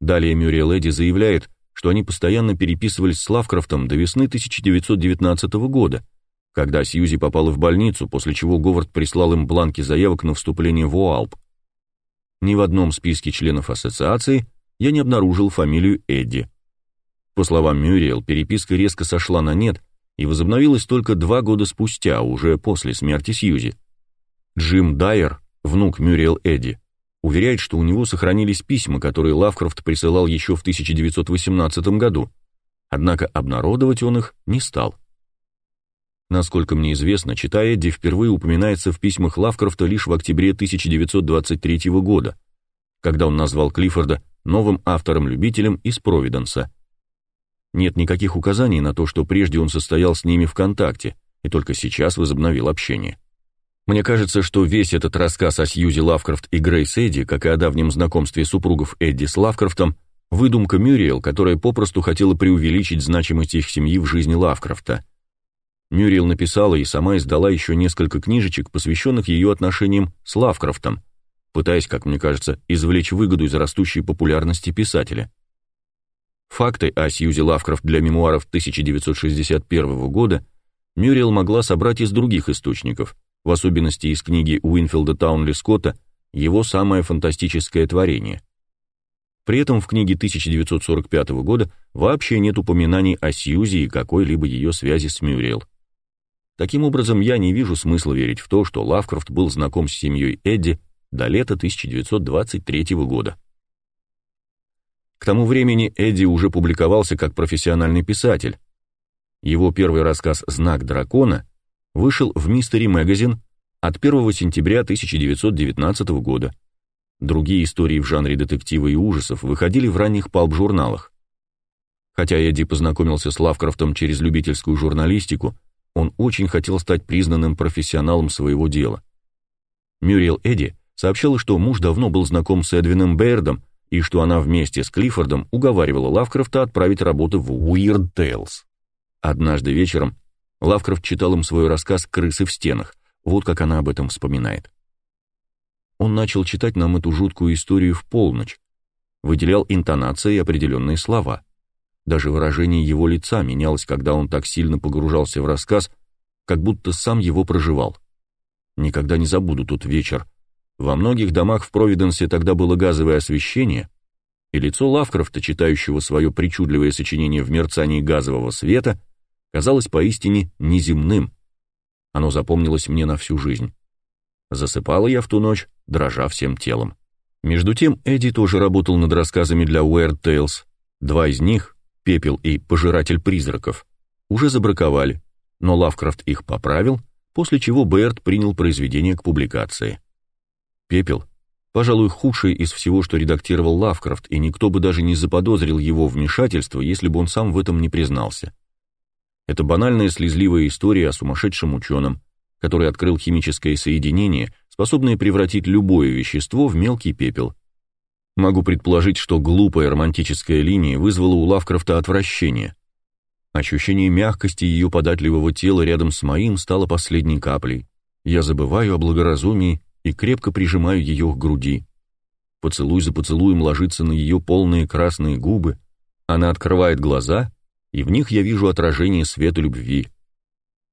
Далее Мюриэл Эдди заявляет, что они постоянно переписывались с Лавкрафтом до весны 1919 года, когда Сьюзи попала в больницу, после чего Говард прислал им бланки заявок на вступление в ОАЛП. Ни в одном списке членов ассоциации я не обнаружил фамилию Эдди. По словам Мюриэл, переписка резко сошла на нет, и возобновилась только два года спустя, уже после смерти Сьюзи. Джим Дайер, внук Мюриэл Эдди, уверяет, что у него сохранились письма, которые Лавкрафт присылал еще в 1918 году, однако обнародовать он их не стал. Насколько мне известно, читая Эдди впервые упоминается в письмах Лавкрафта лишь в октябре 1923 года, когда он назвал Клиффорда новым автором-любителем из Провиденса – нет никаких указаний на то, что прежде он состоял с ними в контакте и только сейчас возобновил общение. Мне кажется, что весь этот рассказ о Сьюзи Лавкрафт и Грейс Эдди, как и о давнем знакомстве супругов Эдди с Лавкрафтом, выдумка Мюриэл, которая попросту хотела преувеличить значимость их семьи в жизни Лавкрафта. Мюриэл написала и сама издала еще несколько книжечек, посвященных ее отношениям с Лавкрафтом, пытаясь, как мне кажется, извлечь выгоду из растущей популярности писателя – Факты о Сьюзи Лавкрафт для мемуаров 1961 года Мюриэл могла собрать из других источников, в особенности из книги Уинфилда Таунли Скотта «Его самое фантастическое творение». При этом в книге 1945 года вообще нет упоминаний о Сьюзи и какой-либо ее связи с Мюрриел. Таким образом, я не вижу смысла верить в то, что Лавкрафт был знаком с семьей Эдди до лета 1923 года. К тому времени Эдди уже публиковался как профессиональный писатель. Его первый рассказ «Знак дракона» вышел в «Мистери Мэгазин» от 1 сентября 1919 года. Другие истории в жанре детектива и ужасов выходили в ранних палп-журналах. Хотя Эдди познакомился с Лавкрафтом через любительскую журналистику, он очень хотел стать признанным профессионалом своего дела. Мюриел Эдди сообщала, что муж давно был знаком с Эдвином Бейрдом, и что она вместе с Клиффордом уговаривала Лавкрафта отправить работу в Weird Tales. Однажды вечером Лавкрафт читал им свой рассказ «Крысы в стенах», вот как она об этом вспоминает. Он начал читать нам эту жуткую историю в полночь, выделял интонации и определенные слова. Даже выражение его лица менялось, когда он так сильно погружался в рассказ, как будто сам его проживал. Никогда не забуду тот вечер, во многих домах в Провиденсе тогда было газовое освещение, и лицо Лавкрафта, читающего свое причудливое сочинение в мерцании газового света, казалось поистине неземным. Оно запомнилось мне на всю жизнь. Засыпала я в ту ночь, дрожа всем телом. Между тем Эдди тоже работал над рассказами для Weird Tales. Два из них, «Пепел» и «Пожиратель призраков», уже забраковали, но Лавкрафт их поправил, после чего Бэрд принял произведение к публикации. «Пепел» — пожалуй, худшее из всего, что редактировал Лавкрафт, и никто бы даже не заподозрил его вмешательство, если бы он сам в этом не признался. Это банальная слезливая история о сумасшедшем ученом, который открыл химическое соединение, способное превратить любое вещество в мелкий пепел. Могу предположить, что глупая романтическая линия вызвала у Лавкрафта отвращение. Ощущение мягкости ее податливого тела рядом с моим стало последней каплей. Я забываю о благоразумии и крепко прижимаю ее к груди. Поцелуй за поцелуем ложится на ее полные красные губы, она открывает глаза, и в них я вижу отражение света любви.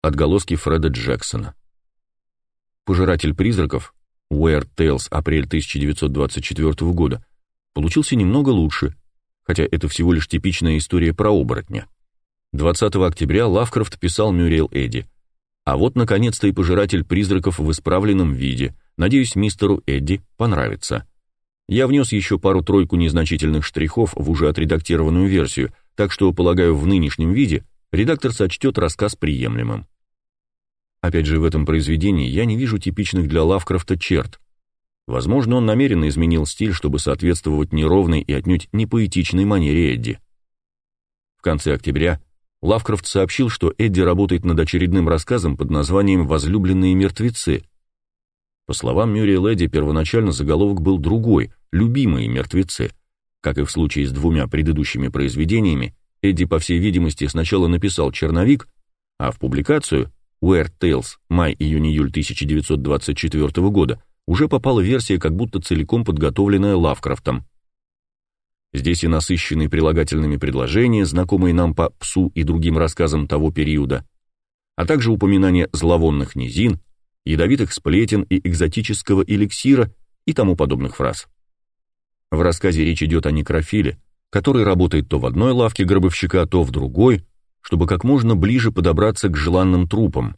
Отголоски Фреда Джексона. «Пожиратель призраков» Weird Tales, апрель 1924 года, получился немного лучше, хотя это всего лишь типичная история про оборотня. 20 октября Лавкрафт писал Мюриэл Эдди. А вот, наконец-то, и пожиратель призраков в исправленном виде. Надеюсь, мистеру Эдди понравится. Я внес еще пару-тройку незначительных штрихов в уже отредактированную версию, так что, полагаю, в нынешнем виде редактор сочтет рассказ приемлемым. Опять же, в этом произведении я не вижу типичных для Лавкрафта черт. Возможно, он намеренно изменил стиль, чтобы соответствовать неровной и отнюдь не поэтичной манере Эдди. В конце октября Лавкрафт сообщил, что Эдди работает над очередным рассказом под названием «Возлюбленные мертвецы». По словам Мюррей Леди, первоначально заголовок был другой «Любимые мертвецы». Как и в случае с двумя предыдущими произведениями, Эдди, по всей видимости, сначала написал черновик, а в публикацию Weird Tales, май-июнь-июль 1924 года, уже попала версия, как будто целиком подготовленная Лавкрафтом. Здесь и насыщенные прилагательными предложения, знакомые нам по «Псу» и другим рассказам того периода, а также упоминание зловонных низин, ядовитых сплетен и экзотического эликсира и тому подобных фраз. В рассказе речь идет о некрофиле, который работает то в одной лавке гробовщика, то в другой, чтобы как можно ближе подобраться к желанным трупам.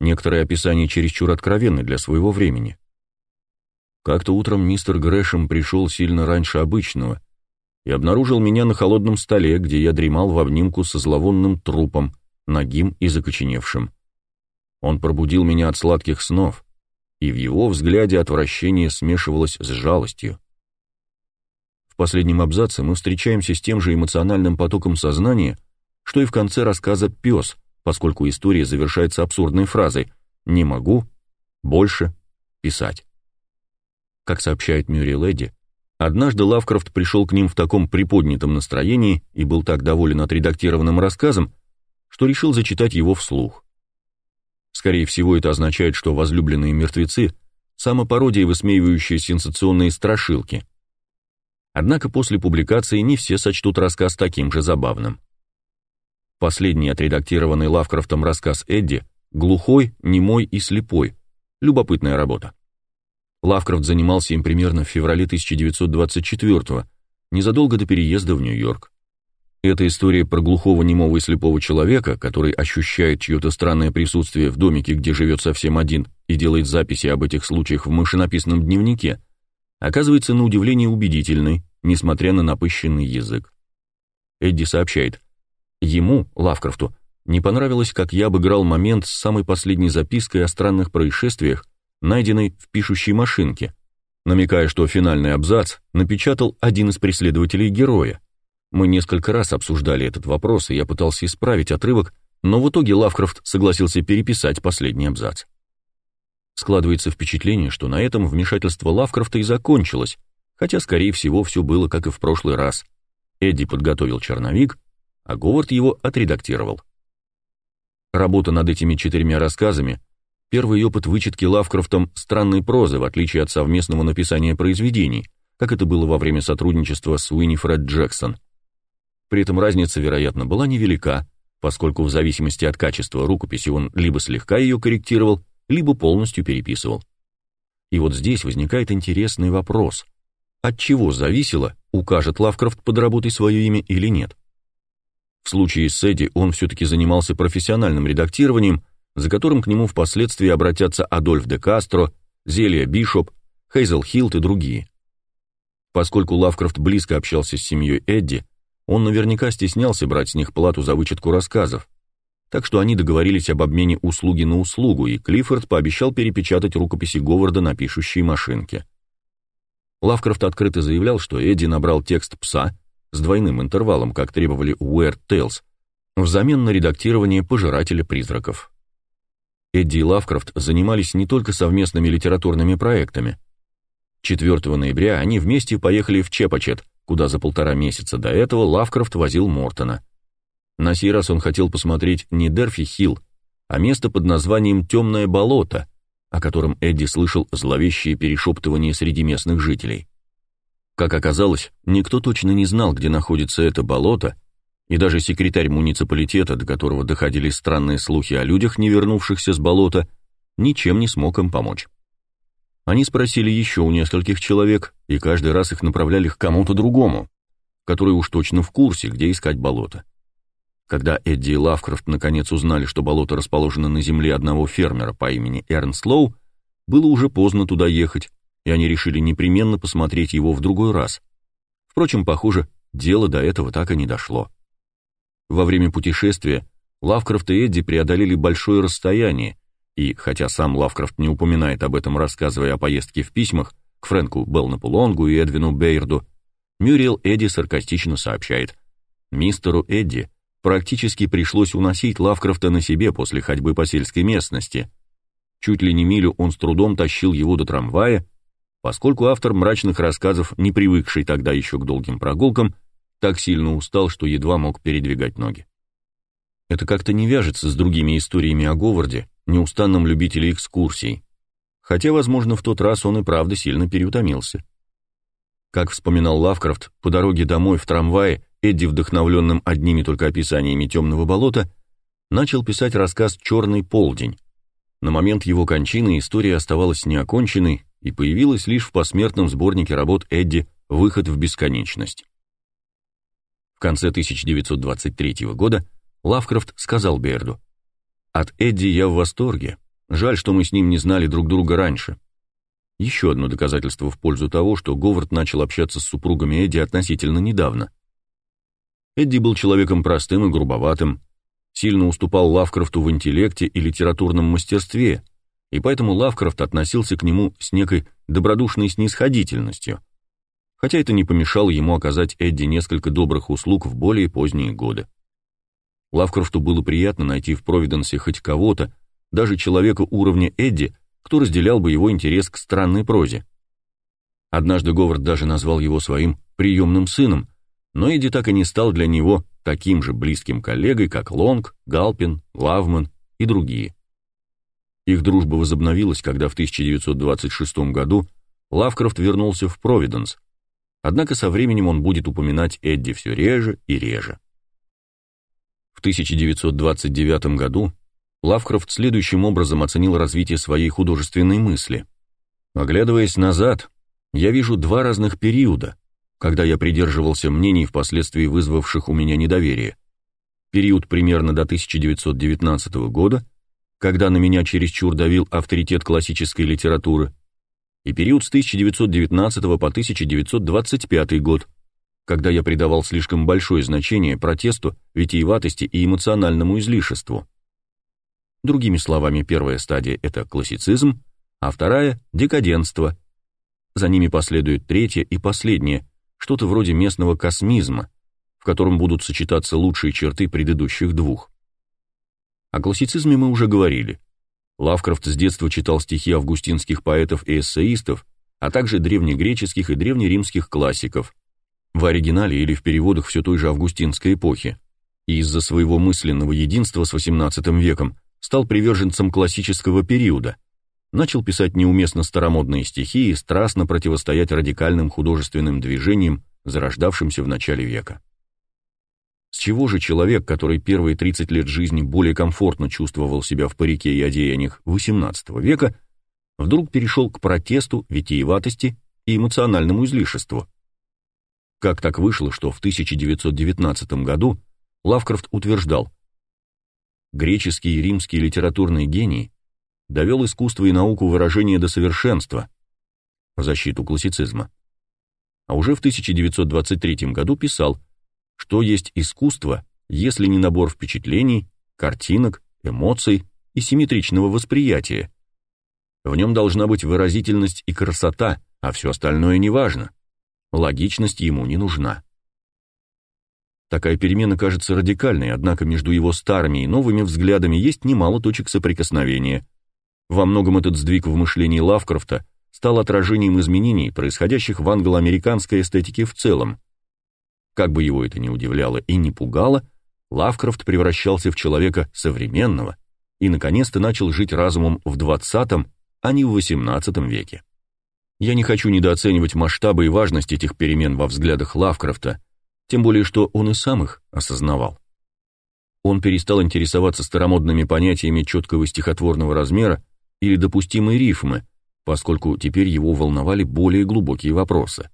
Некоторые описания чересчур откровенны для своего времени. Как-то утром мистер Грэшем пришел сильно раньше обычного и обнаружил меня на холодном столе, где я дремал в обнимку со зловонным трупом, нагим и закоченевшим. Он пробудил меня от сладких снов, и в его взгляде отвращение смешивалось с жалостью. В последнем абзаце мы встречаемся с тем же эмоциональным потоком сознания, что и в конце рассказа «Пес», поскольку история завершается абсурдной фразой «не могу больше писать». Как сообщает Мюррей Леди, однажды Лавкрафт пришел к ним в таком приподнятом настроении и был так доволен отредактированным рассказом, что решил зачитать его вслух. Скорее всего, это означает, что возлюбленные мертвецы — самопародия, высмеивающая сенсационные страшилки. Однако после публикации не все сочтут рассказ таким же забавным. Последний отредактированный Лавкрафтом рассказ Эдди «Глухой, немой и слепой». Любопытная работа. Лавкрафт занимался им примерно в феврале 1924 незадолго до переезда в Нью-Йорк. Эта история про глухого, немого и слепого человека, который ощущает чье-то странное присутствие в домике, где живет совсем один, и делает записи об этих случаях в машинописном дневнике, оказывается на удивление убедительной, несмотря на напыщенный язык. Эдди сообщает, Ему, Лавкрафту, не понравилось, как я обыграл момент с самой последней запиской о странных происшествиях, найденной в пишущей машинке, намекая, что финальный абзац напечатал один из преследователей героя. Мы несколько раз обсуждали этот вопрос, и я пытался исправить отрывок, но в итоге Лавкрафт согласился переписать последний абзац. Складывается впечатление, что на этом вмешательство Лавкрафта и закончилось, хотя, скорее всего, все было как и в прошлый раз. Эдди подготовил черновик, а Говард его отредактировал. Работа над этими четырьмя рассказами — первый опыт вычетки Лавкрафтом странной прозы, в отличие от совместного написания произведений, как это было во время сотрудничества с Уинифред Джексон. При этом разница, вероятно, была невелика, поскольку в зависимости от качества рукописи он либо слегка ее корректировал, либо полностью переписывал. И вот здесь возникает интересный вопрос. От чего зависело, укажет Лавкрафт под работой свое имя или нет. В случае с Эдди он все-таки занимался профессиональным редактированием, за которым к нему впоследствии обратятся Адольф де Кастро, Зелия Бишоп, Хейзел Хилт и другие. Поскольку Лавкрафт близко общался с семьей Эдди, он наверняка стеснялся брать с них плату за вычетку рассказов, так что они договорились об обмене услуги на услугу, и Клиффорд пообещал перепечатать рукописи Говарда на пишущей машинке. Лавкрафт открыто заявлял, что Эдди набрал текст «Пса» с двойным интервалом, как требовали Weird Tales, взамен на редактирование «Пожирателя призраков». Эдди и Лавкрафт занимались не только совместными литературными проектами. 4 ноября они вместе поехали в Чепачет, куда за полтора месяца до этого Лавкрафт возил Мортона. На сей раз он хотел посмотреть не Дерфи Хилл, а место под названием «Темное болото», о котором Эдди слышал зловещие перешептывания среди местных жителей. Как оказалось, никто точно не знал, где находится это болото, и даже секретарь муниципалитета, до которого доходили странные слухи о людях, не вернувшихся с болота, ничем не смог им помочь. Они спросили еще у нескольких человек, и каждый раз их направляли к кому-то другому, который уж точно в курсе, где искать болото. Когда Эдди и Лавкрафт наконец узнали, что болото расположено на земле одного фермера по имени Эрнст Лоу, было уже поздно туда ехать, и они решили непременно посмотреть его в другой раз. Впрочем, похоже, дело до этого так и не дошло. Во время путешествия Лавкрафт и Эдди преодолели большое расстояние, и, хотя сам Лавкрафт не упоминает об этом, рассказывая о поездке в письмах к Фрэнку Белнапу Лонгу и Эдвину Бейрду, Мюриел Эдди саркастично сообщает, «Мистеру Эдди Практически пришлось уносить Лавкрафта на себе после ходьбы по сельской местности. Чуть ли не милю он с трудом тащил его до трамвая, поскольку автор мрачных рассказов, не привыкший тогда еще к долгим прогулкам, так сильно устал, что едва мог передвигать ноги. Это как-то не вяжется с другими историями о Говарде, неустанном любителе экскурсий. Хотя, возможно, в тот раз он и правда сильно переутомился. Как вспоминал Лавкрафт, по дороге домой в трамвае Эдди, вдохновленным одними только описаниями темного болота, начал писать рассказ «Черный полдень». На момент его кончины история оставалась неоконченной и появилась лишь в посмертном сборнике работ Эдди «Выход в бесконечность». В конце 1923 года Лавкрафт сказал Берду, «От Эдди я в восторге. Жаль, что мы с ним не знали друг друга раньше». Еще одно доказательство в пользу того, что Говард начал общаться с супругами Эдди относительно недавно – Эдди был человеком простым и грубоватым, сильно уступал Лавкрафту в интеллекте и литературном мастерстве, и поэтому Лавкрафт относился к нему с некой добродушной снисходительностью, хотя это не помешало ему оказать Эдди несколько добрых услуг в более поздние годы. Лавкрафту было приятно найти в Провиденсе хоть кого-то, даже человека уровня Эдди, кто разделял бы его интерес к странной прозе. Однажды Говард даже назвал его своим приемным сыном, но Эдди так и не стал для него таким же близким коллегой, как Лонг, Галпин, Лавман и другие. Их дружба возобновилась, когда в 1926 году Лавкрафт вернулся в Провиденс, однако со временем он будет упоминать Эдди все реже и реже. В 1929 году Лавкрафт следующим образом оценил развитие своей художественной мысли. Оглядываясь назад, я вижу два разных периода, когда я придерживался мнений, впоследствии вызвавших у меня недоверие. Период примерно до 1919 года, когда на меня чересчур давил авторитет классической литературы, и период с 1919 по 1925 год, когда я придавал слишком большое значение протесту, витиеватости и эмоциональному излишеству. Другими словами, первая стадия – это классицизм, а вторая – декаденство. За ними последует третья и последняя что-то вроде местного космизма, в котором будут сочетаться лучшие черты предыдущих двух. О классицизме мы уже говорили. Лавкрафт с детства читал стихи августинских поэтов и эссеистов, а также древнегреческих и древнеримских классиков, в оригинале или в переводах все той же августинской эпохи, и из-за своего мысленного единства с XVIII веком стал приверженцем классического периода, начал писать неуместно старомодные стихи и страстно противостоять радикальным художественным движениям, зарождавшимся в начале века. С чего же человек, который первые 30 лет жизни более комфортно чувствовал себя в парике и одеяниях XVIII века, вдруг перешел к протесту, витиеватости и эмоциональному излишеству? Как так вышло, что в 1919 году Лавкрафт утверждал, греческий и римский литературный гений довел искусство и науку выражения до совершенства, в защиту классицизма. А уже в 1923 году писал, что есть искусство, если не набор впечатлений, картинок, эмоций и симметричного восприятия. В нем должна быть выразительность и красота, а все остальное неважно. Логичность ему не нужна. Такая перемена кажется радикальной, однако между его старыми и новыми взглядами есть немало точек соприкосновения. Во многом этот сдвиг в мышлении Лавкрафта стал отражением изменений, происходящих в англо-американской эстетике в целом. Как бы его это ни удивляло и не пугало, Лавкрафт превращался в человека современного и, наконец-то, начал жить разумом в 20 а не в 18 веке. Я не хочу недооценивать масштабы и важность этих перемен во взглядах Лавкрафта, тем более что он и сам их осознавал. Он перестал интересоваться старомодными понятиями четкого стихотворного размера или допустимой рифмы, поскольку теперь его волновали более глубокие вопросы.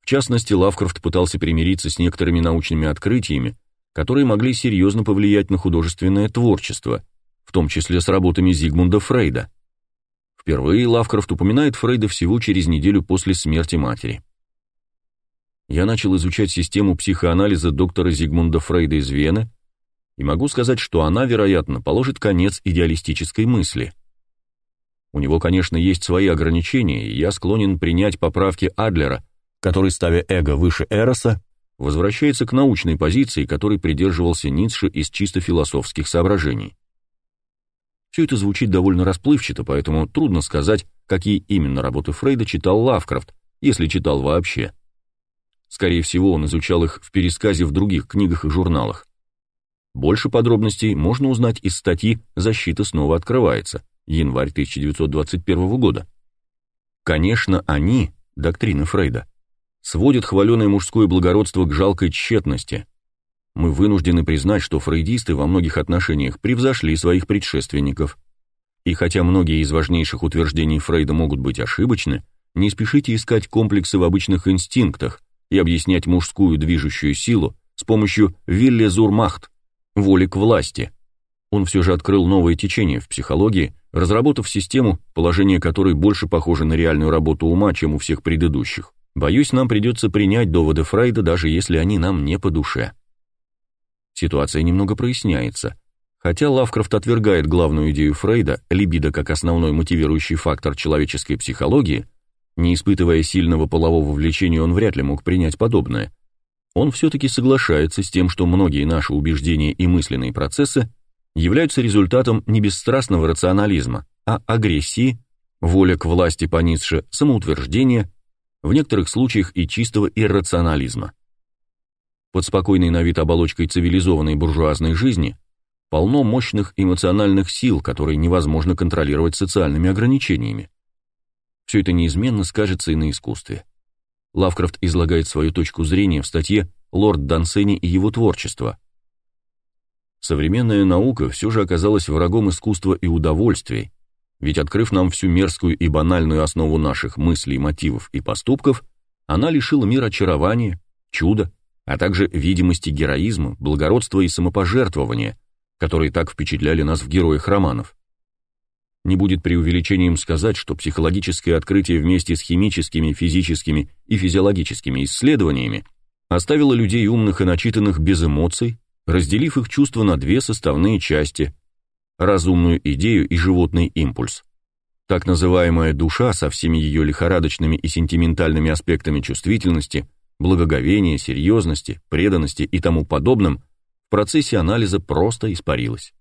В частности, Лавкрафт пытался примириться с некоторыми научными открытиями, которые могли серьезно повлиять на художественное творчество, в том числе с работами Зигмунда Фрейда. Впервые Лавкрафт упоминает Фрейда всего через неделю после смерти матери. Я начал изучать систему психоанализа доктора Зигмунда Фрейда из Вены и могу сказать, что она, вероятно, положит конец идеалистической мысли. У него, конечно, есть свои ограничения, и я склонен принять поправки Адлера, который, ставя эго выше Эроса, возвращается к научной позиции, которой придерживался Ницше из чисто философских соображений. Все это звучит довольно расплывчато, поэтому трудно сказать, какие именно работы Фрейда читал Лавкрафт, если читал вообще. Скорее всего, он изучал их в пересказе в других книгах и журналах. Больше подробностей можно узнать из статьи «Защита снова открывается», январь 1921 года. Конечно, они, доктрины Фрейда, сводят хваленое мужское благородство к жалкой тщетности, мы вынуждены признать, что фрейдисты во многих отношениях превзошли своих предшественников. И хотя многие из важнейших утверждений Фрейда могут быть ошибочны, не спешите искать комплексы в обычных инстинктах и объяснять мужскую движущую силу с помощью «вилле зурмахт» — воли к власти. Он все же открыл новое течение в психологии, разработав систему, положение которой больше похоже на реальную работу ума, чем у всех предыдущих. Боюсь, нам придется принять доводы Фрейда, даже если они нам не по душе ситуация немного проясняется. Хотя Лавкрафт отвергает главную идею Фрейда, либидо как основной мотивирующий фактор человеческой психологии, не испытывая сильного полового влечения, он вряд ли мог принять подобное. Он все-таки соглашается с тем, что многие наши убеждения и мысленные процессы являются результатом не бесстрастного рационализма, а агрессии, воля к власти по Ницше, самоутверждения, в некоторых случаях и чистого иррационализма под спокойной на вид оболочкой цивилизованной буржуазной жизни полно мощных эмоциональных сил, которые невозможно контролировать социальными ограничениями. Все это неизменно скажется и на искусстве. Лавкрафт излагает свою точку зрения в статье «Лорд Дансени и его творчество». Современная наука все же оказалась врагом искусства и удовольствий, ведь открыв нам всю мерзкую и банальную основу наших мыслей, мотивов и поступков, она лишила мира очарования, чуда, а также видимости героизма, благородства и самопожертвования, которые так впечатляли нас в героях романов. Не будет преувеличением сказать, что психологическое открытие вместе с химическими, физическими и физиологическими исследованиями оставило людей умных и начитанных без эмоций, разделив их чувства на две составные части – разумную идею и животный импульс. Так называемая душа со всеми ее лихорадочными и сентиментальными аспектами чувствительности – благоговения, серьезности, преданности и тому подобном в процессе анализа просто испарилось.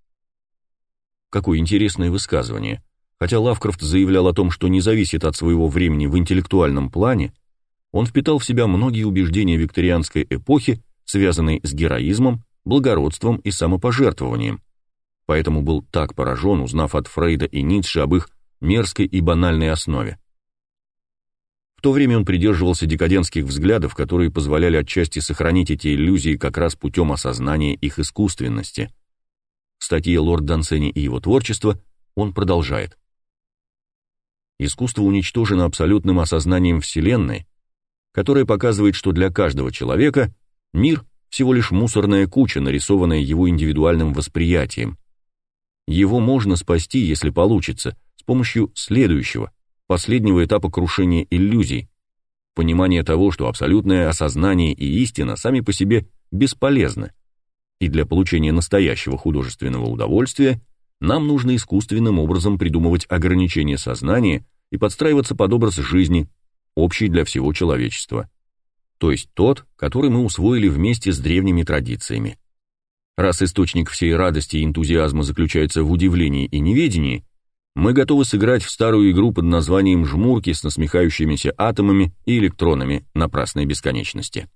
Какое интересное высказывание. Хотя Лавкрафт заявлял о том, что не зависит от своего времени в интеллектуальном плане, он впитал в себя многие убеждения викторианской эпохи, связанные с героизмом, благородством и самопожертвованием. Поэтому был так поражен, узнав от Фрейда и Ницше об их мерзкой и банальной основе. В то время он придерживался декадентских взглядов, которые позволяли отчасти сохранить эти иллюзии как раз путем осознания их искусственности. В статье «Лорд Дансени и его творчество» он продолжает. Искусство уничтожено абсолютным осознанием Вселенной, которая показывает, что для каждого человека мир всего лишь мусорная куча, нарисованная его индивидуальным восприятием. Его можно спасти, если получится, с помощью следующего, последнего этапа крушения иллюзий, понимания того, что абсолютное осознание и истина сами по себе бесполезны, и для получения настоящего художественного удовольствия нам нужно искусственным образом придумывать ограничения сознания и подстраиваться под образ жизни, общий для всего человечества. То есть тот, который мы усвоили вместе с древними традициями. Раз источник всей радости и энтузиазма заключается в удивлении и неведении, мы готовы сыграть в старую игру под названием «Жмурки» с насмехающимися атомами и электронами напрасной бесконечности.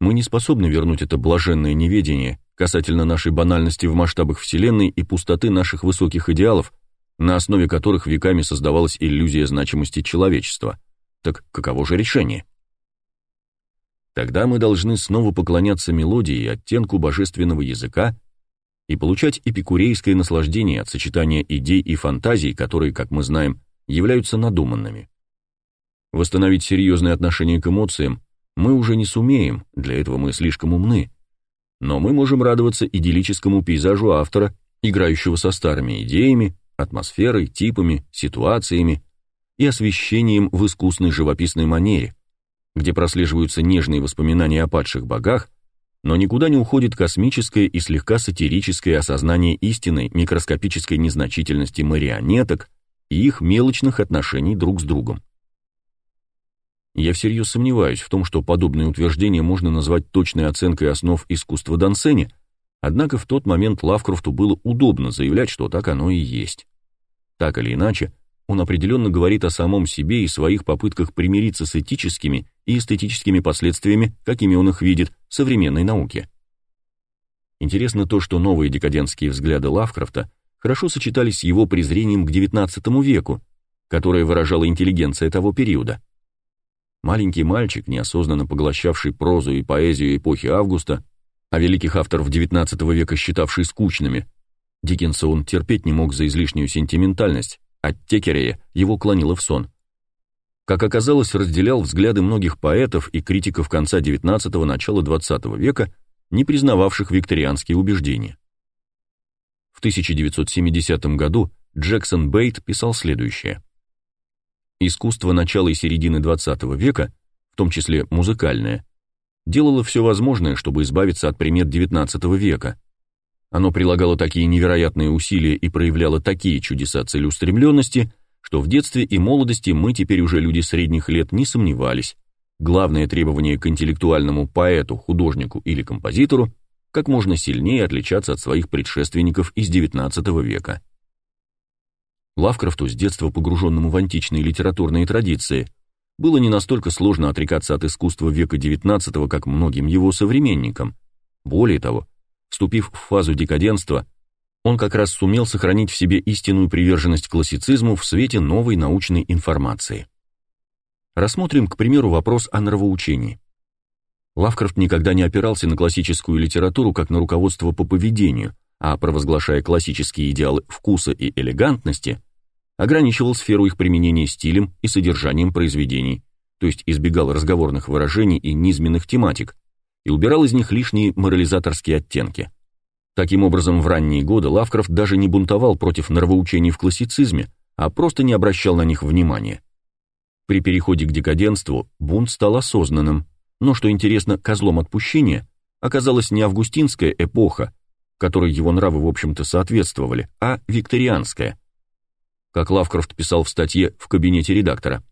Мы не способны вернуть это блаженное неведение касательно нашей банальности в масштабах Вселенной и пустоты наших высоких идеалов, на основе которых веками создавалась иллюзия значимости человечества. Так каково же решение? Тогда мы должны снова поклоняться мелодии и оттенку божественного языка и получать эпикурейское наслаждение от сочетания идей и фантазий, которые, как мы знаем, являются надуманными. Восстановить серьезное отношение к эмоциям мы уже не сумеем, для этого мы слишком умны. Но мы можем радоваться идиллическому пейзажу автора, играющего со старыми идеями, атмосферой, типами, ситуациями и освещением в искусной живописной манере, где прослеживаются нежные воспоминания о падших богах, но никуда не уходит космическое и слегка сатирическое осознание истинной микроскопической незначительности марионеток и их мелочных отношений друг с другом. Я всерьез сомневаюсь в том, что подобное утверждение можно назвать точной оценкой основ искусства Дансене, однако в тот момент Лавкрафту было удобно заявлять, что так оно и есть. Так или иначе, он определенно говорит о самом себе и своих попытках примириться с этическими и эстетическими последствиями, какими он их видит, современной науки. Интересно то, что новые декадентские взгляды Лавкрафта хорошо сочетались с его презрением к XIX веку, которое выражала интеллигенция того периода. Маленький мальчик, неосознанно поглощавший прозу и поэзию эпохи Августа, а великих авторов XIX века считавший скучными, Диккенса он терпеть не мог за излишнюю сентиментальность, от Текерея его клонило в сон. Как оказалось, разделял взгляды многих поэтов и критиков конца XIX – начала XX века, не признававших викторианские убеждения. В 1970 году Джексон Бейт писал следующее. Искусство начала и середины XX века, в том числе музыкальное, делало все возможное, чтобы избавиться от примет XIX века, оно прилагало такие невероятные усилия и проявляло такие чудеса целеустремленности, что в детстве и молодости мы теперь уже люди средних лет не сомневались. Главное требование к интеллектуальному поэту, художнику или композитору как можно сильнее отличаться от своих предшественников из XIX века. Лавкрафту, с детства погруженному в античные литературные традиции, было не настолько сложно отрекаться от искусства века XIX, как многим его современникам. Более того, Вступив в фазу декаденства, он как раз сумел сохранить в себе истинную приверженность классицизму в свете новой научной информации. Рассмотрим, к примеру, вопрос о нравоучении. Лавкрафт никогда не опирался на классическую литературу как на руководство по поведению, а провозглашая классические идеалы вкуса и элегантности, ограничивал сферу их применения стилем и содержанием произведений, то есть избегал разговорных выражений и низменных тематик, и убирал из них лишние морализаторские оттенки. Таким образом, в ранние годы Лавкрафт даже не бунтовал против нравоучений в классицизме, а просто не обращал на них внимания. При переходе к декаденству бунт стал осознанным, но, что интересно, козлом отпущения оказалась не августинская эпоха, которой его нравы, в общем-то, соответствовали, а викторианская. Как Лавкрафт писал в статье в кабинете редактора.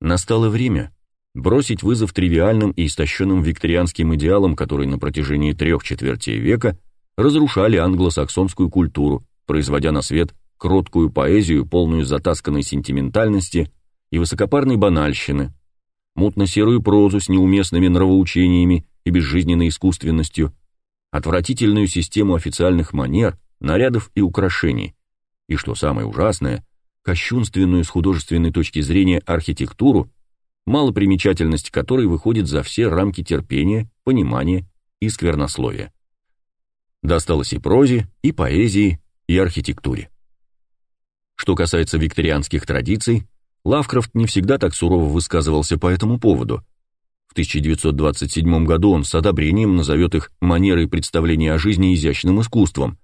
«Настало время, бросить вызов тривиальным и истощенным викторианским идеалам, которые на протяжении трех четвертей века разрушали англосаксонскую культуру, производя на свет кроткую поэзию, полную затасканной сентиментальности и высокопарной банальщины, мутно-серую прозу с неуместными нравоучениями и безжизненной искусственностью, отвратительную систему официальных манер, нарядов и украшений, и, что самое ужасное, кощунственную с художественной точки зрения архитектуру, малопримечательность которой выходит за все рамки терпения, понимания и сквернословия. Досталось и прозе, и поэзии, и архитектуре. Что касается викторианских традиций, Лавкрафт не всегда так сурово высказывался по этому поводу. В 1927 году он с одобрением назовет их манерой представления о жизни изящным искусством.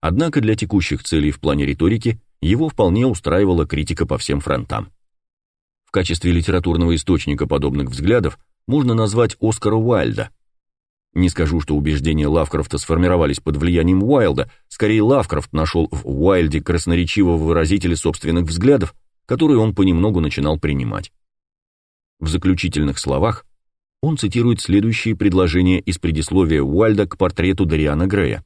Однако для текущих целей в плане риторики его вполне устраивала критика по всем фронтам. В качестве литературного источника подобных взглядов можно назвать Оскара Уайльда. Не скажу, что убеждения Лавкрафта сформировались под влиянием Уайлда, скорее Лавкрафт нашел в Уайльде красноречивого выразителя собственных взглядов, которые он понемногу начинал принимать. В заключительных словах он цитирует следующие предложения из предисловия Уайльда к портрету Дариана Грея.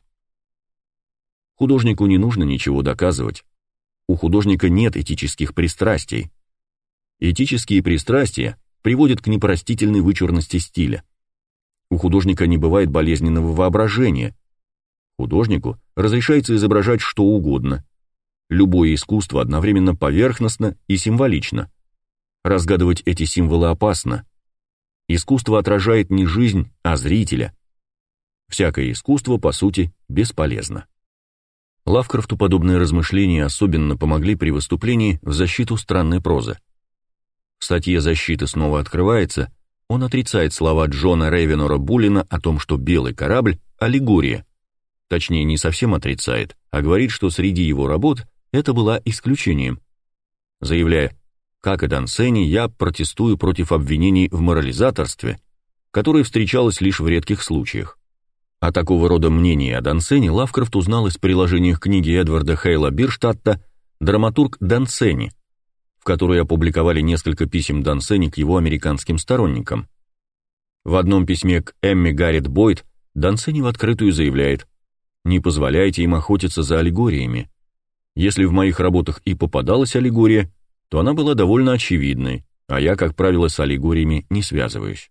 Художнику не нужно ничего доказывать. У художника нет этических пристрастий. Этические пристрастия приводят к непростительной вычурности стиля. У художника не бывает болезненного воображения. Художнику разрешается изображать что угодно. Любое искусство одновременно поверхностно и символично. Разгадывать эти символы опасно. Искусство отражает не жизнь, а зрителя. Всякое искусство, по сути, бесполезно. Лавкрафту подобные размышления особенно помогли при выступлении в защиту странной прозы. В статье «Защита» снова открывается, он отрицает слова Джона Рейвенора Буллина о том, что белый корабль — аллегория. Точнее, не совсем отрицает, а говорит, что среди его работ это была исключением. Заявляя, как и Дансени, я протестую против обвинений в морализаторстве, которое встречалось лишь в редких случаях. О такого рода мнении о Дансене Лавкрафт узнал из приложения к книге Эдварда Хейла Бирштадта «Драматург Дансени», в которой опубликовали несколько писем Дансени к его американским сторонникам. В одном письме к Эмми Гаррет Бойд Дансени в открытую заявляет «Не позволяйте им охотиться за аллегориями. Если в моих работах и попадалась аллегория, то она была довольно очевидной, а я, как правило, с аллегориями не связываюсь».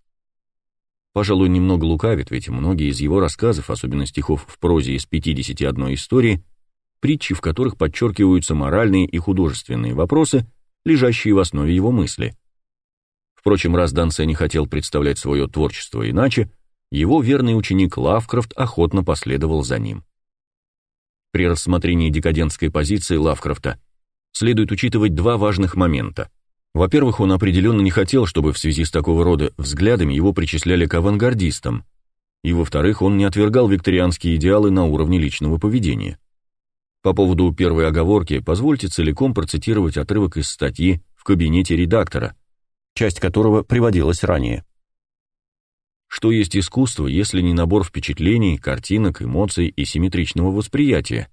Пожалуй, немного лукавит, ведь многие из его рассказов, особенно стихов в прозе из 51 истории, притчи, в которых подчеркиваются моральные и художественные вопросы – лежащие в основе его мысли. Впрочем, раз Дансе не хотел представлять свое творчество иначе, его верный ученик Лавкрафт охотно последовал за ним. При рассмотрении декадентской позиции Лавкрафта следует учитывать два важных момента. Во-первых, он определенно не хотел, чтобы в связи с такого рода взглядами его причисляли к авангардистам, и, во-вторых, он не отвергал викторианские идеалы на уровне личного поведения. По поводу первой оговорки позвольте целиком процитировать отрывок из статьи в кабинете редактора, часть которого приводилась ранее. Что есть искусство, если не набор впечатлений, картинок, эмоций и симметричного восприятия?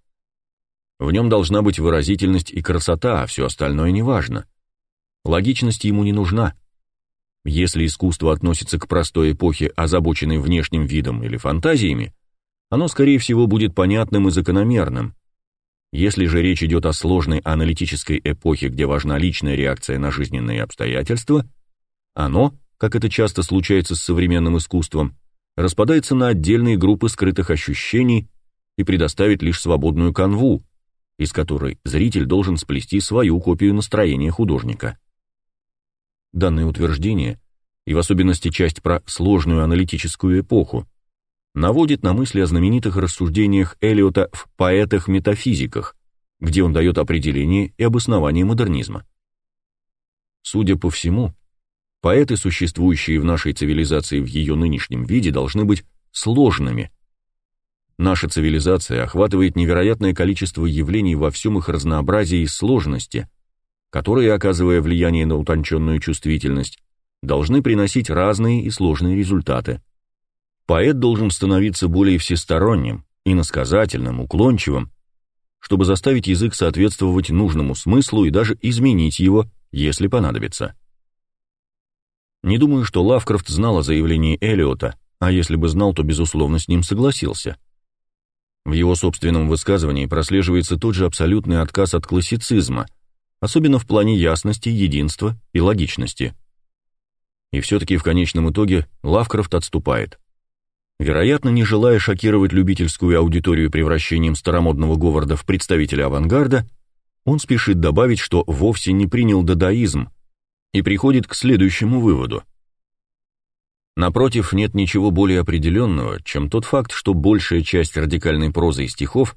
В нем должна быть выразительность и красота, а все остальное неважно. Логичность ему не нужна. Если искусство относится к простой эпохе, озабоченной внешним видом или фантазиями, оно, скорее всего, будет понятным и закономерным, если же речь идет о сложной аналитической эпохе, где важна личная реакция на жизненные обстоятельства, оно, как это часто случается с современным искусством, распадается на отдельные группы скрытых ощущений и предоставит лишь свободную канву, из которой зритель должен сплести свою копию настроения художника. Данное утверждение, и в особенности часть про сложную аналитическую эпоху, наводит на мысли о знаменитых рассуждениях Элиота в «Поэтах-метафизиках», где он дает определение и обоснование модернизма. Судя по всему, поэты, существующие в нашей цивилизации в ее нынешнем виде, должны быть сложными. Наша цивилизация охватывает невероятное количество явлений во всем их разнообразии и сложности, которые, оказывая влияние на утонченную чувствительность, должны приносить разные и сложные результаты. Поэт должен становиться более всесторонним, иносказательным, уклончивым, чтобы заставить язык соответствовать нужному смыслу и даже изменить его, если понадобится. Не думаю, что Лавкрафт знал о заявлении Элиота, а если бы знал, то, безусловно, с ним согласился. В его собственном высказывании прослеживается тот же абсолютный отказ от классицизма, особенно в плане ясности, единства и логичности. И все-таки в конечном итоге Лавкрафт отступает. Вероятно, не желая шокировать любительскую аудиторию превращением старомодного Говарда в представителя авангарда, он спешит добавить, что вовсе не принял дадаизм и приходит к следующему выводу. Напротив, нет ничего более определенного, чем тот факт, что большая часть радикальной прозы и стихов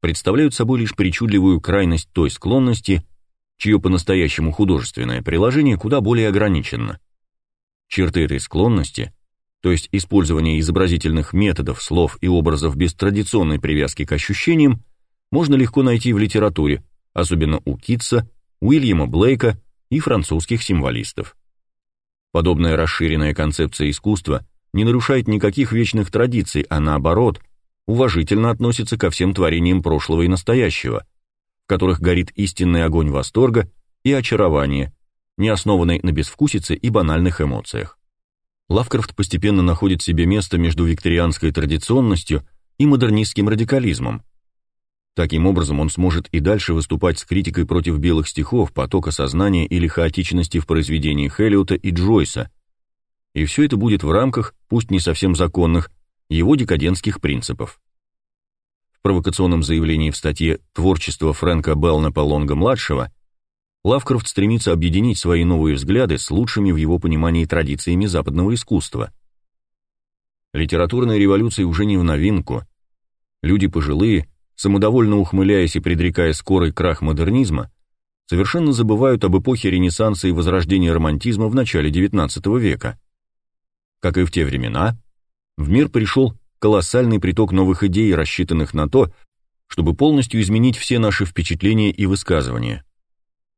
представляют собой лишь причудливую крайность той склонности, чье по-настоящему художественное приложение куда более ограничено. Черты этой склонности, то есть использование изобразительных методов, слов и образов без традиционной привязки к ощущениям, можно легко найти в литературе, особенно у Китса, Уильяма Блейка и французских символистов. Подобная расширенная концепция искусства не нарушает никаких вечных традиций, а наоборот, уважительно относится ко всем творениям прошлого и настоящего, в которых горит истинный огонь восторга и очарования, не основанный на безвкусице и банальных эмоциях. Лавкрафт постепенно находит себе место между викторианской традиционностью и модернистским радикализмом. Таким образом, он сможет и дальше выступать с критикой против белых стихов, потока сознания или хаотичности в произведениях Эллиота и Джойса. И все это будет в рамках, пусть не совсем законных, его декадентских принципов. В провокационном заявлении в статье «Творчество Фрэнка Белнапа Лонга-младшего» Лавкрафт стремится объединить свои новые взгляды с лучшими в его понимании традициями западного искусства. Литературная революция уже не в новинку. Люди пожилые, самодовольно ухмыляясь и предрекая скорый крах модернизма, совершенно забывают об эпохе Ренессанса и возрождения романтизма в начале XIX века. Как и в те времена, в мир пришел колоссальный приток новых идей, рассчитанных на то, чтобы полностью изменить все наши впечатления и высказывания.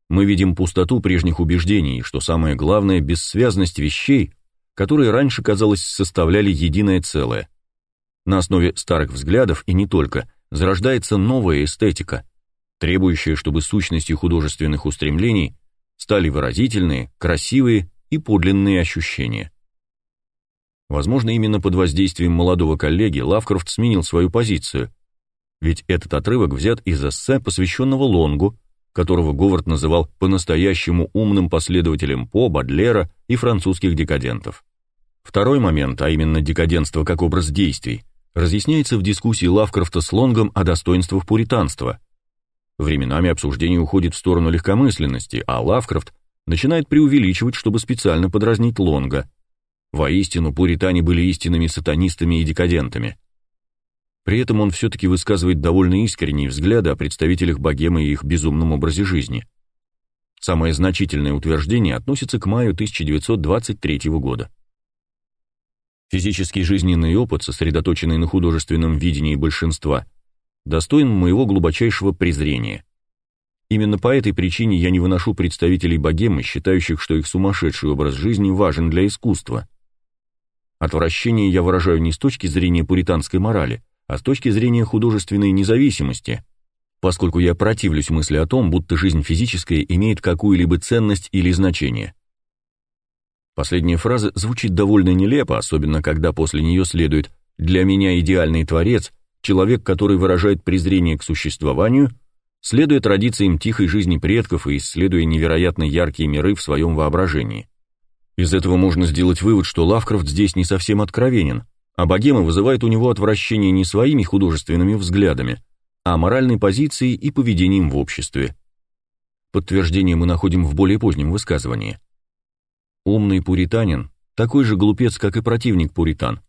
Мы видим пустоту прежних убеждений, что самое главное – бессвязность вещей, которые раньше, казалось, составляли единое целое. На основе старых взглядов и не только зарождается новая эстетика, требующая, чтобы сущностью художественных устремлений стали выразительные, красивые и подлинные ощущения. Возможно, именно под воздействием молодого коллеги Лавкрафт сменил свою позицию, ведь этот отрывок взят из эссе, посвященного Лонгу, которого Говард называл по-настоящему умным последователем По, Бадлера и французских декадентов. Второй момент, а именно декадентство как образ действий, разъясняется в дискуссии Лавкрафта с Лонгом о достоинствах пуританства. Временами обсуждение уходит в сторону легкомысленности, а Лавкрафт начинает преувеличивать, чтобы специально подразнить Лонга. Воистину, пуритане были истинными сатанистами и декадентами. При этом он все-таки высказывает довольно искренние взгляды о представителях богемы и их безумном образе жизни. Самое значительное утверждение относится к маю 1923 года. Физический жизненный опыт, сосредоточенный на художественном видении большинства, достоин моего глубочайшего презрения. Именно по этой причине я не выношу представителей богемы, считающих, что их сумасшедший образ жизни важен для искусства. Отвращение я выражаю не с точки зрения пуританской морали, а с точки зрения художественной независимости, поскольку я противлюсь мысли о том, будто жизнь физическая имеет какую-либо ценность или значение. Последняя фраза звучит довольно нелепо, особенно когда после нее следует «для меня идеальный творец», человек, который выражает презрение к существованию, следуя традициям тихой жизни предков и исследуя невероятно яркие миры в своем воображении. Из этого можно сделать вывод, что Лавкрафт здесь не совсем откровенен, а богема вызывает у него отвращение не своими художественными взглядами, а моральной позицией и поведением в обществе. Подтверждение мы находим в более позднем высказывании. Умный пуританин – такой же глупец, как и противник пуритан.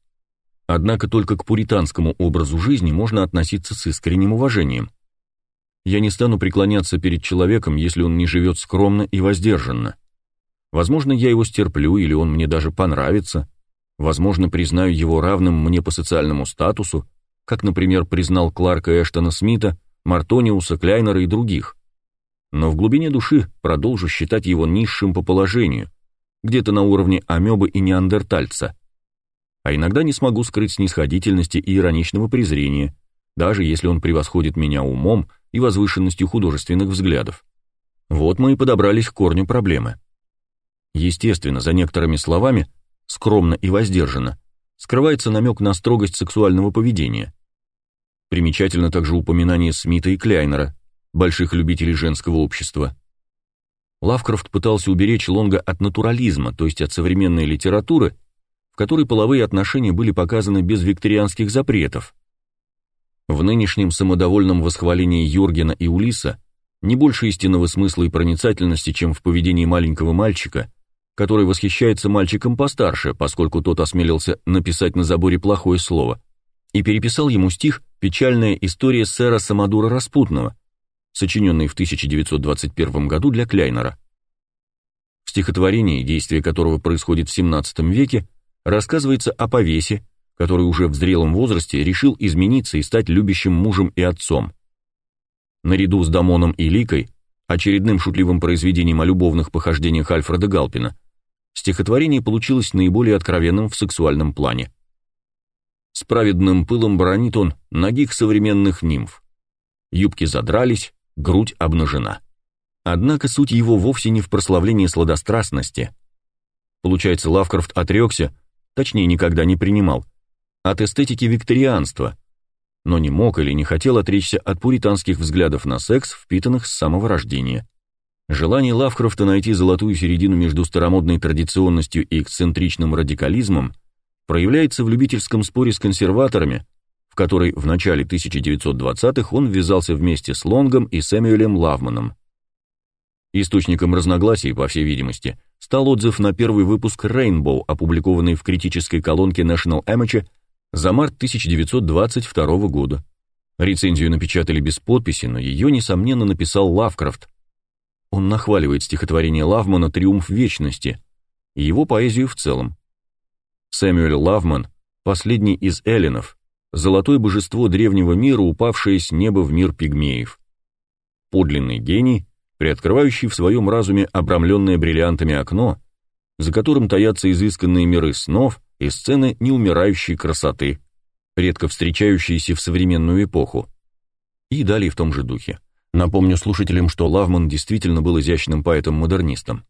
Однако только к пуританскому образу жизни можно относиться с искренним уважением. Я не стану преклоняться перед человеком, если он не живет скромно и воздержанно. Возможно, я его стерплю, или он мне даже понравится – Возможно, признаю его равным мне по социальному статусу, как, например, признал Кларка Эштона Смита, Мартониуса, Кляйнера и других. Но в глубине души продолжу считать его низшим по положению, где-то на уровне амебы и неандертальца. А иногда не смогу скрыть снисходительности и ироничного презрения, даже если он превосходит меня умом и возвышенностью художественных взглядов. Вот мы и подобрались к корню проблемы. Естественно, за некоторыми словами скромно и воздержанно, скрывается намек на строгость сексуального поведения. Примечательно также упоминание Смита и Кляйнера, больших любителей женского общества. Лавкрафт пытался уберечь Лонга от натурализма, то есть от современной литературы, в которой половые отношения были показаны без викторианских запретов. В нынешнем самодовольном восхвалении Юргена и Улиса не больше истинного смысла и проницательности, чем в поведении маленького мальчика, который восхищается мальчиком постарше, поскольку тот осмелился написать на заборе плохое слово, и переписал ему стих «Печальная история сэра Самодура Распутного», сочиненный в 1921 году для Кляйнера. В стихотворении, действие которого происходит в XVII веке, рассказывается о повесе, который уже в зрелом возрасте решил измениться и стать любящим мужем и отцом. Наряду с Дамоном и Ликой, очередным шутливым произведением о любовных похождениях Альфреда Галпина, стихотворение получилось наиболее откровенным в сексуальном плане. С праведным пылом бронит он ногих современных нимф. Юбки задрались, грудь обнажена. Однако суть его вовсе не в прославлении сладострастности. Получается, Лавкрафт отрекся, точнее, никогда не принимал, от эстетики викторианства, но не мог или не хотел отречься от пуританских взглядов на секс, впитанных с самого рождения. Желание Лавкрафта найти золотую середину между старомодной традиционностью и эксцентричным радикализмом проявляется в любительском споре с консерваторами, в который в начале 1920-х он ввязался вместе с Лонгом и Сэмюэлем Лавманом. Источником разногласий, по всей видимости, стал отзыв на первый выпуск Rainbow, опубликованный в критической колонке National Amateur за март 1922 года. Рецензию напечатали без подписи, но ее, несомненно, написал Лавкрафт. Он нахваливает стихотворение Лавмана «Триумф вечности» и его поэзию в целом. Сэмюэль Лавман – последний из эллинов, золотое божество древнего мира, упавшее с неба в мир пигмеев. Подлинный гений, приоткрывающий в своем разуме обрамленное бриллиантами окно, за которым таятся изысканные миры снов и сцены неумирающей красоты, редко встречающиеся в современную эпоху. И далее в том же духе. Напомню слушателям, что Лавман действительно был изящным поэтом-модернистом.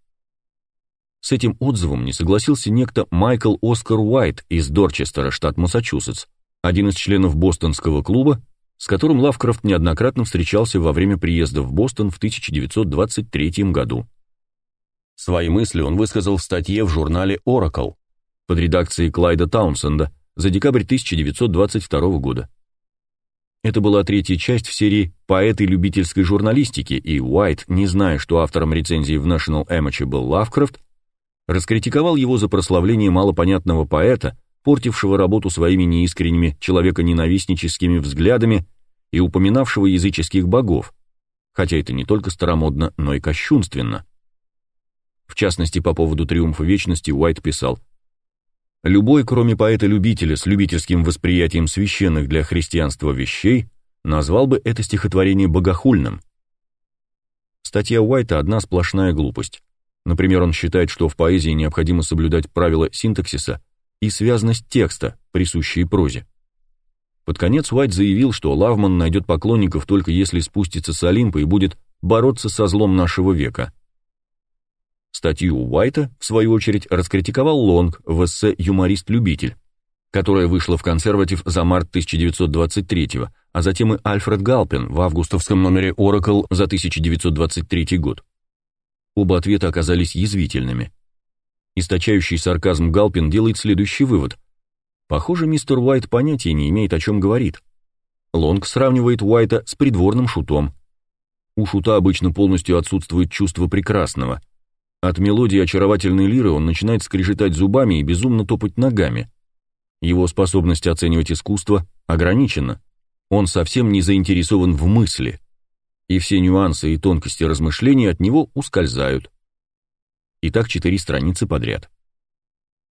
С этим отзывом не согласился некто Майкл Оскар Уайт из Дорчестера, штат Массачусетс, один из членов бостонского клуба, с которым Лавкрафт неоднократно встречался во время приезда в Бостон в 1923 году. Свои мысли он высказал в статье в журнале Oracle под редакцией Клайда Таунсенда за декабрь 1922 года. Это была третья часть в серии «Поэты любительской журналистики», и Уайт, не зная, что автором рецензии в National Amateur был Лавкрафт, раскритиковал его за прославление малопонятного поэта, портившего работу своими неискренними человеконенавистническими взглядами и упоминавшего языческих богов, хотя это не только старомодно, но и кощунственно. В частности, по поводу «Триумфа вечности» Уайт писал «Любой, кроме поэта-любителя с любительским восприятием священных для христианства вещей, назвал бы это стихотворение богохульным». Статья Уайта – одна сплошная глупость. Например, он считает, что в поэзии необходимо соблюдать правила синтаксиса и связность текста, присущие прозе. Под конец Уайт заявил, что Лавман найдет поклонников только если спустится с Олимпа и будет бороться со злом нашего века. Статью Уайта, в свою очередь, раскритиковал Лонг в эссе «Юморист-любитель», которая вышла в «Консерватив» за март 1923 а затем и Альфред Галпин в августовском номере Oracle за 1923 год. Оба ответа оказались язвительными. Источающий сарказм Галпин делает следующий вывод. Похоже, мистер Уайт понятия не имеет, о чем говорит. Лонг сравнивает Уайта с придворным шутом. У шута обычно полностью отсутствует чувство прекрасного. От мелодии очаровательной лиры он начинает скрежетать зубами и безумно топать ногами. Его способность оценивать искусство ограничена. Он совсем не заинтересован в мысли и все нюансы и тонкости размышлений от него ускользают. И так четыре страницы подряд.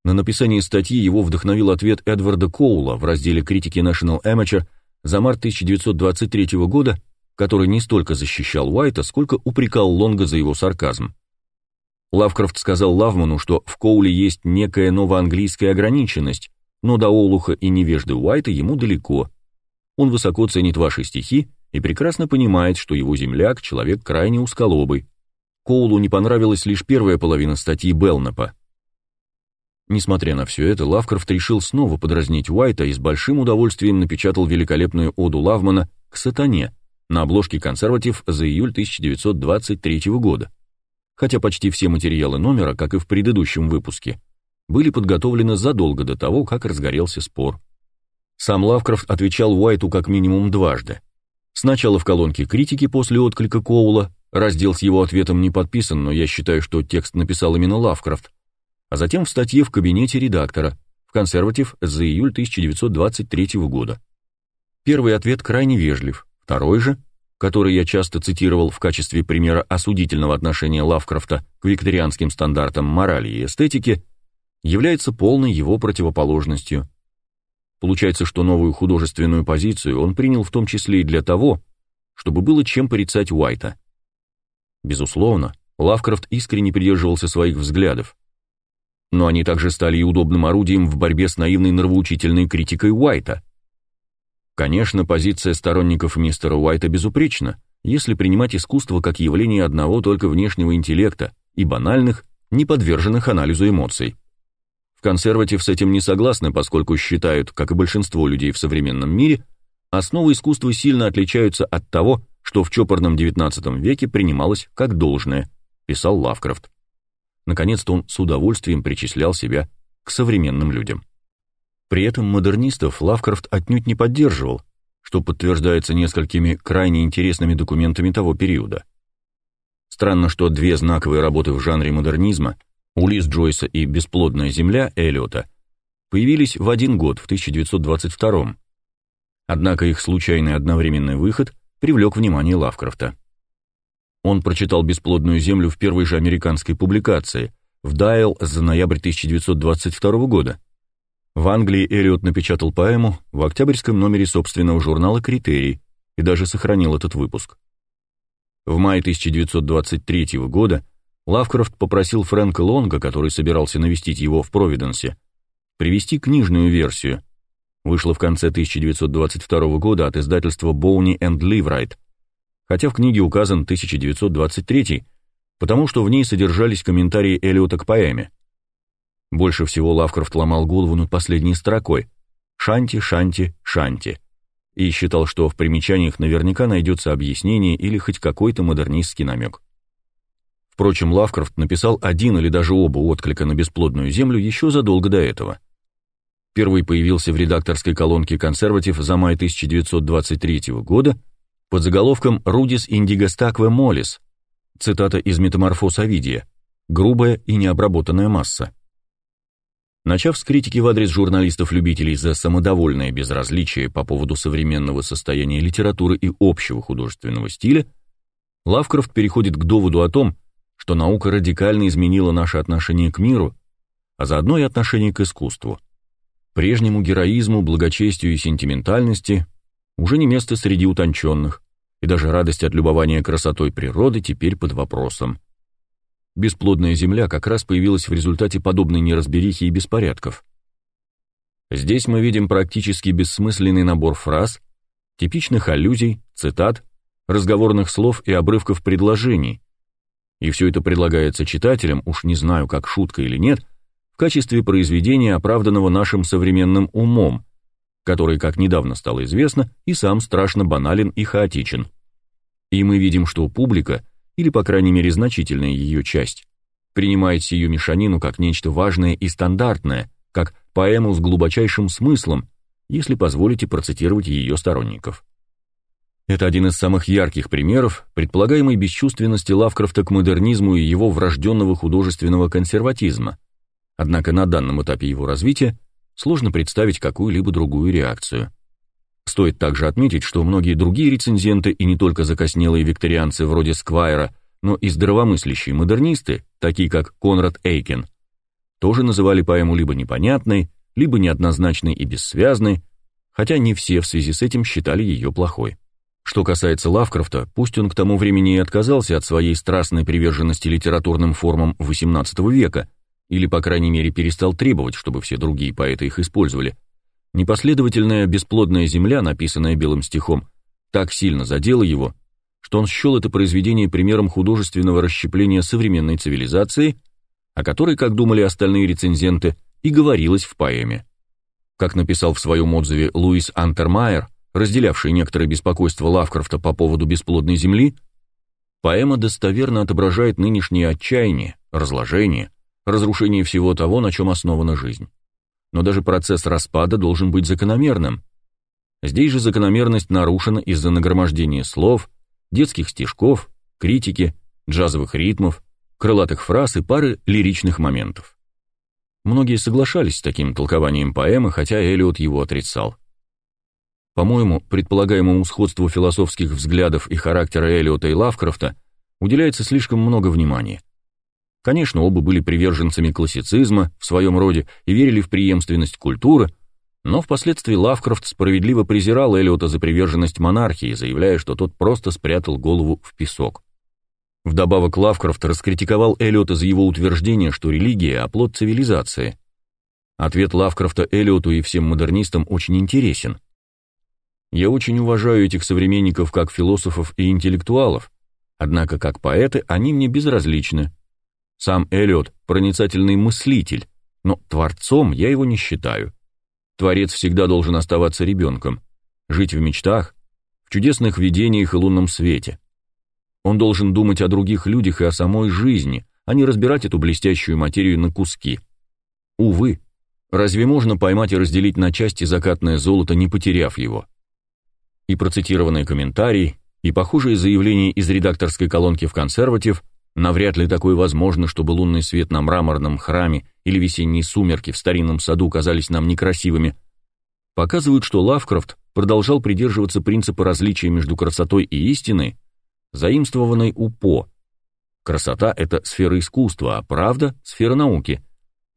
На написание статьи его вдохновил ответ Эдварда Коула в разделе критики National Amateur за март 1923 года, который не столько защищал Уайта, сколько упрекал Лонга за его сарказм. Лавкрафт сказал Лавману, что в Коуле есть некая новоанглийская ограниченность, но до Олуха и невежды Уайта ему далеко. Он высоко ценит ваши стихи и прекрасно понимает, что его земляк — человек крайне узколобый. Коулу не понравилась лишь первая половина статьи Белнапа. Несмотря на все это, Лавкрафт решил снова подразнить Уайта и с большим удовольствием напечатал великолепную оду Лавмана к сатане на обложке «Консерватив» за июль 1923 года. Хотя почти все материалы номера, как и в предыдущем выпуске, были подготовлены задолго до того, как разгорелся спор. Сам Лавкрафт отвечал Уайту как минимум дважды. Сначала в колонке критики после отклика Коула, раздел с его ответом не подписан, но я считаю, что текст написал именно Лавкрафт, а затем в статье в кабинете редактора, в консерватив за июль 1923 года. Первый ответ крайне вежлив, второй же который я часто цитировал в качестве примера осудительного отношения Лавкрафта к викторианским стандартам морали и эстетики, является полной его противоположностью. Получается, что новую художественную позицию он принял в том числе и для того, чтобы было чем порицать Уайта. Безусловно, Лавкрафт искренне придерживался своих взглядов. Но они также стали и удобным орудием в борьбе с наивной нравоучительной критикой Уайта. Конечно, позиция сторонников мистера Уайта безупречна, если принимать искусство как явление одного только внешнего интеллекта и банальных, не подверженных анализу эмоций. В консерватив с этим не согласны, поскольку считают, как и большинство людей в современном мире, основы искусства сильно отличаются от того, что в чопорном XIX веке принималось как должное, писал Лавкрафт. Наконец-то он с удовольствием причислял себя к современным людям. При этом модернистов Лавкрафт отнюдь не поддерживал, что подтверждается несколькими крайне интересными документами того периода. Странно, что две знаковые работы в жанре модернизма Улис Джойса и Бесплодная земля Эллиота появились в один год, в 1922 Однако их случайный одновременный выход привлек внимание Лавкрафта. Он прочитал «Бесплодную землю» в первой же американской публикации, в Дайл за ноябрь 1922 года. В Англии Эллиот напечатал поэму в октябрьском номере собственного журнала «Критерий» и даже сохранил этот выпуск. В мае 1923 года Лавкрафт попросил Фрэнка Лонга, который собирался навестить его в Провиденсе, привести книжную версию. Вышла в конце 1922 года от издательства Боуни энд Ливрайт, хотя в книге указан 1923, потому что в ней содержались комментарии Эллиота к поэме. Больше всего Лавкрафт ломал голову над последней строкой «Шанти, Шанти, Шанти» и считал, что в примечаниях наверняка найдется объяснение или хоть какой-то модернистский намек. Впрочем, Лавкрафт написал один или даже оба отклика на бесплодную землю еще задолго до этого. Первый появился в редакторской колонке «Консерватив» за май 1923 года под заголовком «Рудис индигостакве молис», цитата из «Метаморфоз Овидия», «грубая и необработанная масса». Начав с критики в адрес журналистов-любителей за самодовольное безразличие по поводу современного состояния литературы и общего художественного стиля, Лавкрафт переходит к доводу о том, что наука радикально изменила наше отношение к миру, а заодно и отношение к искусству. Прежнему героизму, благочестию и сентиментальности уже не место среди утонченных, и даже радость от любования красотой природы теперь под вопросом. Бесплодная земля как раз появилась в результате подобной неразберихи и беспорядков. Здесь мы видим практически бессмысленный набор фраз, типичных аллюзий, цитат, разговорных слов и обрывков предложений, и все это предлагается читателям, уж не знаю, как шутка или нет, в качестве произведения, оправданного нашим современным умом, который, как недавно стало известно, и сам страшно банален и хаотичен. И мы видим, что публика, или, по крайней мере, значительная ее часть, принимает сию мешанину как нечто важное и стандартное, как поэму с глубочайшим смыслом, если позволите процитировать ее сторонников. Это один из самых ярких примеров предполагаемой бесчувственности Лавкрафта к модернизму и его врожденного художественного консерватизма. Однако на данном этапе его развития сложно представить какую-либо другую реакцию. Стоит также отметить, что многие другие рецензенты и не только закоснелые викторианцы вроде Сквайра, но и здравомыслящие модернисты, такие как Конрад Эйкен, тоже называли поэму либо непонятной, либо неоднозначной и бессвязной, хотя не все в связи с этим считали ее плохой. Что касается Лавкрафта, пусть он к тому времени и отказался от своей страстной приверженности литературным формам XVIII века, или, по крайней мере, перестал требовать, чтобы все другие поэты их использовали, непоследовательная бесплодная земля, написанная белым стихом, так сильно задела его, что он счел это произведение примером художественного расщепления современной цивилизации, о которой, как думали остальные рецензенты, и говорилось в поэме. Как написал в своем отзыве Луис Антермайер, разделявший некоторое беспокойство Лавкрафта по поводу бесплодной земли, поэма достоверно отображает нынешнее отчаяние, разложение, разрушение всего того, на чем основана жизнь. Но даже процесс распада должен быть закономерным. Здесь же закономерность нарушена из-за нагромождения слов, детских стишков, критики, джазовых ритмов, крылатых фраз и пары лиричных моментов. Многие соглашались с таким толкованием поэмы, хотя Элиот его отрицал. По-моему, предполагаемому сходству философских взглядов и характера Эллиота и Лавкрафта уделяется слишком много внимания. Конечно, оба были приверженцами классицизма в своем роде и верили в преемственность культуры, но впоследствии Лавкрафт справедливо презирал Эллиота за приверженность монархии, заявляя, что тот просто спрятал голову в песок. Вдобавок Лавкрафт раскритиковал Эллиота за его утверждение, что религия – оплот цивилизации. Ответ Лавкрафта Эллиоту и всем модернистам очень интересен – я очень уважаю этих современников как философов и интеллектуалов, однако как поэты они мне безразличны. Сам Эллиот – проницательный мыслитель, но творцом я его не считаю. Творец всегда должен оставаться ребенком, жить в мечтах, в чудесных видениях и лунном свете. Он должен думать о других людях и о самой жизни, а не разбирать эту блестящую материю на куски. Увы, разве можно поймать и разделить на части закатное золото, не потеряв его? и процитированные комментарии, и похожие заявления из редакторской колонки в «Консерватив», навряд ли такое возможно, чтобы лунный свет на мраморном храме или весенние сумерки в старинном саду казались нам некрасивыми, показывают, что Лавкрафт продолжал придерживаться принципа различия между красотой и истиной, заимствованной у По. Красота — это сфера искусства, а правда — сфера науки —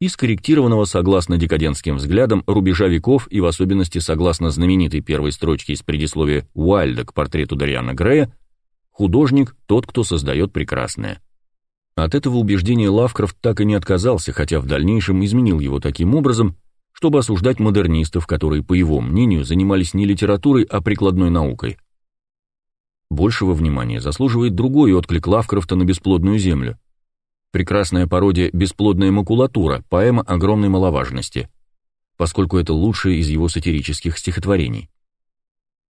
и скорректированного согласно декадентским взглядам рубежа веков и в особенности согласно знаменитой первой строчке из предисловия Уайльда к портрету Дариана Грея, художник – тот, кто создает прекрасное. От этого убеждения Лавкрафт так и не отказался, хотя в дальнейшем изменил его таким образом, чтобы осуждать модернистов, которые, по его мнению, занимались не литературой, а прикладной наукой. Большего внимания заслуживает другой отклик Лавкрафта на бесплодную землю – Прекрасная пародия «Бесплодная макулатура», поэма огромной маловажности, поскольку это лучшее из его сатирических стихотворений.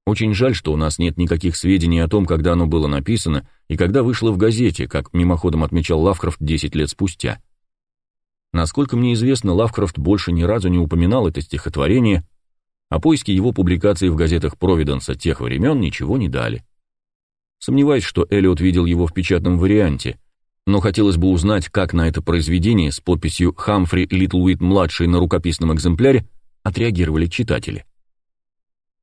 Очень жаль, что у нас нет никаких сведений о том, когда оно было написано и когда вышло в газете, как мимоходом отмечал Лавкрафт 10 лет спустя. Насколько мне известно, Лавкрафт больше ни разу не упоминал это стихотворение, а поиски его публикации в газетах Провиденса тех времен ничего не дали. Сомневаюсь, что Эллиот видел его в печатном варианте, но хотелось бы узнать, как на это произведение с подписью «Хамфри Литлуит-младший» на рукописном экземпляре отреагировали читатели.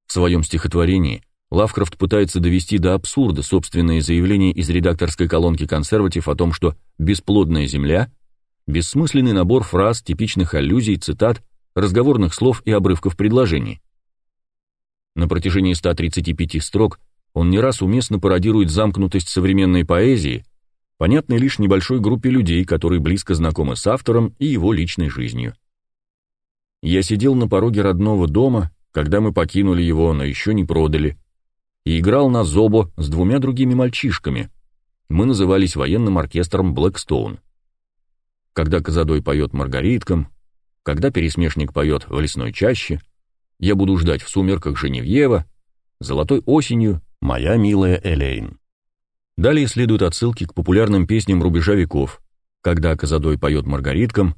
В своем стихотворении Лавкрафт пытается довести до абсурда собственные заявления из редакторской колонки «Консерватив» о том, что «бесплодная земля» — бессмысленный набор фраз, типичных аллюзий, цитат, разговорных слов и обрывков предложений. На протяжении 135 строк он не раз уместно пародирует замкнутость современной поэзии — понятной лишь небольшой группе людей, которые близко знакомы с автором и его личной жизнью. Я сидел на пороге родного дома, когда мы покинули его, но еще не продали, и играл на зобо с двумя другими мальчишками. Мы назывались военным оркестром Блэкстоун. Когда Казадой поет маргариткам, когда пересмешник поет в лесной чаще, я буду ждать в сумерках Женевьева, золотой осенью моя милая Элейн. Далее следуют отсылки к популярным песням рубежа веков, когда Казадой поет маргариткам,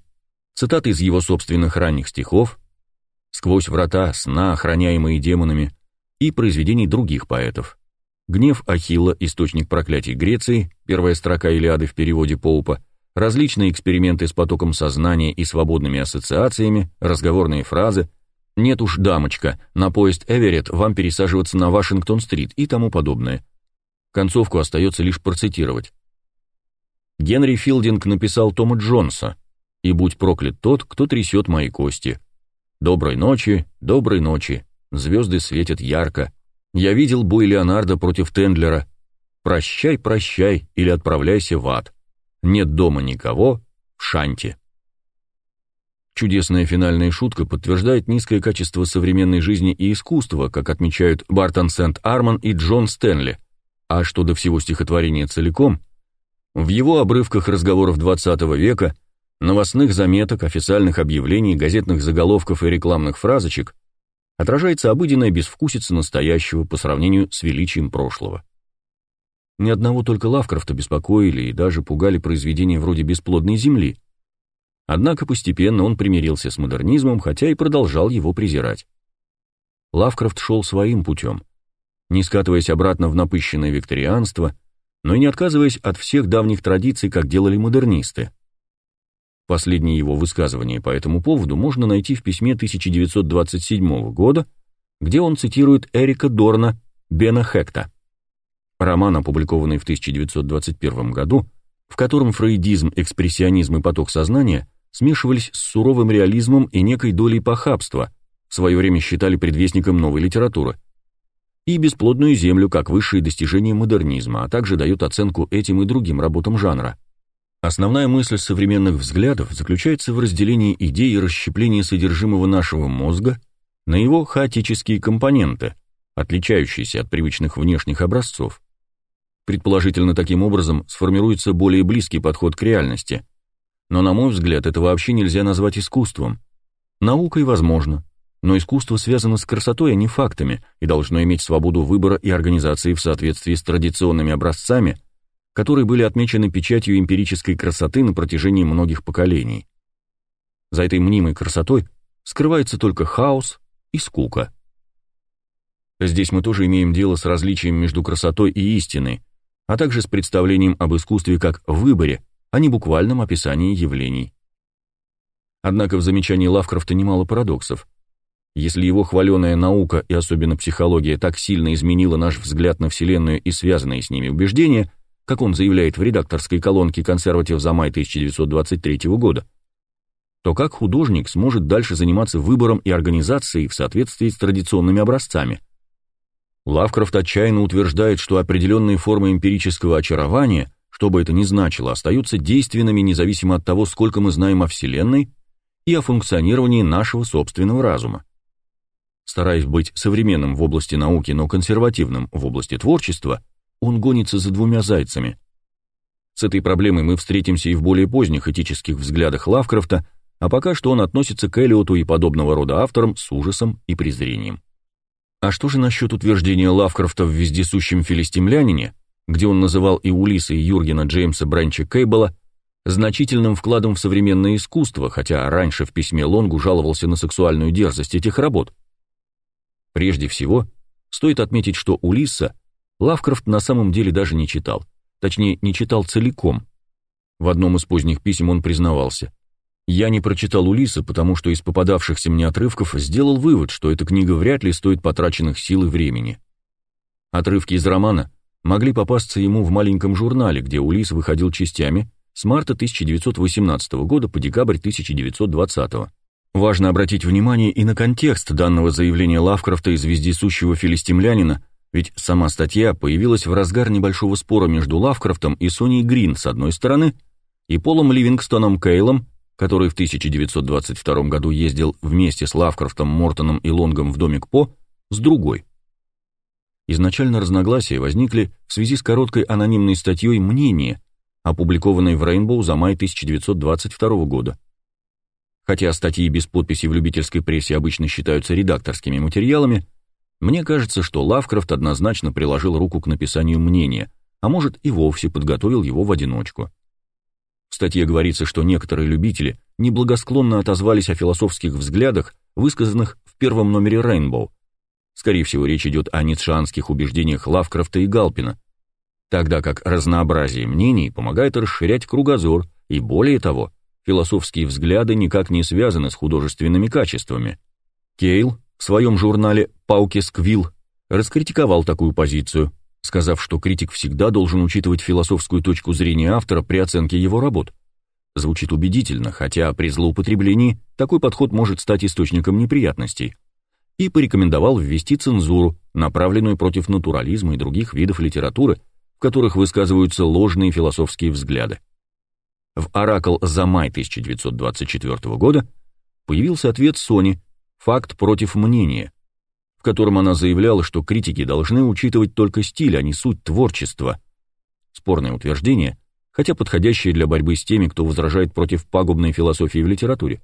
цитаты из его собственных ранних стихов, сквозь врата сна, охраняемые демонами, и произведений других поэтов. Гнев Ахилла, источник проклятий Греции, первая строка Илиады в переводе Поупа, различные эксперименты с потоком сознания и свободными ассоциациями, разговорные фразы, «Нет уж, дамочка, на поезд Эверетт вам пересаживаться на Вашингтон-стрит» и тому подобное. Концовку остается лишь процитировать. Генри Филдинг написал Тома Джонса «И будь проклят тот, кто трясет мои кости». «Доброй ночи, доброй ночи, звезды светят ярко. Я видел бой Леонардо против Тендлера. Прощай, прощай или отправляйся в ад. Нет дома никого, в шанте». Чудесная финальная шутка подтверждает низкое качество современной жизни и искусства, как отмечают Бартон Сент-Арман и Джон Стэнли – а что до всего стихотворения целиком, в его обрывках разговоров XX века, новостных заметок, официальных объявлений, газетных заголовков и рекламных фразочек отражается обыденная безвкусица настоящего по сравнению с величием прошлого. Ни одного только Лавкрафта беспокоили и даже пугали произведения вроде «Бесплодной земли». Однако постепенно он примирился с модернизмом, хотя и продолжал его презирать. Лавкрафт шел своим путем, не скатываясь обратно в напыщенное викторианство, но и не отказываясь от всех давних традиций, как делали модернисты. Последнее его высказывание по этому поводу можно найти в письме 1927 года, где он цитирует Эрика Дорна «Бена Хекта». Роман, опубликованный в 1921 году, в котором фрейдизм, экспрессионизм и поток сознания смешивались с суровым реализмом и некой долей похабства, в свое время считали предвестником новой литературы, и бесплодную землю как высшее достижение модернизма, а также дает оценку этим и другим работам жанра. Основная мысль современных взглядов заключается в разделении идей и расщеплении содержимого нашего мозга на его хаотические компоненты, отличающиеся от привычных внешних образцов. Предположительно, таким образом сформируется более близкий подход к реальности. Но, на мой взгляд, это вообще нельзя назвать искусством. Наукой возможно, но искусство связано с красотой, а не фактами, и должно иметь свободу выбора и организации в соответствии с традиционными образцами, которые были отмечены печатью эмпирической красоты на протяжении многих поколений. За этой мнимой красотой скрывается только хаос и скука. Здесь мы тоже имеем дело с различием между красотой и истиной, а также с представлением об искусстве как выборе, а не буквальном описании явлений. Однако в замечании Лавкрафта немало парадоксов. Если его хваленая наука и особенно психология так сильно изменила наш взгляд на Вселенную и связанные с ними убеждения, как он заявляет в редакторской колонке «Консерватив» за май 1923 года, то как художник сможет дальше заниматься выбором и организацией в соответствии с традиционными образцами? Лавкрафт отчаянно утверждает, что определенные формы эмпирического очарования, что бы это ни значило, остаются действенными независимо от того, сколько мы знаем о Вселенной и о функционировании нашего собственного разума. Стараясь быть современным в области науки, но консервативным в области творчества, он гонится за двумя зайцами. С этой проблемой мы встретимся и в более поздних этических взглядах Лавкрафта, а пока что он относится к Элиоту и подобного рода авторам с ужасом и презрением. А что же насчет утверждения Лавкрафта в «Вездесущем филистимлянине», где он называл и Улиса, и Юргена Джеймса Бренча Кейбла значительным вкладом в современное искусство, хотя раньше в письме Лонгу жаловался на сексуальную дерзость этих работ? Прежде всего, стоит отметить, что Улисса Лавкрафт на самом деле даже не читал, точнее, не читал целиком. В одном из поздних писем он признавался. «Я не прочитал Улиса, потому что из попадавшихся мне отрывков сделал вывод, что эта книга вряд ли стоит потраченных сил и времени». Отрывки из романа могли попасться ему в маленьком журнале, где Улис выходил частями с марта 1918 года по декабрь 1920 года. Важно обратить внимание и на контекст данного заявления Лавкрафта из вездесущего филистимлянина, ведь сама статья появилась в разгар небольшого спора между Лавкрафтом и Соней Грин с одной стороны и Полом Ливингстоном Кейлом, который в 1922 году ездил вместе с Лавкрафтом, Мортоном и Лонгом в домик По, с другой. Изначально разногласия возникли в связи с короткой анонимной статьей «Мнение», опубликованной в Rainbow за май 1922 года. Хотя статьи без подписи в любительской прессе обычно считаются редакторскими материалами, мне кажется, что Лавкрафт однозначно приложил руку к написанию мнения, а может и вовсе подготовил его в одиночку. В статье говорится, что некоторые любители неблагосклонно отозвались о философских взглядах, высказанных в первом номере Rainbow. Скорее всего, речь идет о ницшанских убеждениях Лавкрафта и Галпина, тогда как разнообразие мнений помогает расширять кругозор и, более того, философские взгляды никак не связаны с художественными качествами. Кейл в своем журнале «Пауки Сквилл» раскритиковал такую позицию, сказав, что критик всегда должен учитывать философскую точку зрения автора при оценке его работ. Звучит убедительно, хотя при злоупотреблении такой подход может стать источником неприятностей. И порекомендовал ввести цензуру, направленную против натурализма и других видов литературы, в которых высказываются ложные философские взгляды. В «Оракл» за май 1924 года появился ответ Sony «Факт против мнения», в котором она заявляла, что критики должны учитывать только стиль, а не суть творчества. Спорное утверждение, хотя подходящее для борьбы с теми, кто возражает против пагубной философии в литературе,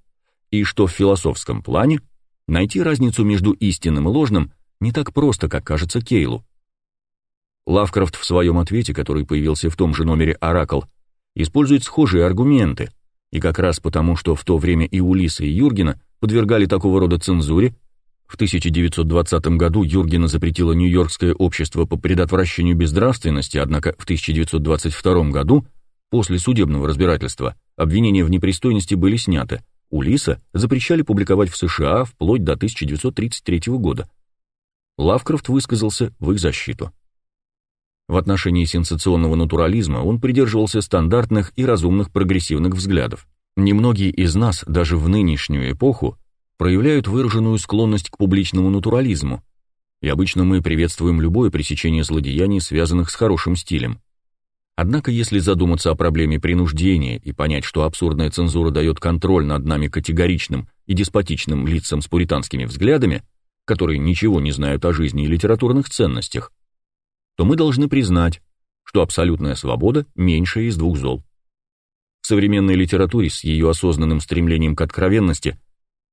и что в философском плане найти разницу между истинным и ложным не так просто, как кажется Кейлу. Лавкрафт в своем ответе, который появился в том же номере «Оракл», использует схожие аргументы, и как раз потому, что в то время и Улиса, и Юргена подвергали такого рода цензуре, в 1920 году Юргена запретило Нью-Йоркское общество по предотвращению безнравственности, однако в 1922 году, после судебного разбирательства, обвинения в непристойности были сняты. Улиса запрещали публиковать в США вплоть до 1933 года. Лавкрафт высказался в их защиту. В отношении сенсационного натурализма он придерживался стандартных и разумных прогрессивных взглядов. Немногие из нас, даже в нынешнюю эпоху, проявляют выраженную склонность к публичному натурализму, и обычно мы приветствуем любое пресечение злодеяний, связанных с хорошим стилем. Однако, если задуматься о проблеме принуждения и понять, что абсурдная цензура дает контроль над нами категоричным и деспотичным лицам с пуританскими взглядами, которые ничего не знают о жизни и литературных ценностях, то мы должны признать, что абсолютная свобода меньшая из двух зол. В современной литературе с ее осознанным стремлением к откровенности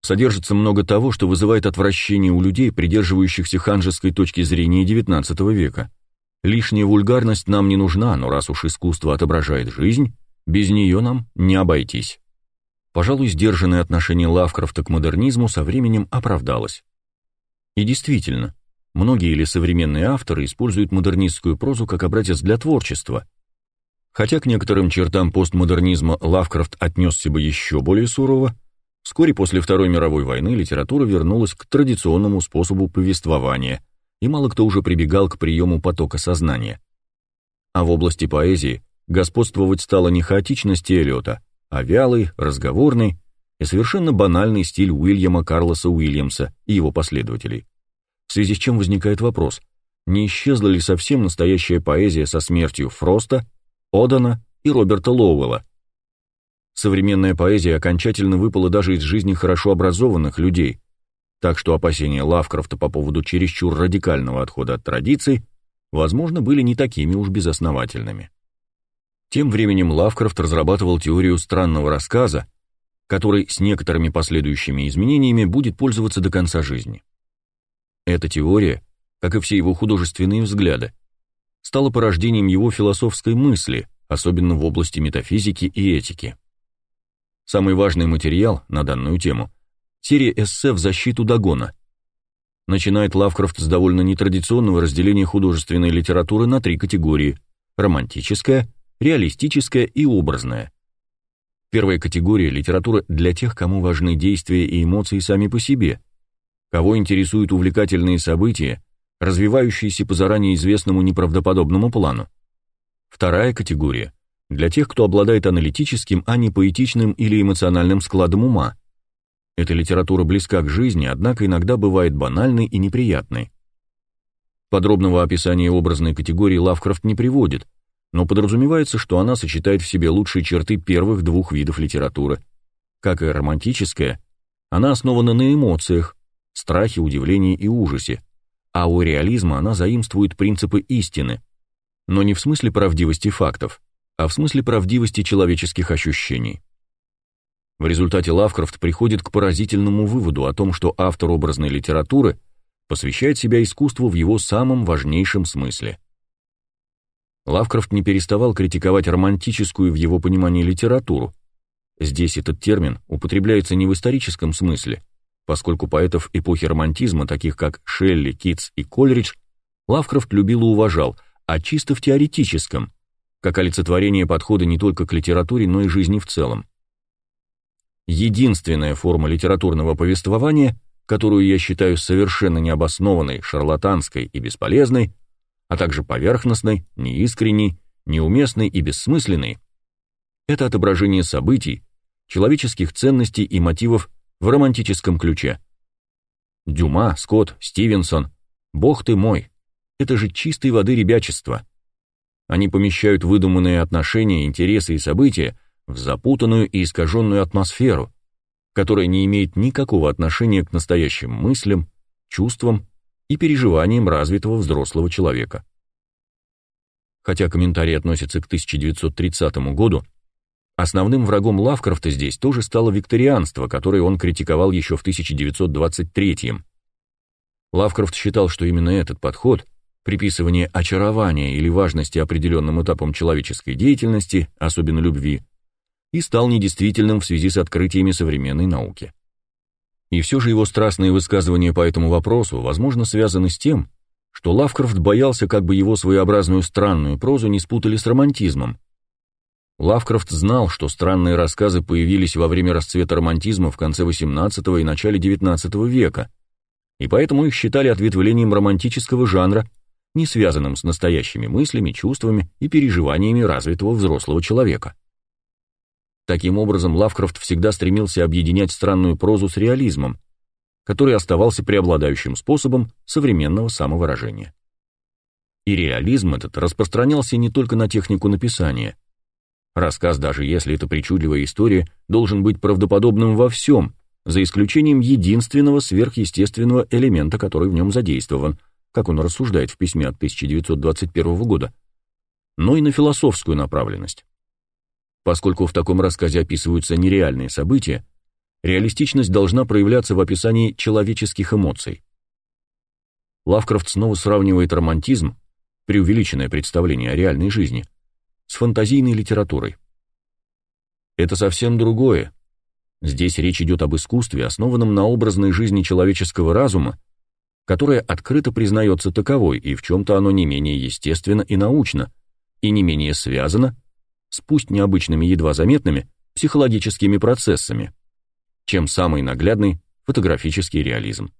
содержится много того, что вызывает отвращение у людей, придерживающихся ханжеской точки зрения XIX века – Лишняя вульгарность нам не нужна, но раз уж искусство отображает жизнь, без нее нам не обойтись. Пожалуй, сдержанное отношение Лавкрафта к модернизму со временем оправдалось. И действительно, многие или современные авторы используют модернистскую прозу как образец для творчества. Хотя к некоторым чертам постмодернизма Лавкрафт отнесся бы еще более сурово, вскоре после Второй мировой войны литература вернулась к традиционному способу повествования – и мало кто уже прибегал к приему потока сознания. А в области поэзии господствовать стала не хаотичность Эллиота, а вялый, разговорный и совершенно банальный стиль Уильяма Карлоса Уильямса и его последователей. В связи с чем возникает вопрос, не исчезла ли совсем настоящая поэзия со смертью Фроста, Одана и Роберта Лоуэлла? Современная поэзия окончательно выпала даже из жизни хорошо образованных людей, так что опасения Лавкрафта по поводу чересчур радикального отхода от традиций, возможно, были не такими уж безосновательными. Тем временем Лавкрафт разрабатывал теорию странного рассказа, который с некоторыми последующими изменениями будет пользоваться до конца жизни. Эта теория, как и все его художественные взгляды, стала порождением его философской мысли, особенно в области метафизики и этики. Самый важный материал на данную тему – серия эссе в защиту Дагона. Начинает Лавкрафт с довольно нетрадиционного разделения художественной литературы на три категории – романтическая, реалистическая и образная. Первая категория – литература для тех, кому важны действия и эмоции сами по себе, кого интересуют увлекательные события, развивающиеся по заранее известному неправдоподобному плану. Вторая категория – для тех, кто обладает аналитическим, а не поэтичным или эмоциональным складом ума – эта литература близка к жизни, однако иногда бывает банальной и неприятной. Подробного описания образной категории Лавкрафт не приводит, но подразумевается, что она сочетает в себе лучшие черты первых двух видов литературы. Как и романтическая, она основана на эмоциях, страхе, удивлении и ужасе, а у реализма она заимствует принципы истины, но не в смысле правдивости фактов, а в смысле правдивости человеческих ощущений. В результате Лавкрафт приходит к поразительному выводу о том, что автор образной литературы посвящает себя искусству в его самом важнейшем смысле. Лавкрафт не переставал критиковать романтическую в его понимании литературу. Здесь этот термин употребляется не в историческом смысле, поскольку поэтов эпохи романтизма, таких как Шелли, Китс и Кольридж, Лавкрафт любил и уважал, а чисто в теоретическом, как олицетворение подхода не только к литературе, но и жизни в целом. Единственная форма литературного повествования, которую я считаю совершенно необоснованной, шарлатанской и бесполезной, а также поверхностной, неискренней, неуместной и бессмысленной, это отображение событий, человеческих ценностей и мотивов в романтическом ключе. Дюма, Скотт, Стивенсон, бог ты мой, это же чистой воды ребячество. Они помещают выдуманные отношения, интересы и события в запутанную и искаженную атмосферу, которая не имеет никакого отношения к настоящим мыслям, чувствам и переживаниям развитого взрослого человека. Хотя комментарий относится к 1930 году, основным врагом Лавкрафта здесь тоже стало викторианство, которое он критиковал еще в 1923 Лавкрафт считал, что именно этот подход, приписывание очарования или важности определенным этапам человеческой деятельности, особенно любви, и стал недействительным в связи с открытиями современной науки. И все же его страстные высказывания по этому вопросу, возможно, связаны с тем, что Лавкрафт боялся, как бы его своеобразную странную прозу не спутали с романтизмом. Лавкрафт знал, что странные рассказы появились во время расцвета романтизма в конце XVIII и начале XIX века, и поэтому их считали ответвлением романтического жанра, не связанным с настоящими мыслями, чувствами и переживаниями развитого взрослого человека. Таким образом, Лавкрафт всегда стремился объединять странную прозу с реализмом, который оставался преобладающим способом современного самовыражения. И реализм этот распространялся не только на технику написания. Рассказ, даже если это причудливая история, должен быть правдоподобным во всем, за исключением единственного сверхъестественного элемента, который в нем задействован, как он рассуждает в письме от 1921 года, но и на философскую направленность. Поскольку в таком рассказе описываются нереальные события, реалистичность должна проявляться в описании человеческих эмоций. Лавкрафт снова сравнивает романтизм, преувеличенное представление о реальной жизни, с фантазийной литературой. Это совсем другое. Здесь речь идет об искусстве, основанном на образной жизни человеческого разума, которое открыто признается таковой, и в чем-то оно не менее естественно и научно, и не менее связано с пусть необычными едва заметными психологическими процессами, чем самый наглядный фотографический реализм.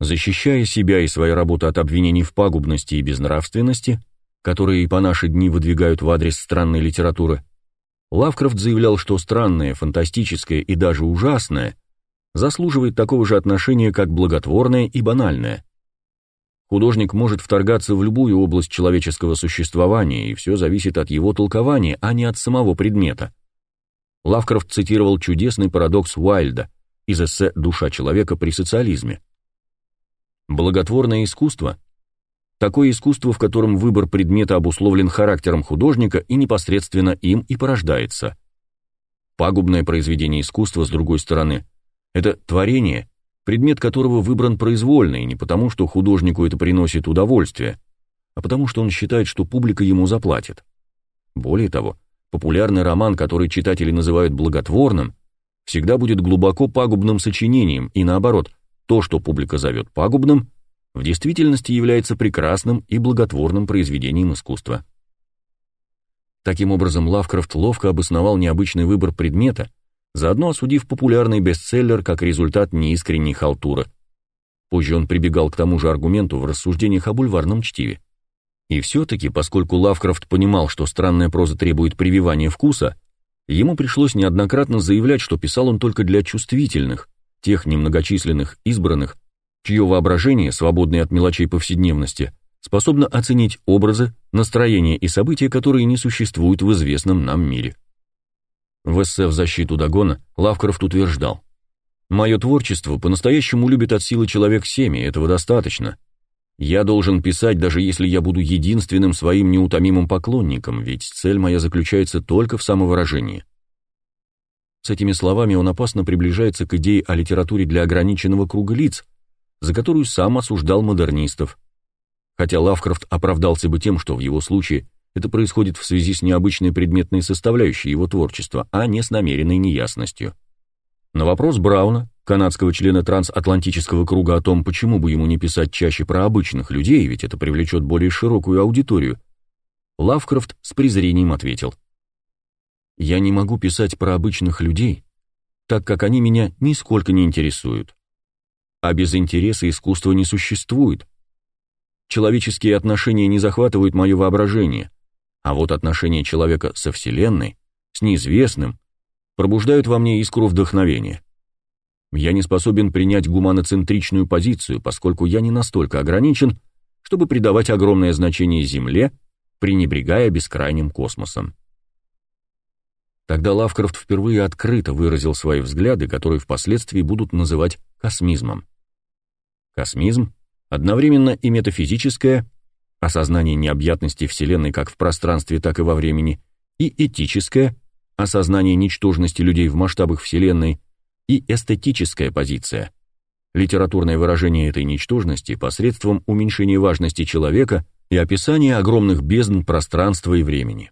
Защищая себя и свои работы от обвинений в пагубности и безнравственности, которые и по наши дни выдвигают в адрес странной литературы, Лавкрафт заявлял, что странное, фантастическое и даже ужасное заслуживает такого же отношения, как благотворное и банальное. Художник может вторгаться в любую область человеческого существования, и все зависит от его толкования, а не от самого предмета. Лавкрафт цитировал чудесный парадокс Уайльда из эссе «Душа человека при социализме». Благотворное искусство – такое искусство, в котором выбор предмета обусловлен характером художника и непосредственно им и порождается. Пагубное произведение искусства, с другой стороны, это творение, предмет которого выбран произвольно, и не потому, что художнику это приносит удовольствие, а потому что он считает, что публика ему заплатит. Более того, популярный роман, который читатели называют благотворным, всегда будет глубоко пагубным сочинением, и наоборот, то, что публика зовет пагубным, в действительности является прекрасным и благотворным произведением искусства. Таким образом, Лавкрафт ловко обосновал необычный выбор предмета, заодно осудив популярный бестселлер как результат неискренней халтуры. Позже он прибегал к тому же аргументу в рассуждениях о бульварном чтиве. И все-таки, поскольку Лавкрафт понимал, что странная проза требует прививания вкуса, ему пришлось неоднократно заявлять, что писал он только для чувствительных, тех немногочисленных избранных, чье воображение, свободное от мелочей повседневности, способно оценить образы, настроения и события, которые не существуют в известном нам мире. В эссе в защиту Дагона Лавкрафт утверждал, «Мое творчество по-настоящему любит от силы человек семь, и этого достаточно. Я должен писать, даже если я буду единственным своим неутомимым поклонником, ведь цель моя заключается только в самовыражении. С этими словами он опасно приближается к идее о литературе для ограниченного круга лиц, за которую сам осуждал модернистов. Хотя Лавкрафт оправдался бы тем, что в его случае это происходит в связи с необычной предметной составляющей его творчества, а не с намеренной неясностью. На вопрос Брауна, канадского члена трансатлантического круга о том, почему бы ему не писать чаще про обычных людей, ведь это привлечет более широкую аудиторию, Лавкрафт с презрением ответил – я не могу писать про обычных людей, так как они меня нисколько не интересуют. А без интереса искусства не существует. Человеческие отношения не захватывают мое воображение, а вот отношения человека со Вселенной, с неизвестным, пробуждают во мне искру вдохновения. Я не способен принять гуманоцентричную позицию, поскольку я не настолько ограничен, чтобы придавать огромное значение Земле, пренебрегая бескрайним космосом. Тогда Лавкрафт впервые открыто выразил свои взгляды, которые впоследствии будут называть космизмом. Космизм — одновременно и метафизическое, осознание необъятности Вселенной как в пространстве, так и во времени, и этическое, осознание ничтожности людей в масштабах Вселенной, и эстетическая позиция, литературное выражение этой ничтожности посредством уменьшения важности человека и описания огромных бездн пространства и времени.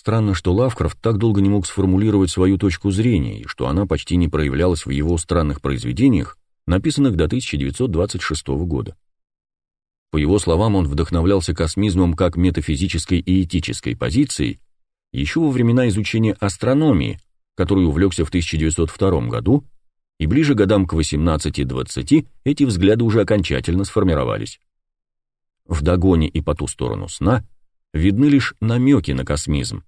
Странно, что Лавкрафт так долго не мог сформулировать свою точку зрения, и что она почти не проявлялась в его странных произведениях, написанных до 1926 года. По его словам, он вдохновлялся космизмом как метафизической и этической позицией еще во времена изучения астрономии, которой увлекся в 1902 году, и ближе годам к 18-20 эти взгляды уже окончательно сформировались. В догоне и по ту сторону сна видны лишь намеки на космизм.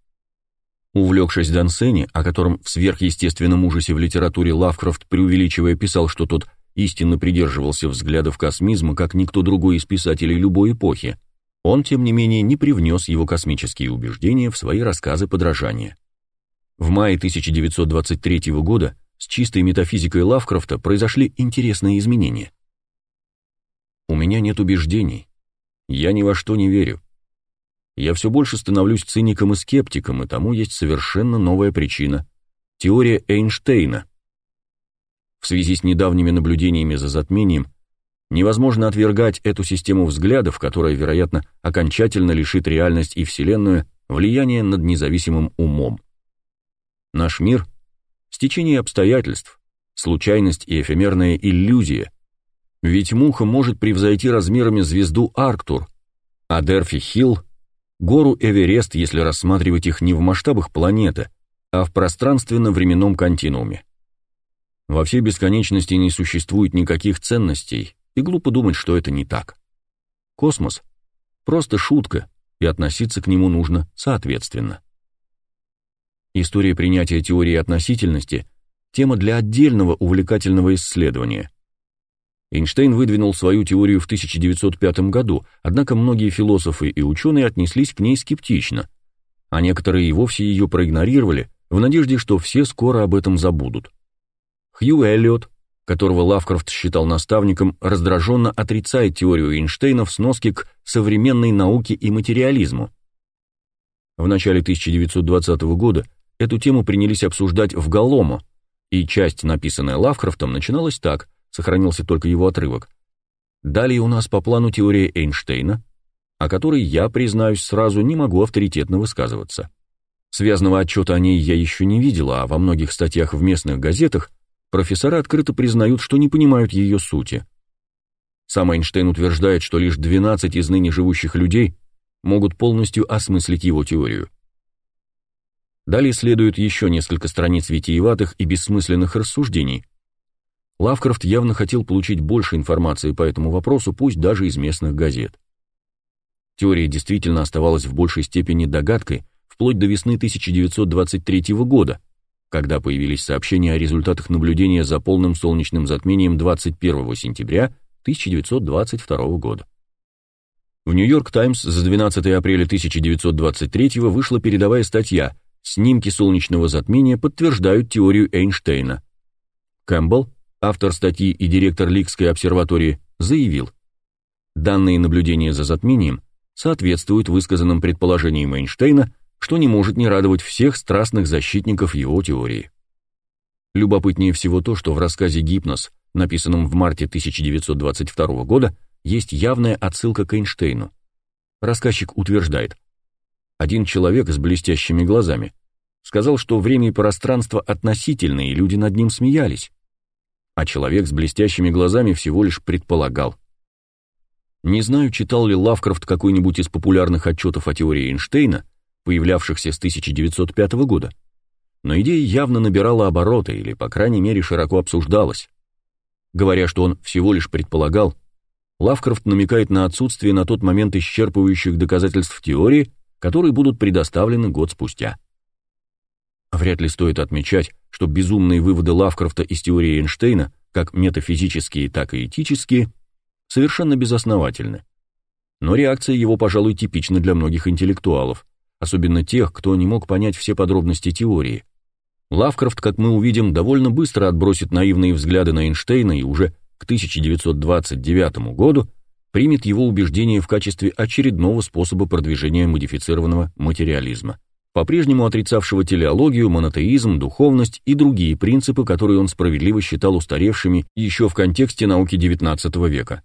Увлекшись Дансени, о котором в сверхъестественном ужасе в литературе Лавкрафт преувеличивая писал, что тот истинно придерживался взглядов космизма, как никто другой из писателей любой эпохи, он, тем не менее, не привнес его космические убеждения в свои рассказы подражания. В мае 1923 года с чистой метафизикой Лавкрафта произошли интересные изменения. У меня нет убеждений. Я ни во что не верю. Я все больше становлюсь циником и скептиком, и тому есть совершенно новая причина — теория Эйнштейна. В связи с недавними наблюдениями за затмением невозможно отвергать эту систему взглядов, которая, вероятно, окончательно лишит реальность и Вселенную влияния над независимым умом. Наш мир — стечение обстоятельств, случайность и эфемерная иллюзия. Ведь муха может превзойти размерами звезду Арктур, а Дерфи Хилл — гору Эверест, если рассматривать их не в масштабах планеты, а в пространственно-временном континууме. Во всей бесконечности не существует никаких ценностей, и глупо думать, что это не так. Космос — просто шутка, и относиться к нему нужно соответственно. История принятия теории относительности – тема для отдельного увлекательного исследования. Эйнштейн выдвинул свою теорию в 1905 году, однако многие философы и ученые отнеслись к ней скептично, а некоторые и вовсе ее проигнорировали в надежде, что все скоро об этом забудут. Хью Эллиот, которого Лавкрафт считал наставником, раздраженно отрицает теорию Эйнштейна в сноске к современной науке и материализму. В начале 1920 года Эту тему принялись обсуждать в Галлому, и часть, написанная Лавкрафтом, начиналась так, сохранился только его отрывок. Далее у нас по плану теория Эйнштейна, о которой я, признаюсь, сразу не могу авторитетно высказываться. Связанного отчета о ней я еще не видела, а во многих статьях в местных газетах профессора открыто признают, что не понимают ее сути. Сам Эйнштейн утверждает, что лишь 12 из ныне живущих людей могут полностью осмыслить его теорию. Далее следует еще несколько страниц витиеватых и бессмысленных рассуждений. Лавкрафт явно хотел получить больше информации по этому вопросу, пусть даже из местных газет. Теория действительно оставалась в большей степени догадкой вплоть до весны 1923 года, когда появились сообщения о результатах наблюдения за полным солнечным затмением 21 сентября 1922 года. В Нью-Йорк Таймс за 12 апреля 1923 вышла передовая статья Снимки солнечного затмения подтверждают теорию Эйнштейна. Кэмпбелл, автор статьи и директор Ликской обсерватории, заявил, данные наблюдения за затмением соответствуют высказанным предположениям Эйнштейна, что не может не радовать всех страстных защитников его теории. Любопытнее всего то, что в рассказе «Гипноз», написанном в марте 1922 года, есть явная отсылка к Эйнштейну. Рассказчик утверждает, один человек с блестящими глазами сказал, что время и пространство относительны, и люди над ним смеялись. А человек с блестящими глазами всего лишь предполагал. Не знаю, читал ли Лавкрафт какой-нибудь из популярных отчетов о теории Эйнштейна, появлявшихся с 1905 года, но идея явно набирала обороты или, по крайней мере, широко обсуждалась. Говоря, что он всего лишь предполагал, Лавкрафт намекает на отсутствие на тот момент исчерпывающих доказательств теории которые будут предоставлены год спустя. Вряд ли стоит отмечать, что безумные выводы Лавкрафта из теории Эйнштейна, как метафизические, так и этические, совершенно безосновательны. Но реакция его, пожалуй, типична для многих интеллектуалов, особенно тех, кто не мог понять все подробности теории. Лавкрафт, как мы увидим, довольно быстро отбросит наивные взгляды на Эйнштейна и уже к 1929 году примет его убеждение в качестве очередного способа продвижения модифицированного материализма, по-прежнему отрицавшего телеологию, монотеизм, духовность и другие принципы, которые он справедливо считал устаревшими еще в контексте науки XIX века.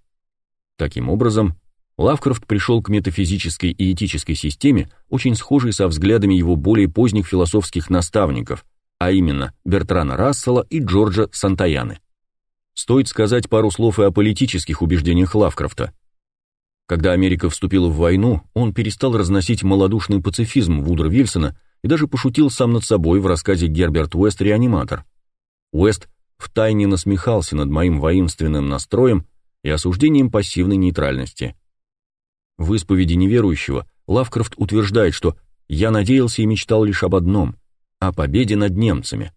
Таким образом, Лавкрафт пришел к метафизической и этической системе, очень схожей со взглядами его более поздних философских наставников, а именно Бертрана Рассела и Джорджа Сантаяны. Стоит сказать пару слов и о политических убеждениях Лавкрафта. Когда Америка вступила в войну, он перестал разносить малодушный пацифизм Вудро Вильсона и даже пошутил сам над собой в рассказе Герберт Уэст «Реаниматор». Уэст втайне насмехался над моим воинственным настроем и осуждением пассивной нейтральности. В исповеди неверующего Лавкрафт утверждает, что «я надеялся и мечтал лишь об одном — о победе над немцами».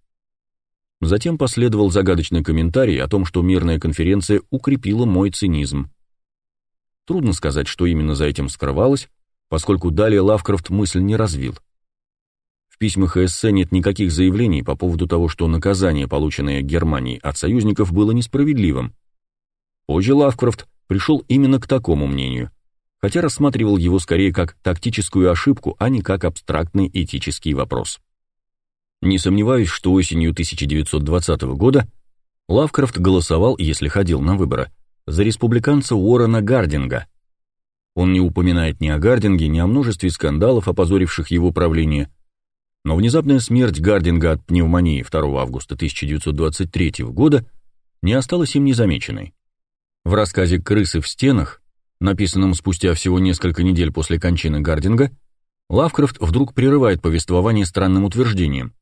Затем последовал загадочный комментарий о том, что мирная конференция укрепила мой цинизм. Трудно сказать, что именно за этим скрывалось, поскольку далее Лавкрафт мысль не развил. В письмах и эссе нет никаких заявлений по поводу того, что наказание, полученное Германией от союзников, было несправедливым. Позже Лавкрафт пришел именно к такому мнению, хотя рассматривал его скорее как тактическую ошибку, а не как абстрактный этический вопрос. Не сомневаюсь, что осенью 1920 года Лавкрафт голосовал, если ходил на выборы, за республиканца Уоррена Гардинга. Он не упоминает ни о Гардинге, ни о множестве скандалов, опозоривших его правление, но внезапная смерть Гардинга от пневмонии 2 августа 1923 года не осталась им незамеченной. В рассказе «Крысы в стенах», написанном спустя всего несколько недель после кончины Гардинга, Лавкрафт вдруг прерывает повествование странным утверждением.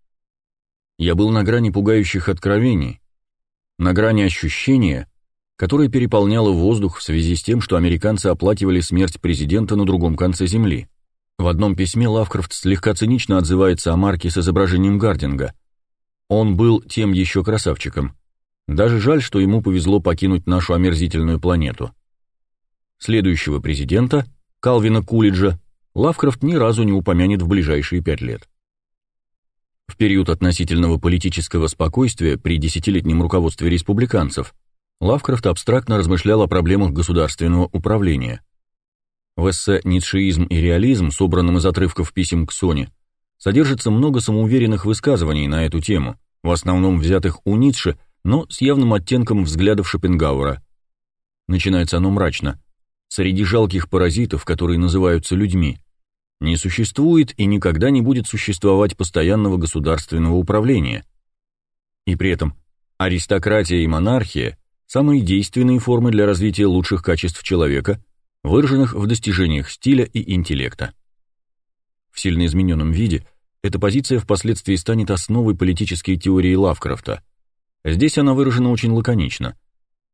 Я был на грани пугающих откровений, на грани ощущения, которое переполняло воздух в связи с тем, что американцы оплакивали смерть президента на другом конце Земли. В одном письме Лавкрафт слегка цинично отзывается о марке с изображением Гардинга. Он был тем еще красавчиком. Даже жаль, что ему повезло покинуть нашу омерзительную планету. Следующего президента, Калвина Кулиджа, Лавкрафт ни разу не упомянет в ближайшие пять лет. В период относительного политического спокойствия при десятилетнем руководстве республиканцев Лавкрафт абстрактно размышлял о проблемах государственного управления. В эссе «Ницшеизм и реализм», собранном из отрывков писем к Соне, содержится много самоуверенных высказываний на эту тему, в основном взятых у Ницше, но с явным оттенком взглядов Шопенгауэра. Начинается оно мрачно. Среди жалких паразитов, которые называются людьми, не существует и никогда не будет существовать постоянного государственного управления. И при этом аристократия и монархия – самые действенные формы для развития лучших качеств человека, выраженных в достижениях стиля и интеллекта. В сильно измененном виде эта позиция впоследствии станет основой политической теории Лавкрафта. Здесь она выражена очень лаконично.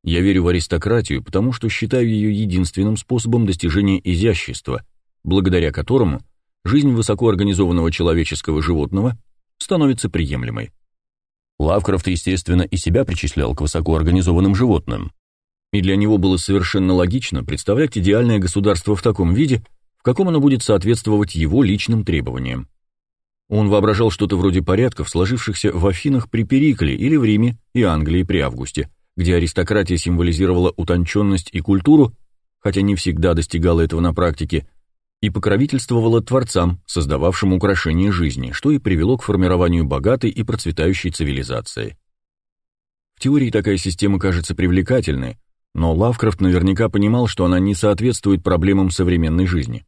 Я верю в аристократию, потому что считаю ее единственным способом достижения изящества – благодаря которому жизнь высокоорганизованного человеческого животного становится приемлемой. Лавкрафт, естественно, и себя причислял к высокоорганизованным животным, и для него было совершенно логично представлять идеальное государство в таком виде, в каком оно будет соответствовать его личным требованиям. Он воображал что-то вроде порядков, сложившихся в Афинах при Перикле или в Риме и Англии при Августе, где аристократия символизировала утонченность и культуру, хотя не всегда достигала этого на практике, и покровительствовала творцам, создававшим украшения жизни, что и привело к формированию богатой и процветающей цивилизации. В теории такая система кажется привлекательной, но Лавкрафт наверняка понимал, что она не соответствует проблемам современной жизни.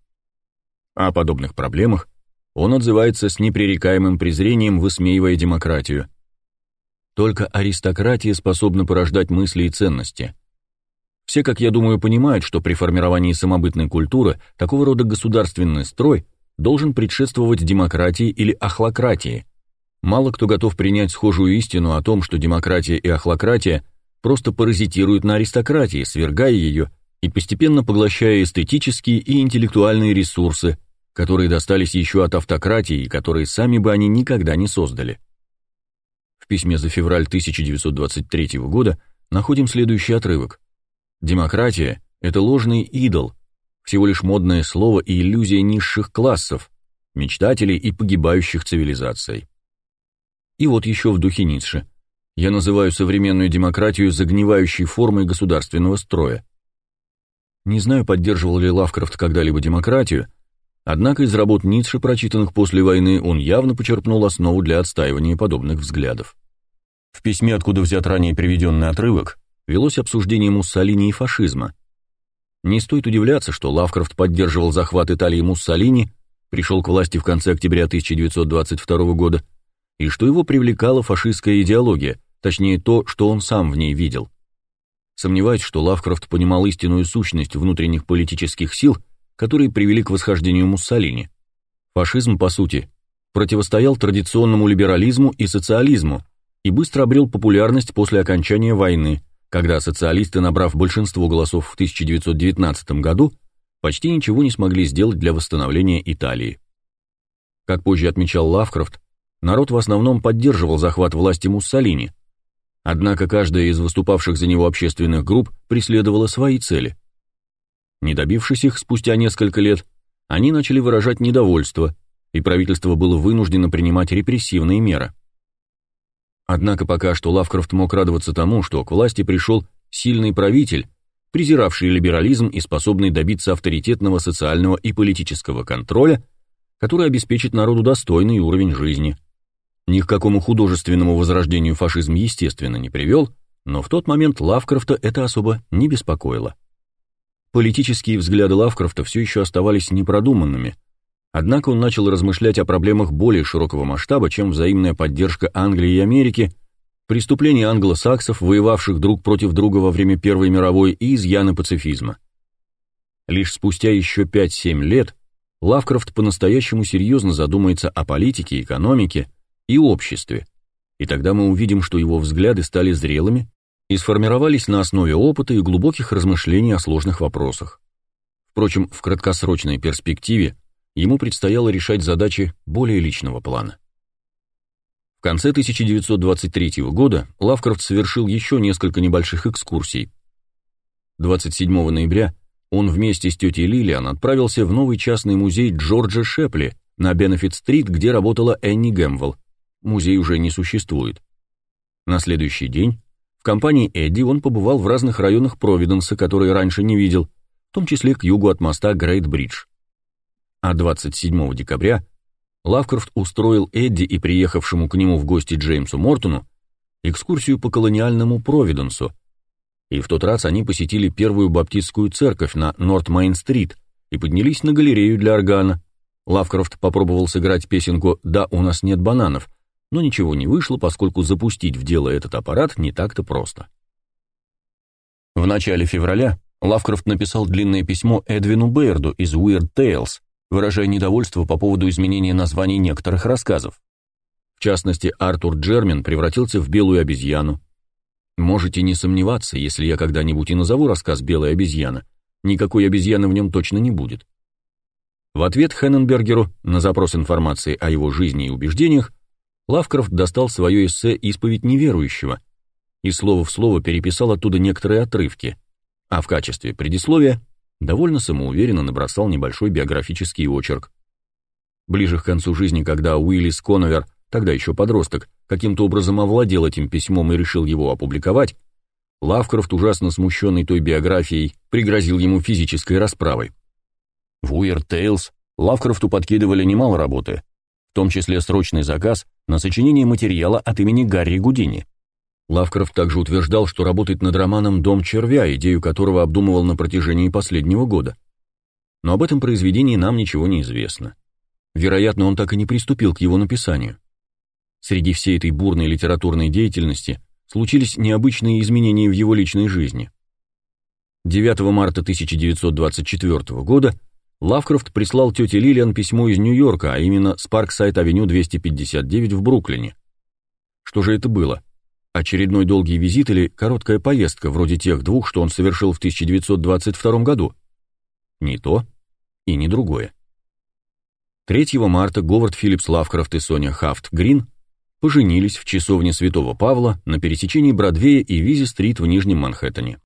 О подобных проблемах он отзывается с непререкаемым презрением, высмеивая демократию. Только аристократия способна порождать мысли и ценности – все, как я думаю, понимают, что при формировании самобытной культуры такого рода государственный строй должен предшествовать демократии или ахлократии. Мало кто готов принять схожую истину о том, что демократия и ахлократия просто паразитируют на аристократии, свергая ее и постепенно поглощая эстетические и интеллектуальные ресурсы, которые достались еще от автократии и которые сами бы они никогда не создали. В письме за февраль 1923 года находим следующий отрывок. Демократия – это ложный идол, всего лишь модное слово и иллюзия низших классов, мечтателей и погибающих цивилизаций. И вот еще в духе Ницше. Я называю современную демократию загнивающей формой государственного строя. Не знаю, поддерживал ли Лавкрафт когда-либо демократию, однако из работ Ницше, прочитанных после войны, он явно почерпнул основу для отстаивания подобных взглядов. В письме, откуда взят ранее приведенный отрывок, велось обсуждение Муссолини и фашизма. Не стоит удивляться, что Лавкрафт поддерживал захват Италии Муссолини, пришел к власти в конце октября 1922 года, и что его привлекала фашистская идеология, точнее то, что он сам в ней видел. Сомневаюсь, что Лавкрафт понимал истинную сущность внутренних политических сил, которые привели к восхождению Муссолини. Фашизм, по сути, противостоял традиционному либерализму и социализму, и быстро обрел популярность после окончания войны, когда социалисты, набрав большинство голосов в 1919 году, почти ничего не смогли сделать для восстановления Италии. Как позже отмечал Лавкрафт, народ в основном поддерживал захват власти Муссолини, однако каждая из выступавших за него общественных групп преследовала свои цели. Не добившись их спустя несколько лет, они начали выражать недовольство, и правительство было вынуждено принимать репрессивные меры. Однако пока что Лавкрафт мог радоваться тому, что к власти пришел сильный правитель, презиравший либерализм и способный добиться авторитетного социального и политического контроля, который обеспечит народу достойный уровень жизни. Ни к какому художественному возрождению фашизм, естественно, не привел, но в тот момент Лавкрафта это особо не беспокоило. Политические взгляды Лавкрафта все еще оставались непродуманными, однако он начал размышлять о проблемах более широкого масштаба, чем взаимная поддержка Англии и Америки, преступления англосаксов, воевавших друг против друга во время Первой мировой, и изъяны пацифизма. Лишь спустя еще 5-7 лет Лавкрафт по-настоящему серьезно задумается о политике, экономике и обществе, и тогда мы увидим, что его взгляды стали зрелыми и сформировались на основе опыта и глубоких размышлений о сложных вопросах. Впрочем, в краткосрочной перспективе ему предстояло решать задачи более личного плана. В конце 1923 года Лавкрафт совершил еще несколько небольших экскурсий. 27 ноября он вместе с тетей Лилиан отправился в новый частный музей Джорджа Шепли на Бенефит-стрит, где работала Энни Гэмвелл. Музей уже не существует. На следующий день компании Эдди он побывал в разных районах Провиденса, которые раньше не видел, в том числе к югу от моста Грейт-Бридж. А 27 декабря Лавкрафт устроил Эдди и приехавшему к нему в гости Джеймсу Мортону экскурсию по колониальному Провиденсу, и в тот раз они посетили первую баптистскую церковь на Норт-Мейн-стрит и поднялись на галерею для органа. Лавкрафт попробовал сыграть песенку «Да, у нас нет бананов», но ничего не вышло, поскольку запустить в дело этот аппарат не так-то просто. В начале февраля Лавкрафт написал длинное письмо Эдвину Бейрду из Weird Tales, выражая недовольство по поводу изменения названий некоторых рассказов. В частности, Артур Джермин превратился в белую обезьяну. Можете не сомневаться, если я когда-нибудь и назову рассказ «Белая обезьяна», никакой обезьяны в нем точно не будет. В ответ Хенненбергеру на запрос информации о его жизни и убеждениях Лавкрафт достал свое эссе «Исповедь неверующего» и слово в слово переписал оттуда некоторые отрывки, а в качестве предисловия довольно самоуверенно набросал небольшой биографический очерк. Ближе к концу жизни, когда Уиллис Коновер, тогда еще подросток, каким-то образом овладел этим письмом и решил его опубликовать, Лавкрафт, ужасно смущенный той биографией, пригрозил ему физической расправой. В Уирд Тейлз Лавкрафту подкидывали немало работы, в том числе срочный заказ на сочинение материала от имени Гарри Гудини. Лавкрафт также утверждал, что работает над романом «Дом червя», идею которого обдумывал на протяжении последнего года. Но об этом произведении нам ничего не известно. Вероятно, он так и не приступил к его написанию. Среди всей этой бурной литературной деятельности случились необычные изменения в его личной жизни. 9 марта 1924 года Лавкрафт прислал тете Лилиан письмо из Нью-Йорка, а именно с Парксайд-авеню 259 в Бруклине. Что же это было? Очередной долгий визит или короткая поездка, вроде тех двух, что он совершил в 1922 году? Ни то и ни другое. 3 марта Говард Филлипс Лавкрафт и Соня Хафт Грин поженились в часовне Святого Павла на пересечении Бродвея и Визи-стрит в Нижнем Манхэттене.